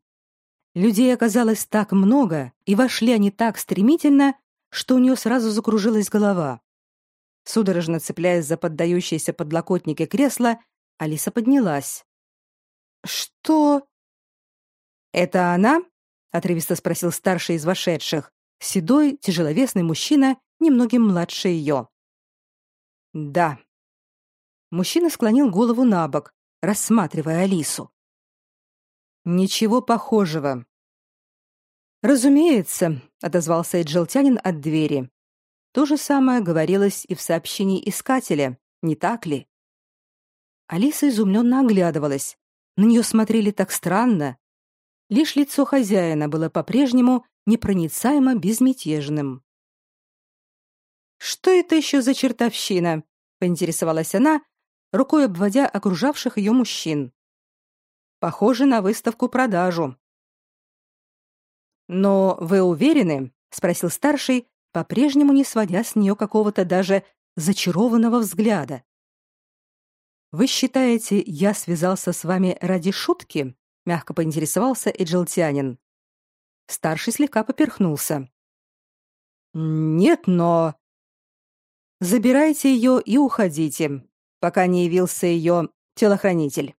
Людей оказалось так много, и вошли они так стремительно, что у нее сразу закружилась голова. Судорожно цепляясь за поддающиеся подлокотники кресла, Алиса поднялась. «Что?» «Это она?» — отрывисто спросил старший из вошедших, седой, тяжеловесный мужчина, немногим младше ее. «Да». Мужчина склонил голову на бок, рассматривая Алису. Ничего похожего. Разумеется, отозвался Эджелтянин от двери. То же самое говорилось и в сообщении искателя, не так ли? Алиса изумленно оглядывалась. На нее смотрели так странно. Лишь лицо хозяина было по-прежнему непроницаемо безмятежным. Что это еще за чертовщина? поинтересовалась она, рукой обводя окружавших ее мужчин. Похоже на выставку-продажу. Но вы уверены? спросил старший, по-прежнему не сводя с нее какого-то даже зачарованного взгляда. Вы считаете, я связался с вами ради шутки? мягко поинтересовался Эджелтянин. Старший слегка поперхнулся. Нет, но Забирайте ее и уходите, пока не явился ее телохранитель.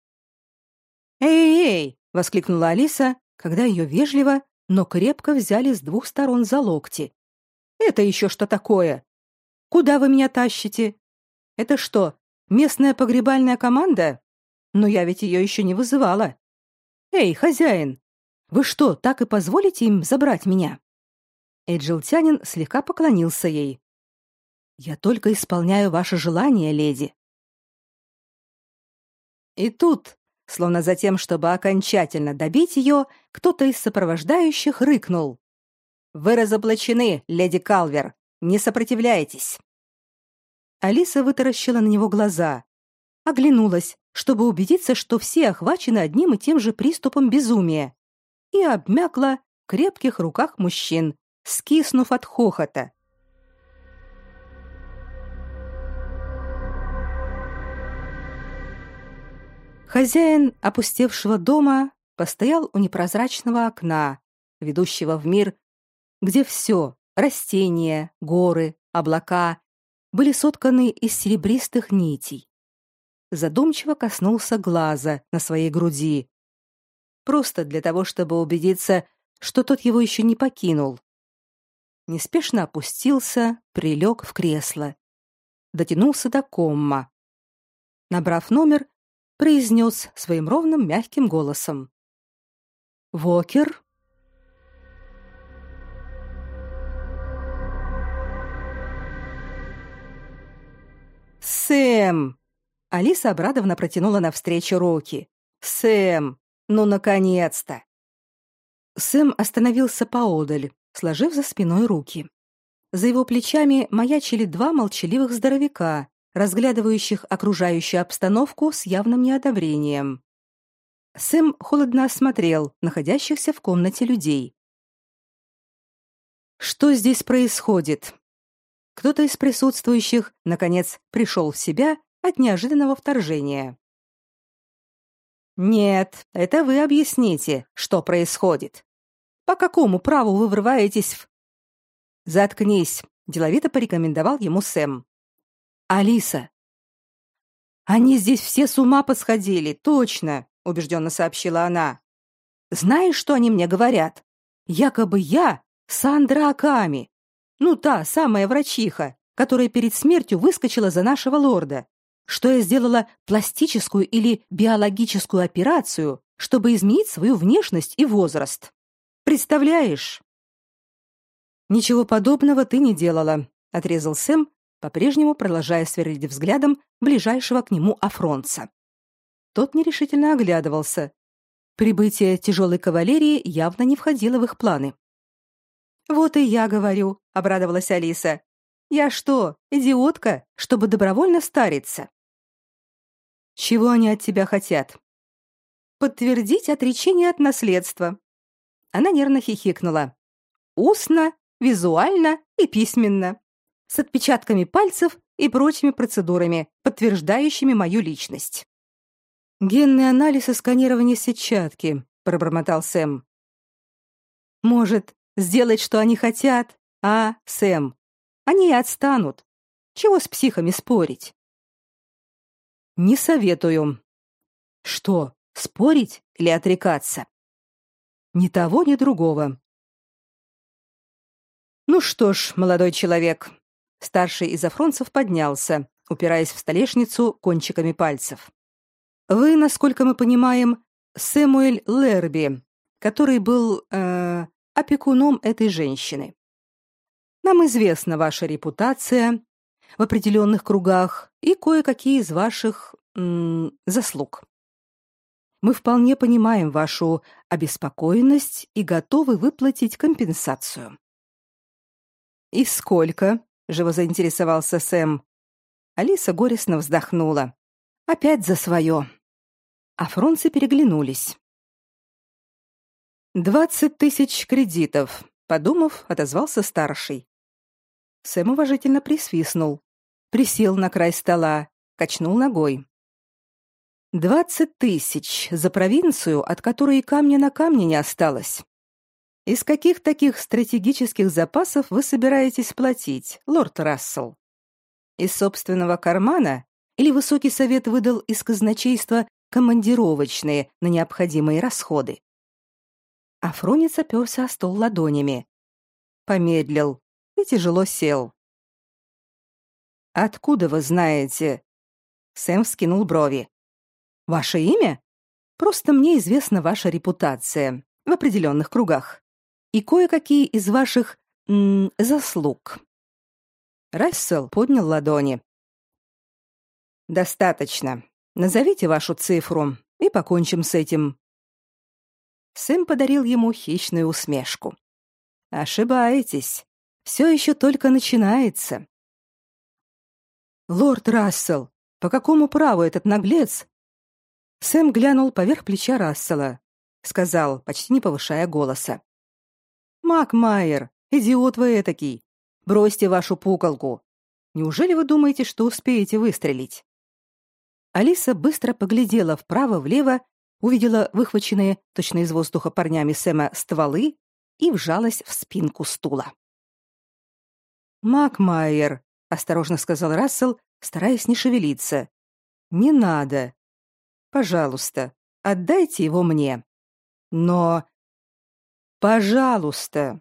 «Эй-эй!» — воскликнула Алиса, когда ее вежливо, но крепко взяли с двух сторон за локти. «Это еще что такое? Куда вы меня тащите? Это что, местная погребальная команда? Но я ведь ее еще не вызывала. Эй, хозяин, вы что, так и позволите им забрать меня?» Эджилтянин слегка поклонился ей. «Я только исполняю ваше желание, леди». И тут Словно за тем, чтобы окончательно добить ее, кто-то из сопровождающих рыкнул. «Вы разоблачены, леди Калвер! Не сопротивляйтесь!» Алиса вытаращила на него глаза, оглянулась, чтобы убедиться, что все охвачены одним и тем же приступом безумия, и обмякла в крепких руках мужчин, скиснув от хохота. Хозяин опустевшего дома постоял у непрозрачного окна, ведущего в мир, где все — растения, горы, облака — были сотканы из серебристых нитей. Задумчиво коснулся глаза на своей груди. Просто для того, чтобы убедиться, что тот его еще не покинул. Неспешно опустился, прилег в кресло. Дотянулся до комма. Набрав номер, произнес своим ровным мягким голосом. «Вокер?» «Сэм!» Алиса обрадованно протянула навстречу руки. «Сэм! Ну, наконец-то!» Сэм остановился поодаль, сложив за спиной руки. За его плечами маячили два молчаливых здоровяка разглядывающих окружающую обстановку с явным неодобрением. Сэм холодно осмотрел находящихся в комнате людей. Что здесь происходит? Кто-то из присутствующих наконец пришел в себя от неожиданного вторжения. Нет, это вы объясните, что происходит. По какому праву вы врываетесь в Заткнись, деловито порекомендовал ему Сэм. Алиса. Они здесь все с ума посходили, точно, убежденно сообщила она. Знаешь, что они мне говорят? Якобы я Сандра Аками. Ну, та самая врачиха, которая перед смертью выскочила за нашего лорда. Что я сделала пластическую или биологическую операцию, чтобы изменить свою внешность и возраст. Представляешь? Ничего подобного ты не делала, отрезал Сэм, по-прежнему продолжая сверлить взглядом ближайшего к нему афронца. Тот нерешительно оглядывался. Прибытие тяжелой кавалерии явно не входило в их планы. Вот и я говорю, обрадовалась Алиса. Я что, идиотка, чтобы добровольно стариться? Чего они от тебя хотят? Подтвердить отречение от наследства. Она нервно хихикнула. Устно, визуально и письменно. С отпечатками пальцев и прочими процедурами, подтверждающими мою личность. Генный анализ и сканирование сетчатки, пробормотал Сэм. Может, сделать, что они хотят, а, Сэм? Они и отстанут. Чего с психами спорить? Не советую. Что, спорить или отрекаться? Ни того, ни другого. Ну что ж, молодой человек, старший из афронцев поднялся, упираясь в столешницу кончиками пальцев. Вы, насколько мы понимаем, Сэмуэль Лерби, который был э, опекуном этой женщины. Нам известна ваша репутация в определенных кругах и кое-какие из ваших м, заслуг. Мы вполне понимаем вашу обеспокоенность и готовы выплатить компенсацию. И сколько? Живо заинтересовался Сэм. Алиса горестно вздохнула. Опять за свое а фронцы переглянулись. «Двадцать тысяч кредитов», — подумав, отозвался старший. Сэм уважительно присвистнул, присел на край стола, качнул ногой. «Двадцать тысяч за провинцию, от которой и камня на камне не осталось. Из каких таких стратегических запасов вы собираетесь платить, лорд Рассел? Из собственного кармана или высокий совет выдал из казначейства командировочные на необходимые расходы. Афронец оперся о стол ладонями. Помедлил и тяжело сел. «Откуда вы знаете?» Сэм вскинул брови. «Ваше имя? Просто мне известна ваша репутация в определенных кругах и кое-какие из ваших м заслуг». Рассел поднял ладони. «Достаточно. Назовите вашу цифру и покончим с этим. Сэм подарил ему хищную усмешку. Ошибаетесь. Все еще только начинается. Лорд Рассел, по какому праву этот наглец? Сэм глянул поверх плеча Рассела, сказал, почти не повышая голоса: Мак Майер, идиот вы этакий. Бросьте вашу пуколку. Неужели вы думаете, что успеете выстрелить? Алиса быстро поглядела вправо-влево, увидела выхваченные точно из воздуха парнями Сэма стволы и вжалась в спинку стула. «Макмайер», — осторожно сказал Рассел, стараясь не шевелиться. «Не надо. Пожалуйста, отдайте его мне. Но... Пожалуйста!»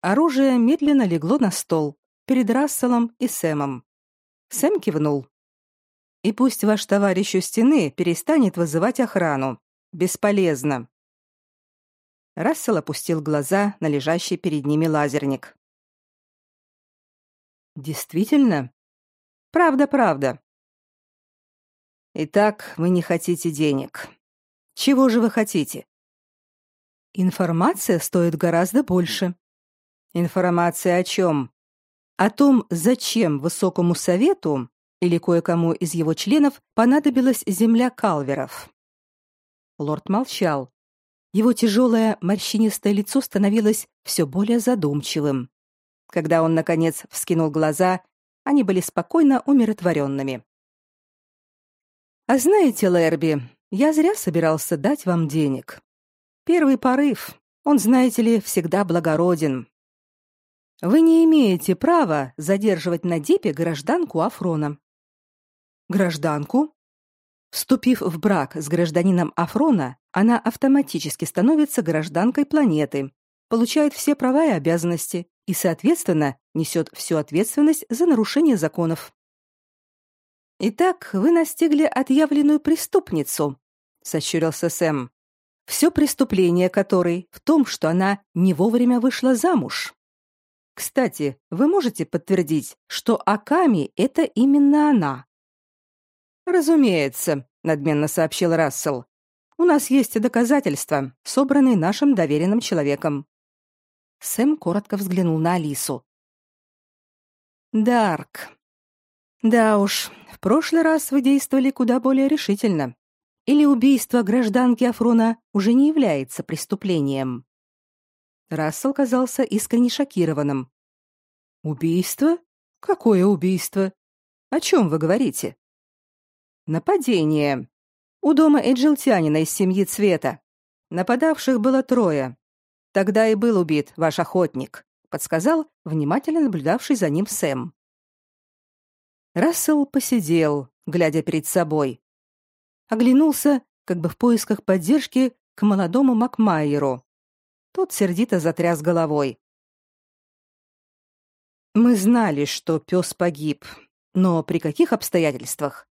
Оружие медленно легло на стол перед Расселом и Сэмом. Сэм кивнул. И пусть ваш товарищ у стены перестанет вызывать охрану. Бесполезно. Рассел опустил глаза на лежащий перед ними лазерник. Действительно? Правда, правда. Итак, вы не хотите денег. Чего же вы хотите? Информация стоит гораздо больше. Информация о чем? О том, зачем высокому совету или кое-кому из его членов понадобилась земля калверов. Лорд молчал. Его тяжелое морщинистое лицо становилось все более задумчивым. Когда он наконец вскинул глаза, они были спокойно умиротворенными. А знаете, Лерби, я зря собирался дать вам денег. Первый порыв, он, знаете ли, всегда благороден. Вы не имеете права задерживать на Дипе гражданку Афрона. Гражданку? Вступив в брак с гражданином Афрона, она автоматически становится гражданкой планеты, получает все права и обязанности и, соответственно, несет всю ответственность за нарушение законов. Итак, вы настигли отъявленную преступницу, сощурился Сэм. Все преступление которой в том, что она не вовремя вышла замуж. Кстати, вы можете подтвердить, что Аками это именно она? Разумеется, надменно сообщил Рассел. У нас есть доказательства, собранные нашим доверенным человеком. Сэм коротко взглянул на Алису. Дарк. Да уж, в прошлый раз вы действовали куда более решительно. Или убийство гражданки Афрона уже не является преступлением? Рассел казался искренне шокированным. Убийство? Какое убийство? О чем вы говорите? Нападение. У дома Эджилтянина из семьи Цвета. Нападавших было трое. Тогда и был убит ваш охотник, подсказал внимательно наблюдавший за ним Сэм. Рассел посидел, глядя перед собой. Оглянулся, как бы в поисках поддержки, к молодому Макмайеру. Тот сердито затряс головой. Мы знали, что пес погиб, но при каких обстоятельствах?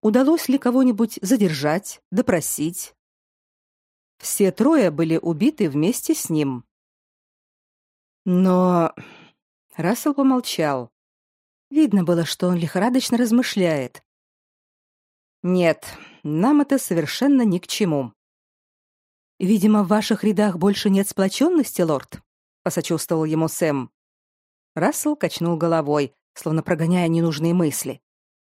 Удалось ли кого-нибудь задержать, допросить? Все трое были убиты вместе с ним. Но Рассел помолчал. Видно было, что он лихорадочно размышляет. Нет, нам это совершенно ни к чему. Видимо, в ваших рядах больше нет сплоченности, лорд, посочувствовал ему Сэм. Рассел качнул головой, словно прогоняя ненужные мысли.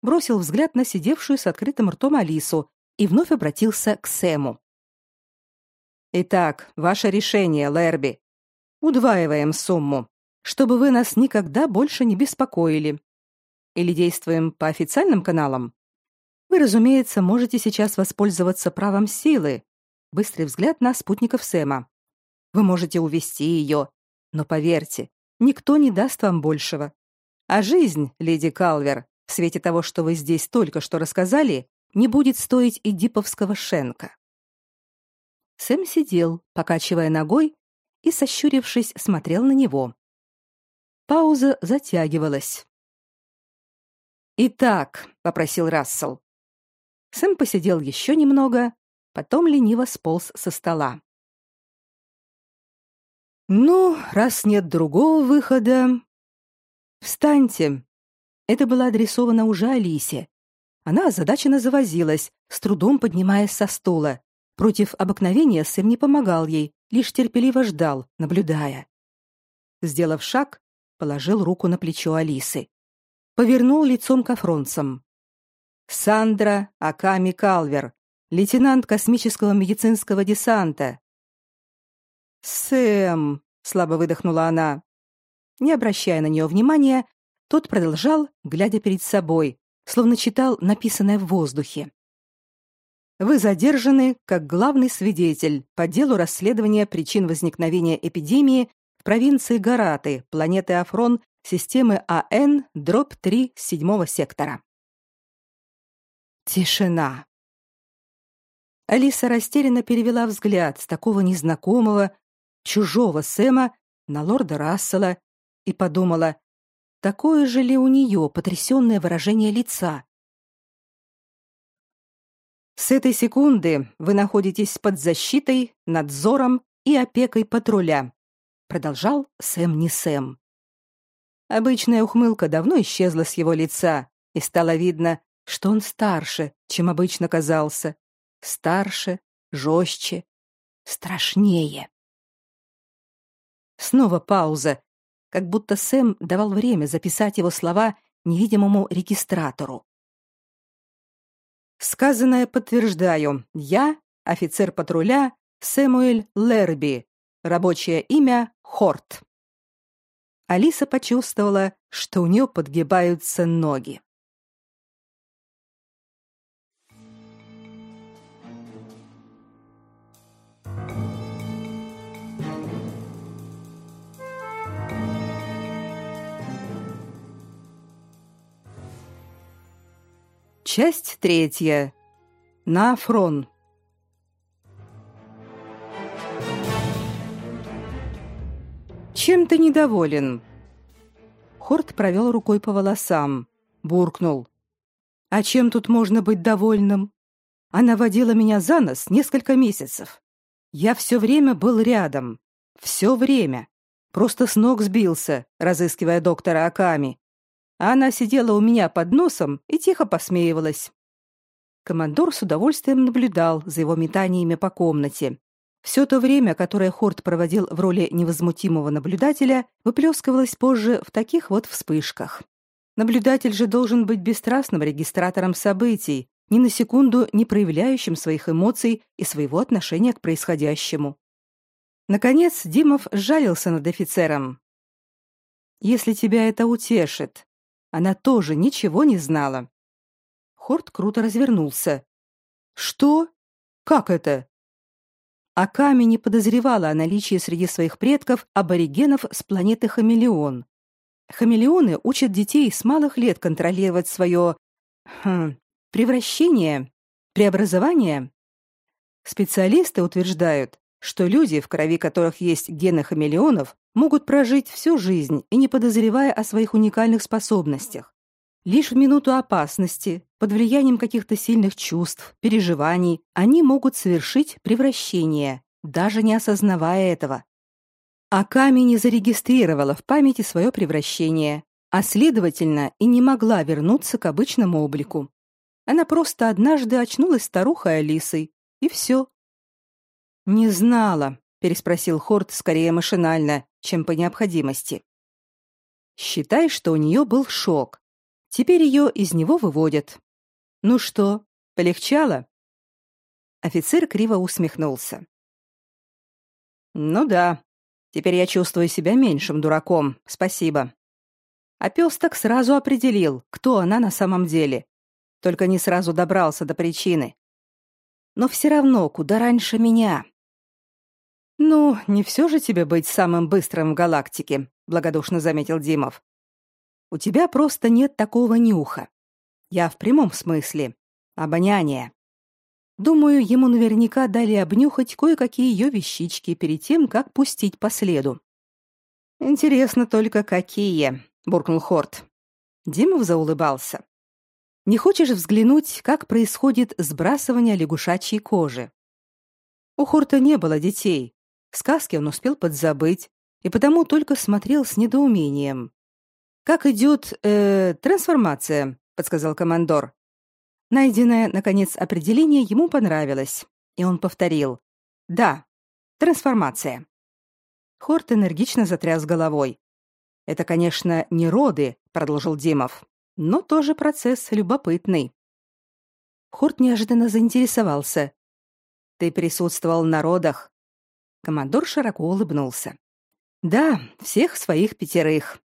Бросил взгляд на сидевшую с открытым ртом Алису и вновь обратился к Сэму. Итак, ваше решение, Лерби. Удваиваем сумму чтобы вы нас никогда больше не беспокоили. Или действуем по официальным каналам? Вы, разумеется, можете сейчас воспользоваться правом силы. Быстрый взгляд на спутников Сэма. Вы можете увести ее, но поверьте, никто не даст вам большего. А жизнь, леди Калвер, в свете того, что вы здесь только что рассказали, не будет стоить и диповского шенка. Сэм сидел, покачивая ногой, и сощурившись, смотрел на него. Пауза затягивалась. «Итак», — попросил Рассел. Сэм посидел еще немного, потом лениво сполз со стола. «Ну, раз нет другого выхода...» «Встаньте!» Это было адресовано уже Алисе. Она озадаченно завозилась, с трудом поднимаясь со стула. Против обыкновения Сэм не помогал ей, лишь терпеливо ждал, наблюдая. Сделав шаг, положил руку на плечо Алисы. Повернул лицом к афронцам. Сандра Аками Калвер, лейтенант космического медицинского десанта. Сэм, слабо выдохнула она. Не обращая на нее внимания, тот продолжал, глядя перед собой, словно читал написанное в воздухе. Вы задержаны как главный свидетель по делу расследования причин возникновения эпидемии в провинции Гараты, планеты Афрон, системы АН, дробь 3 седьмого сектора. Тишина. Алиса растерянно перевела взгляд с такого незнакомого, чужого Сэма на лорда Рассела и подумала, такое же ли у нее потрясенное выражение лица. С этой секунды вы находитесь под защитой, надзором и опекой патруля, продолжал Сэм не Сэм. Обычная ухмылка давно исчезла с его лица, и стало видно, что он старше, чем обычно казался. Старше, жестче, страшнее. Снова пауза, как будто Сэм давал время записать его слова невидимому регистратору. Сказанное подтверждаю. Я, офицер патруля Сэмуэль Лерби, рабочее имя Хорт. Алиса почувствовала, что у нее подгибаются ноги. Часть третья. На фрон. Чем ты недоволен? Хорт провел рукой по волосам, буркнул: "А чем тут можно быть довольным? Она водила меня за нос несколько месяцев. Я все время был рядом, все время. Просто с ног сбился, разыскивая доктора Аками. А она сидела у меня под носом и тихо посмеивалась. Командор с удовольствием наблюдал за его метаниями по комнате. Все то время, которое Хорт проводил в роли невозмутимого наблюдателя, выплескивалось позже в таких вот вспышках. Наблюдатель же должен быть бесстрастным регистратором событий, ни на секунду не проявляющим своих эмоций и своего отношения к происходящему. Наконец Димов сжалился над офицером. Если тебя это утешит, она тоже ничего не знала. Хорт круто развернулся. Что? Как это? Аками не подозревала о наличии среди своих предков аборигенов с планеты Хамелеон. Хамелеоны учат детей с малых лет контролировать свое хм, превращение, преобразование. Специалисты утверждают, что люди, в крови которых есть гены хамелеонов, могут прожить всю жизнь и не подозревая о своих уникальных способностях. Лишь в минуту опасности, под влиянием каких-то сильных чувств, переживаний, они могут совершить превращение, даже не осознавая этого. Аками не зарегистрировала в памяти свое превращение, а следовательно и не могла вернуться к обычному облику. Она просто однажды очнулась старухой Алисой, и все. Не знала, переспросил Хорт скорее машинально, чем по необходимости. Считай, что у нее был шок. Теперь ее из него выводят. Ну что, полегчало? Офицер криво усмехнулся. Ну да. Теперь я чувствую себя меньшим дураком. Спасибо. А пес так сразу определил, кто она на самом деле. Только не сразу добрался до причины. Но все равно куда раньше меня. Ну, не все же тебе быть самым быстрым в галактике, благодушно заметил Димов. У тебя просто нет такого нюха. Я в прямом смысле. Обоняние. Думаю, ему наверняка дали обнюхать кое-какие ее вещички перед тем, как пустить по следу. Интересно только какие, буркнул Хорт. Димов заулыбался. Не хочешь взглянуть, как происходит сбрасывание лягушачьей кожи? У Хорта не было детей, Сказки он успел подзабыть и потому только смотрел с недоумением. Как идет э, трансформация, подсказал командор. Найденное наконец определение ему понравилось, и он повторил: "Да, трансформация". Хорт энергично затряс головой. Это, конечно, не роды, продолжил Димов, но тоже процесс любопытный. Хорт неожиданно заинтересовался. Ты присутствовал на родах? Командор широко улыбнулся. Да, всех своих пятерых.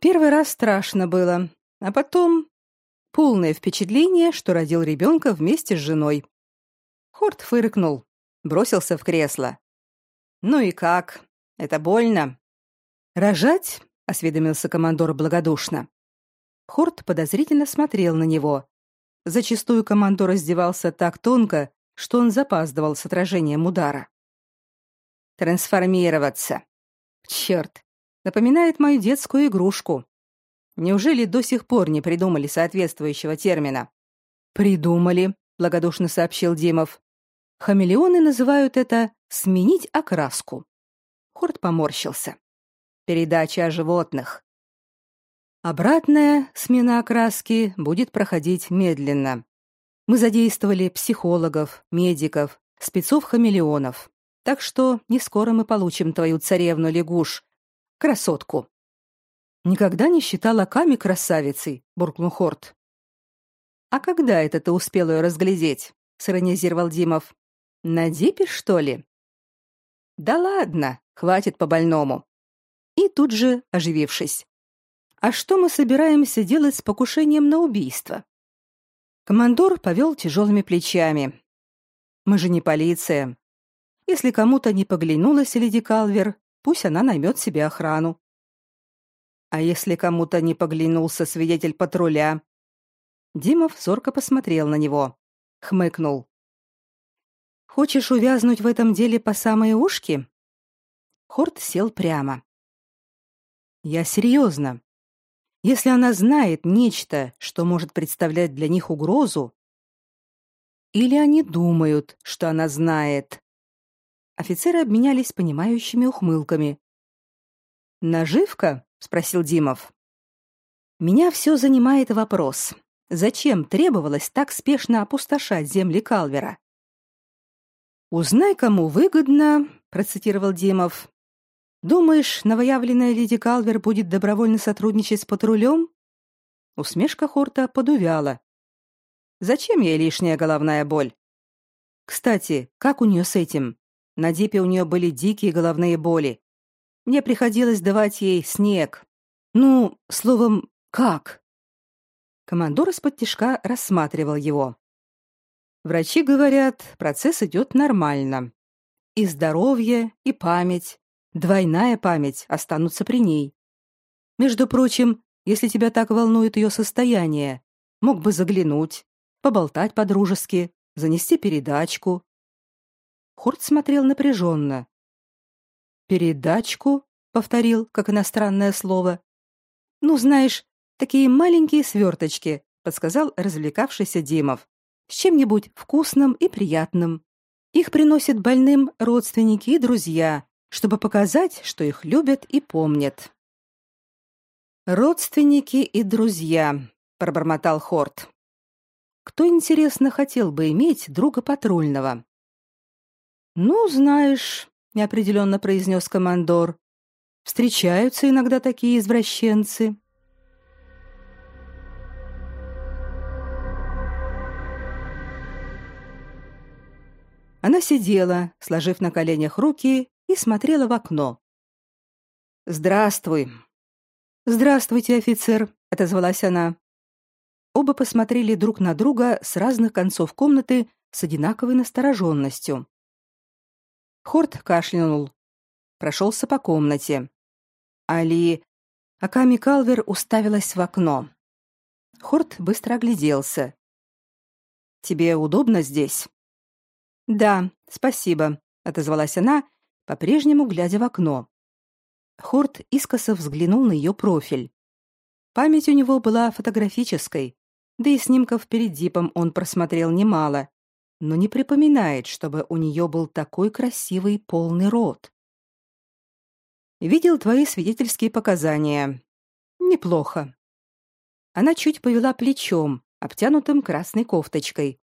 Первый раз страшно было, а потом полное впечатление, что родил ребенка вместе с женой. Хорт фыркнул, бросился в кресло. Ну и как? Это больно? Рожать? осведомился командор благодушно. Хорт подозрительно смотрел на него. Зачастую командор раздевался так тонко, что он запаздывал с отражением удара. Трансформироваться. Черт, напоминает мою детскую игрушку. Неужели до сих пор не придумали соответствующего термина? Придумали, благодушно сообщил Димов. Хамелеоны называют это сменить окраску. Хорт поморщился. Передача о животных. Обратная смена окраски будет проходить медленно. Мы задействовали психологов, медиков, спецов-хамелеонов. Так что не скоро мы получим твою царевну лягуш, красотку. Никогда не считала Ками красавицей, буркнул Хорт. А когда это ты успел ее разглядеть? сиронизировал Димов. На дипе, что ли? Да ладно, хватит по больному. И тут же, оживившись. А что мы собираемся делать с покушением на убийство? Командор повел тяжелыми плечами. Мы же не полиция, если кому-то не поглянулась леди Калвер, пусть она наймет себе охрану. А если кому-то не поглянулся свидетель патруля? Димов зорко посмотрел на него. хмыкнул. Хочешь увязнуть в этом деле по самые ушки? Хорт сел прямо. Я серьезно. Если она знает нечто, что может представлять для них угрозу, или они думают, что она знает. Офицеры обменялись понимающими ухмылками. Наживка? спросил Димов. Меня все занимает вопрос. Зачем требовалось так спешно опустошать земли Калвера? Узнай, кому выгодно, процитировал Димов. Думаешь, новоявленная леди Калвер будет добровольно сотрудничать с патрулем? Усмешка Хорта подувяла. Зачем ей лишняя головная боль? Кстати, как у нее с этим? На дипе у нее были дикие головные боли. Мне приходилось давать ей снег. Ну, словом, как? Командор из-под тишка рассматривал его. Врачи говорят, процесс идет нормально. И здоровье, и память, двойная память останутся при ней. Между прочим, если тебя так волнует ее состояние, мог бы заглянуть, поболтать по-дружески, занести передачку. Хорт смотрел напряженно. «Передачку?» — повторил, как иностранное слово. «Ну, знаешь, такие маленькие сверточки», — подсказал развлекавшийся Димов. «С чем-нибудь вкусным и приятным. Их приносят больным родственники и друзья, чтобы показать, что их любят и помнят». «Родственники и друзья», — пробормотал Хорт. Кто, интересно, хотел бы иметь друга патрульного? Ну, знаешь, неопределенно произнес командор. Встречаются иногда такие извращенцы. Она сидела, сложив на коленях руки, и смотрела в окно. Здравствуй. Здравствуйте, офицер, отозвалась она. Оба посмотрели друг на друга с разных концов комнаты с одинаковой настороженностью. Хорт кашлянул, прошелся по комнате. Али Аками Калвер уставилась в окно. Хорт быстро огляделся. Тебе удобно здесь? Да, спасибо, отозвалась она, по-прежнему глядя в окно. Хорт искоса взглянул на ее профиль. Память у него была фотографической, да и снимков перед Дипом он просмотрел немало, но не припоминает, чтобы у нее был такой красивый полный рот. Видел твои свидетельские показания. Неплохо. Она чуть повела плечом, обтянутым красной кофточкой.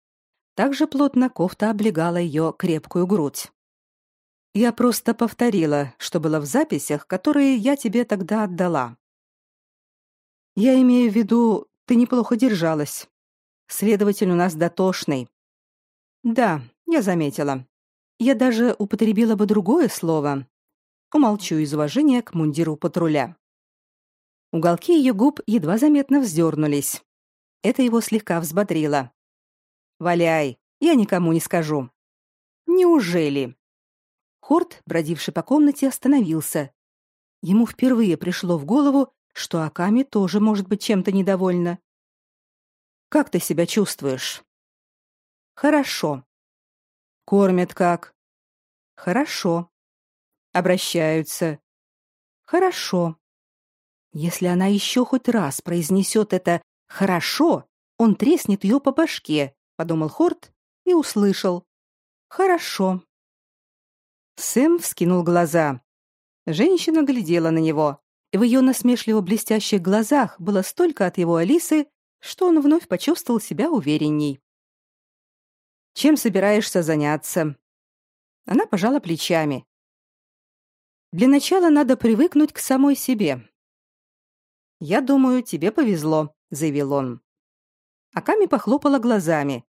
Также плотно кофта облегала ее крепкую грудь. Я просто повторила, что было в записях, которые я тебе тогда отдала. Я имею в виду ты неплохо держалась. Следователь у нас дотошный. Да, я заметила. Я даже употребила бы другое слово. Умолчу из уважения к мундиру патруля. Уголки ее губ едва заметно вздернулись. Это его слегка взбодрило. «Валяй, я никому не скажу». «Неужели?» Хорт, бродивший по комнате, остановился. Ему впервые пришло в голову, что Аками тоже может быть чем-то недовольна. Как ты себя чувствуешь? Хорошо. Кормят как? Хорошо. Обращаются? Хорошо. Если она еще хоть раз произнесет это «хорошо», он треснет ее по башке, подумал Хорт и услышал. Хорошо. Сэм вскинул глаза. Женщина глядела на него. В ее насмешливо блестящих глазах было столько от его Алисы, что он вновь почувствовал себя уверенней. Чем собираешься заняться? Она пожала плечами. Для начала надо привыкнуть к самой себе. Я думаю, тебе повезло, заявил он. Аками похлопала глазами.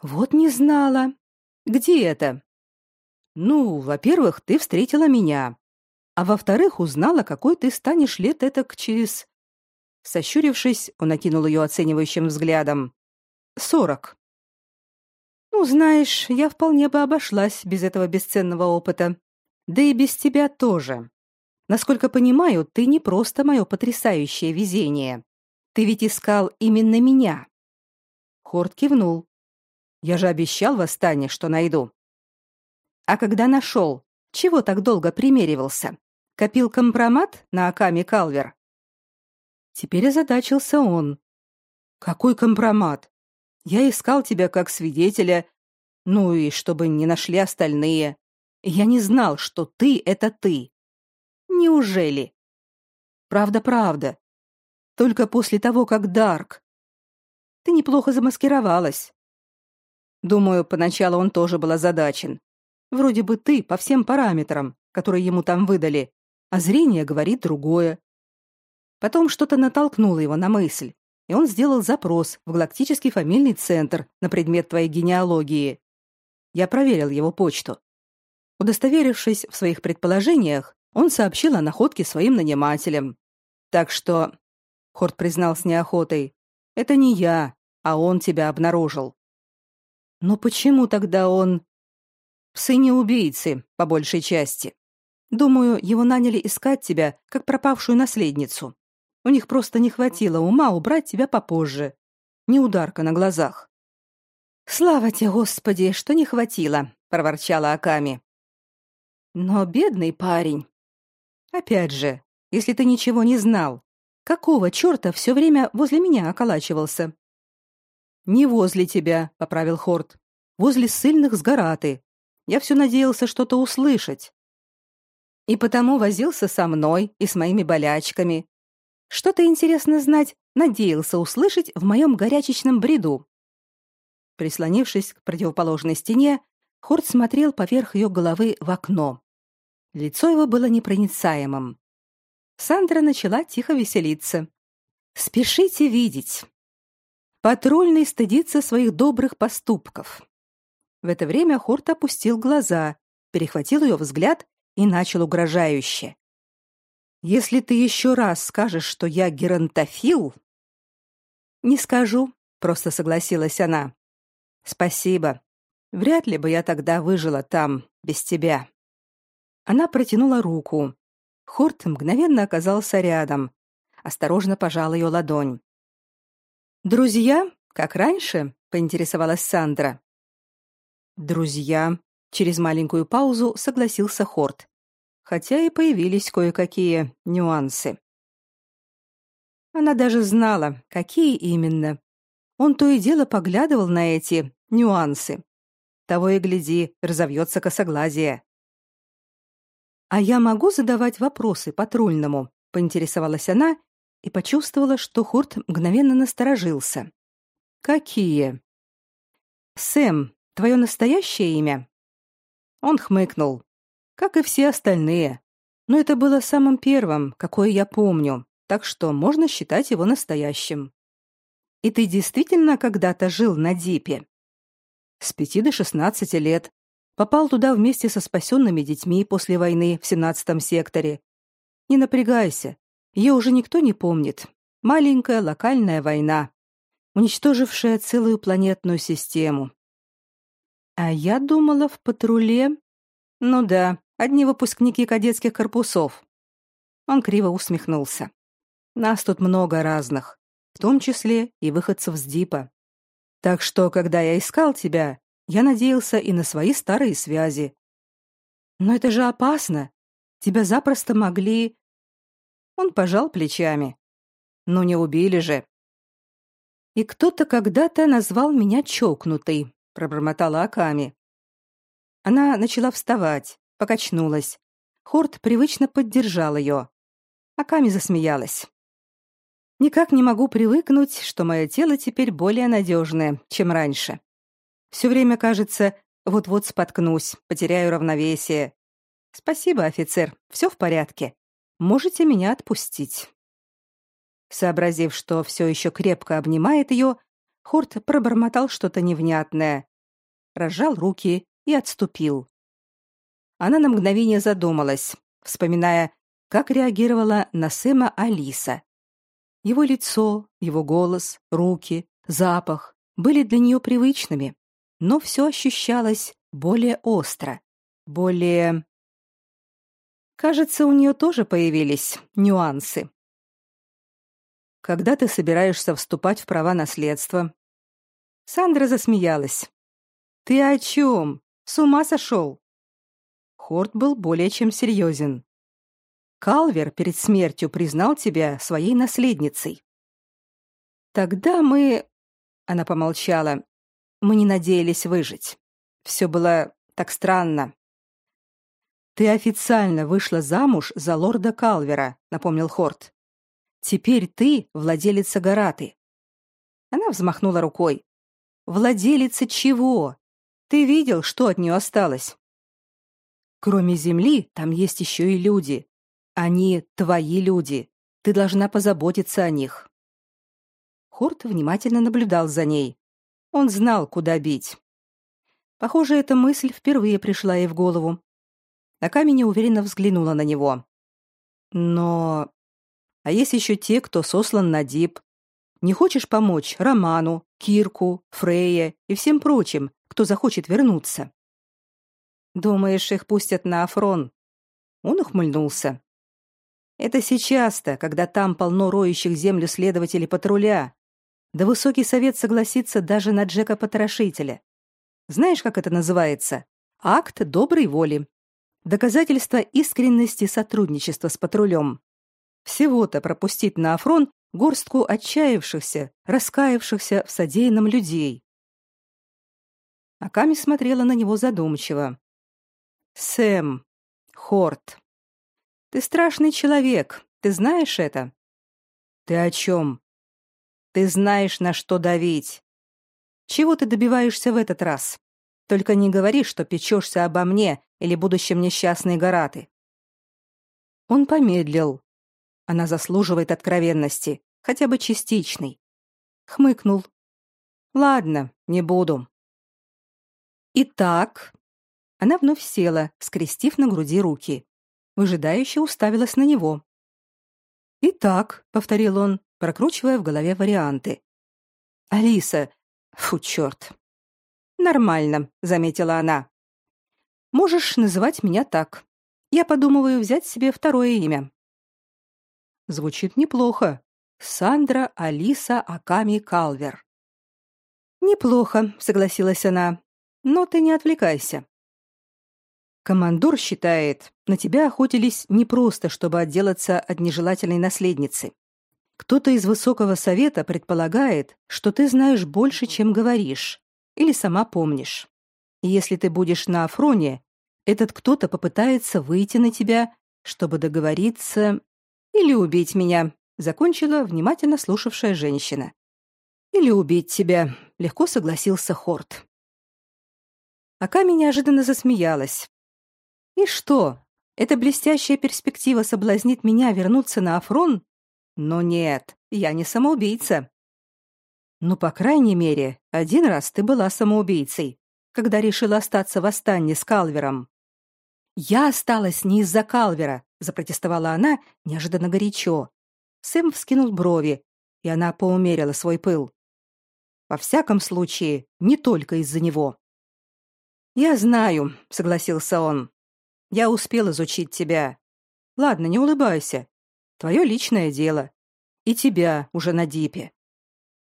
Вот не знала. Где это? Ну, во-первых, ты встретила меня а во-вторых, узнала, какой ты станешь лет этак через...» Сощурившись, он окинул ее оценивающим взглядом. «Сорок». «Ну, знаешь, я вполне бы обошлась без этого бесценного опыта. Да и без тебя тоже. Насколько понимаю, ты не просто мое потрясающее везение. Ты ведь искал именно меня». Хорт кивнул. Я же обещал восстание, что найду. А когда нашел, чего так долго примеривался? Копил компромат на Аками Калвер? Теперь озадачился он. Какой компромат? Я искал тебя как свидетеля, ну и чтобы не нашли остальные. Я не знал, что ты это ты. Неужели? Правда, правда. Только после того, как Дарк. Ты неплохо замаскировалась. Думаю, поначалу он тоже был озадачен. Вроде бы ты по всем параметрам, которые ему там выдали, а зрение говорит другое. Потом что-то натолкнуло его на мысль, и он сделал запрос в галактический фамильный центр на предмет твоей генеалогии. Я проверил его почту. Удостоверившись в своих предположениях, он сообщил о находке своим нанимателям. Так что, Хорт признал с неохотой, это не я, а он тебя обнаружил. Но почему тогда он в сыне убийцы, по большей части? Думаю, его наняли искать тебя, как пропавшую наследницу. У них просто не хватило ума убрать тебя попозже. Не ударка на глазах. Слава тебе, Господи, что не хватило, проворчала Аками. Но бедный парень. Опять же, если ты ничего не знал, какого чёрта все время возле меня околачивался? Не возле тебя, поправил Хорт. Возле сильных сгораты. Я все надеялся что-то услышать. И потому возился со мной и с моими болячками. Что-то интересно знать, надеялся услышать в моем горячечном бреду. Прислонившись к противоположной стене, Хорт смотрел поверх ее головы в окно. Лицо его было непроницаемым. Сандра начала тихо веселиться. «Спешите видеть!» Патрульный стыдится своих добрых поступков. В это время Хорт опустил глаза, перехватил ее взгляд и начал угрожающе. «Если ты еще раз скажешь, что я геронтофил...» «Не скажу», — просто согласилась она. «Спасибо. Вряд ли бы я тогда выжила там, без тебя». Она протянула руку. Хорт мгновенно оказался рядом. Осторожно пожал ее ладонь. «Друзья, как раньше?» — поинтересовалась Сандра. «Друзья», — через маленькую паузу согласился Хорт. Хотя и появились кое-какие нюансы. Она даже знала, какие именно. Он то и дело поглядывал на эти нюансы. Того и гляди, разовьется косоглазие. «А я могу задавать вопросы патрульному?» — поинтересовалась она и почувствовала, что Хорт мгновенно насторожился. «Какие?» «Сэм, твое настоящее имя?» Он хмыкнул. «Как и все остальные. Но это было самым первым, какое я помню, так что можно считать его настоящим». «И ты действительно когда-то жил на Дипе?» «С пяти до шестнадцати лет. Попал туда вместе со спасенными детьми после войны в 17-м секторе. Не напрягайся, ее уже никто не помнит. Маленькая локальная война, уничтожившая целую планетную систему. А я думала в патруле. Ну да, одни выпускники кадетских корпусов. Он криво усмехнулся. Нас тут много разных, в том числе и выходцев с Дипа. Так что, когда я искал тебя, я надеялся и на свои старые связи. Но это же опасно. Тебя запросто могли... Он пожал плечами. Ну не убили же. И кто-то когда-то назвал меня чокнутой, пробормотала Аками. Она начала вставать, покачнулась. Хорт привычно поддержал ее. Аками засмеялась. Никак не могу привыкнуть, что мое тело теперь более надежное, чем раньше. Все время кажется, вот-вот споткнусь, потеряю равновесие. Спасибо, офицер, все в порядке. Можете меня отпустить. Сообразив, что все еще крепко обнимает ее, Хорт пробормотал что-то невнятное, разжал руки и отступил. Она на мгновение задумалась, вспоминая, как реагировала на Сэма Алиса. Его лицо, его голос, руки, запах были для нее привычными но все ощущалось более остро, более... Кажется, у нее тоже появились нюансы. Когда ты собираешься вступать в права наследства? Сандра засмеялась. Ты о чем? С ума сошел?» Хорт был более чем серьезен. Калвер перед смертью признал тебя своей наследницей. Тогда мы, она помолчала, мы не надеялись выжить. Все было так странно. Ты официально вышла замуж за лорда Калвера, напомнил Хорт. Теперь ты владелица Гараты. Она взмахнула рукой. Владелица чего? Ты видел, что от нее осталось? Кроме земли, там есть еще и люди. Они твои люди. Ты должна позаботиться о них. Хорт внимательно наблюдал за ней. Он знал, куда бить. Похоже, эта мысль впервые пришла ей в голову. Аками неуверенно взглянула на него. Но... А есть еще те, кто сослан на Дип. Не хочешь помочь Роману, Кирку, Фрейе и всем прочим, кто захочет вернуться? Думаешь, их пустят на Афрон? Он ухмыльнулся. Это сейчас-то, когда там полно роющих землю следователей патруля. Да высокий совет согласится даже на Джека-потрошителя. Знаешь, как это называется? Акт доброй воли. Доказательство искренности сотрудничества с патрулем. Всего-то пропустить на Афрон горстку отчаявшихся, раскаявшихся в содеянном людей. Аками смотрела на него задумчиво. «Сэм, Хорт, ты страшный человек, ты знаешь это?» «Ты о чем?» «Ты знаешь, на что давить. Чего ты добиваешься в этот раз? Только не говори, что печешься обо мне или будущем несчастной Гараты. Он помедлил. Она заслуживает откровенности, хотя бы частичной. Хмыкнул. Ладно, не буду. Итак, она вновь села, скрестив на груди руки. Выжидающе уставилась на него. «Итак», — повторил он, прокручивая в голове варианты. «Алиса, Фу, черт. Нормально, заметила она. Можешь называть меня так. Я подумываю взять себе второе имя. Звучит неплохо. Сандра Алиса Аками Калвер. Неплохо, согласилась она. Но ты не отвлекайся. Командор считает, на тебя охотились не просто, чтобы отделаться от нежелательной наследницы. Кто-то из высокого совета предполагает, что ты знаешь больше, чем говоришь, или сама помнишь. И если ты будешь на Афроне, этот кто-то попытается выйти на тебя, чтобы договориться или убить меня, закончила внимательно слушавшая женщина. Или убить тебя, легко согласился Хорт. Аками неожиданно засмеялась. И что? Эта блестящая перспектива соблазнит меня вернуться на Афрон но нет, я не самоубийца. Ну, по крайней мере, один раз ты была самоубийцей, когда решила остаться в Астанне с Калвером. Я осталась не из-за Калвера, запротестовала она неожиданно горячо. Сэм вскинул брови, и она поумерила свой пыл. Во всяком случае, не только из-за него. Я знаю, согласился он. Я успел изучить тебя. Ладно, не улыбайся. Твое личное дело. И тебя уже на дипе.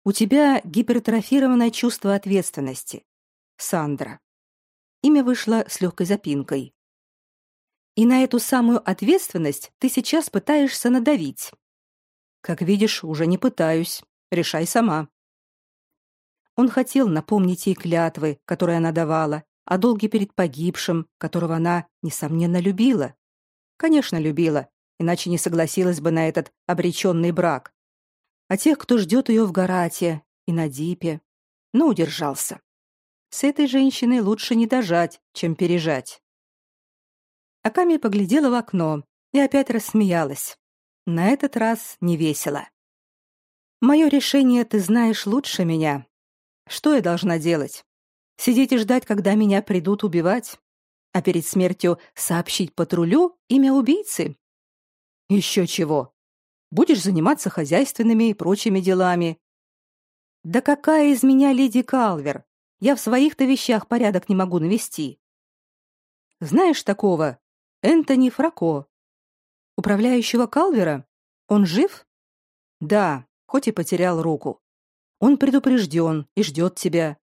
У тебя гипертрофированное чувство ответственности. Сандра. Имя вышло с легкой запинкой. И на эту самую ответственность ты сейчас пытаешься надавить. Как видишь, уже не пытаюсь. Решай сама. Он хотел напомнить ей клятвы, которые она давала, о долге перед погибшим, которого она, несомненно, любила. Конечно, любила, иначе не согласилась бы на этот обреченный брак. А тех, кто ждет ее в Гарате и на Дипе, но удержался. С этой женщиной лучше не дожать, чем пережать. Аками поглядела в окно и опять рассмеялась. На этот раз не весело. Мое решение ты знаешь лучше меня. Что я должна делать? Сидеть и ждать, когда меня придут убивать? А перед смертью сообщить патрулю имя убийцы? Еще чего? Будешь заниматься хозяйственными и прочими делами. Да какая из меня леди Калвер? Я в своих-то вещах порядок не могу навести. Знаешь такого? Энтони Фрако. Управляющего Калвера? Он жив? Да, хоть и потерял руку. Он предупрежден и ждет тебя.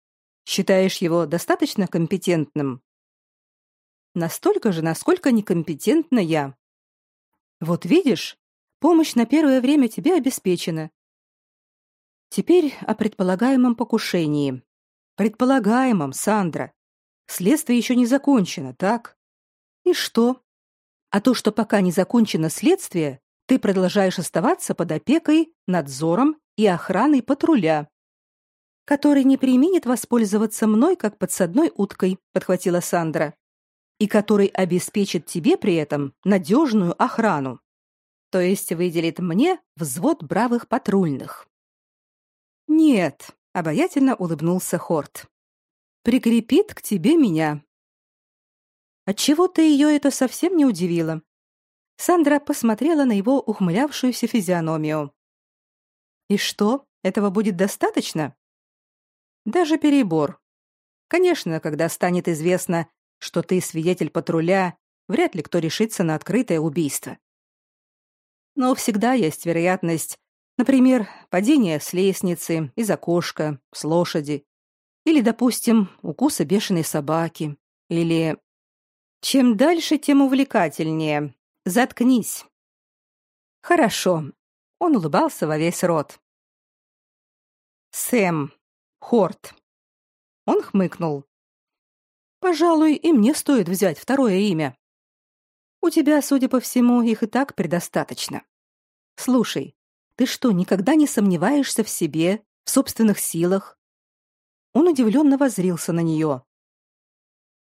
Считаешь его достаточно компетентным? Настолько же, насколько некомпетентна я. Вот видишь, помощь на первое время тебе обеспечена. Теперь о предполагаемом покушении. Предполагаемом, Сандра. Следствие еще не закончено, так? И что? А то, что пока не закончено следствие, ты продолжаешь оставаться под опекой, надзором и охраной патруля, который не применит воспользоваться мной как подсадной уткой, подхватила Сандра и который обеспечит тебе при этом надежную охрану. То есть выделит мне взвод бравых патрульных. Нет, обаятельно улыбнулся Хорт. Прикрепит к тебе меня. Отчего-то ее это совсем не удивило. Сандра посмотрела на его ухмылявшуюся физиономию. И что, этого будет достаточно? Даже перебор. Конечно, когда станет известно, что ты свидетель патруля, вряд ли кто решится на открытое убийство. Но всегда есть вероятность, например, падения с лестницы, из окошка, с лошади, или, допустим, укуса бешеной собаки, или... Чем дальше, тем увлекательнее. Заткнись. Хорошо. Он улыбался во весь рот. Сэм. Хорт. Он хмыкнул. Пожалуй, и мне стоит взять второе имя. У тебя, судя по всему, их и так предостаточно. Слушай, ты что, никогда не сомневаешься в себе, в собственных силах? Он удивленно воззрился на нее.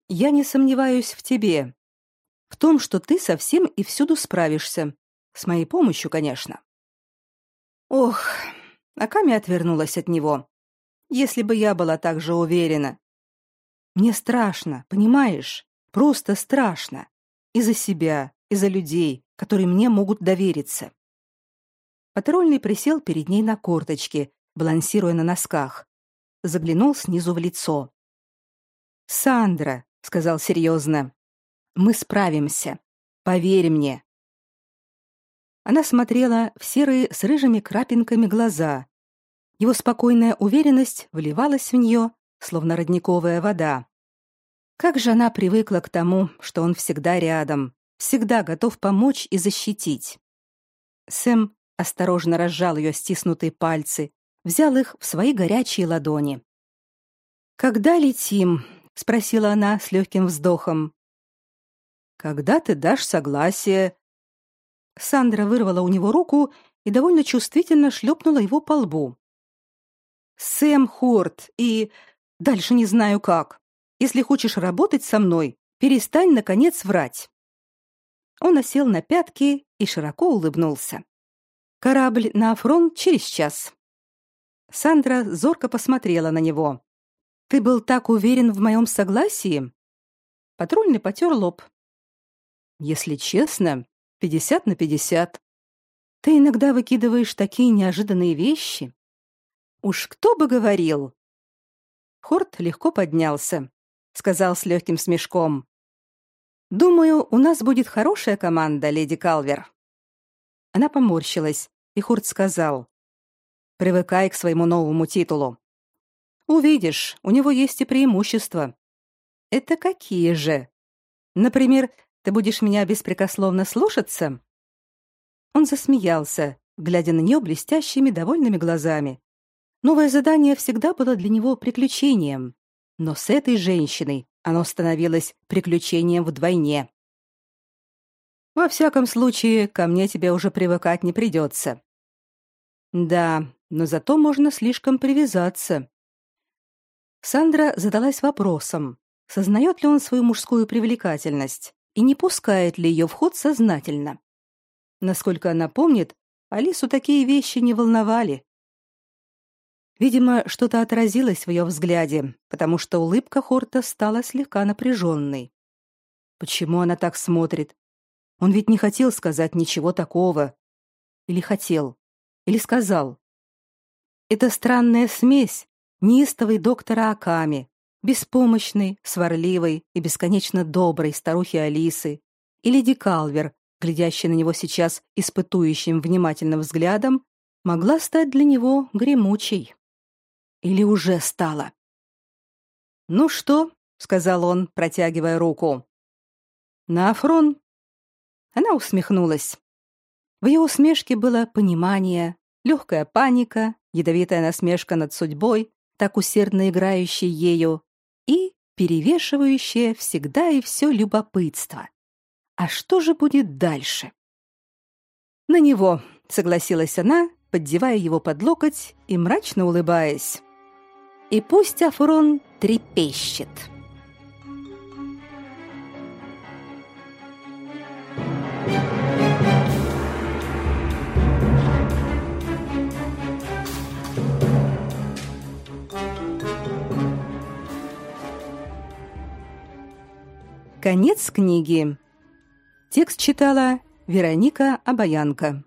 Я не сомневаюсь в тебе, в том, что ты совсем и всюду справишься, с моей помощью, конечно. Ох, Аками отвернулась от него. Если бы я была так же уверена. Мне страшно, понимаешь? Просто страшно. И за себя, и за людей, которые мне могут довериться. Патрульный присел перед ней на корточки, балансируя на носках. Заглянул снизу в лицо. «Сандра», — сказал серьезно, — «мы справимся. Поверь мне». Она смотрела в серые с рыжими крапинками глаза. Его спокойная уверенность вливалась в нее, словно родниковая вода. Как же она привыкла к тому, что он всегда рядом, всегда готов помочь и защитить. Сэм осторожно разжал ее стиснутые пальцы, взял их в свои горячие ладони. «Когда летим?» — спросила она с легким вздохом. «Когда ты дашь согласие?» Сандра вырвала у него руку и довольно чувствительно шлепнула его по лбу. «Сэм Хорт и... Дальше не знаю как. Если хочешь работать со мной, перестань, наконец, врать». Он осел на пятки и широко улыбнулся. «Корабль на Афрон через час». Сандра зорко посмотрела на него. «Ты был так уверен в моем согласии?» Патрульный потер лоб. «Если честно, пятьдесят на пятьдесят. Ты иногда выкидываешь такие неожиданные вещи. Уж кто бы говорил!» Хорт легко поднялся, сказал с легким смешком. Думаю, у нас будет хорошая команда, леди Калвер. Она поморщилась, и Хорт сказал: Привыкай к своему новому титулу. Увидишь, у него есть и преимущества. Это какие же? Например, ты будешь меня беспрекословно слушаться? Он засмеялся, глядя на нее блестящими довольными глазами. Новое задание всегда было для него приключением, но с этой женщиной оно становилось приключением вдвойне. Во всяком случае, ко мне тебе уже привыкать не придется. Да, но зато можно слишком привязаться. Сандра задалась вопросом, сознает ли он свою мужскую привлекательность и не пускает ли ее в ход сознательно. Насколько она помнит, Алису такие вещи не волновали. Видимо, что-то отразилось в ее взгляде, потому что улыбка Хорта стала слегка напряженной. Почему она так смотрит? Он ведь не хотел сказать ничего такого. Или хотел? Или сказал? Это странная смесь неистовой доктора Аками, беспомощной, сварливой и бесконечно доброй старухи Алисы, и леди Калвер, глядящей на него сейчас испытующим внимательным взглядом, могла стать для него гремучей. Или уже стала? Ну что? сказал он, протягивая руку. На Афрон. Она усмехнулась. В ее усмешке было понимание, легкая паника, ядовитая насмешка над судьбой, так усердно играющей ею, и перевешивающее всегда и все любопытство. А что же будет дальше? На него, согласилась она, поддевая его под локоть и мрачно улыбаясь. И пусть Афрон трепещет. Конец книги. Текст читала Вероника Обаянка.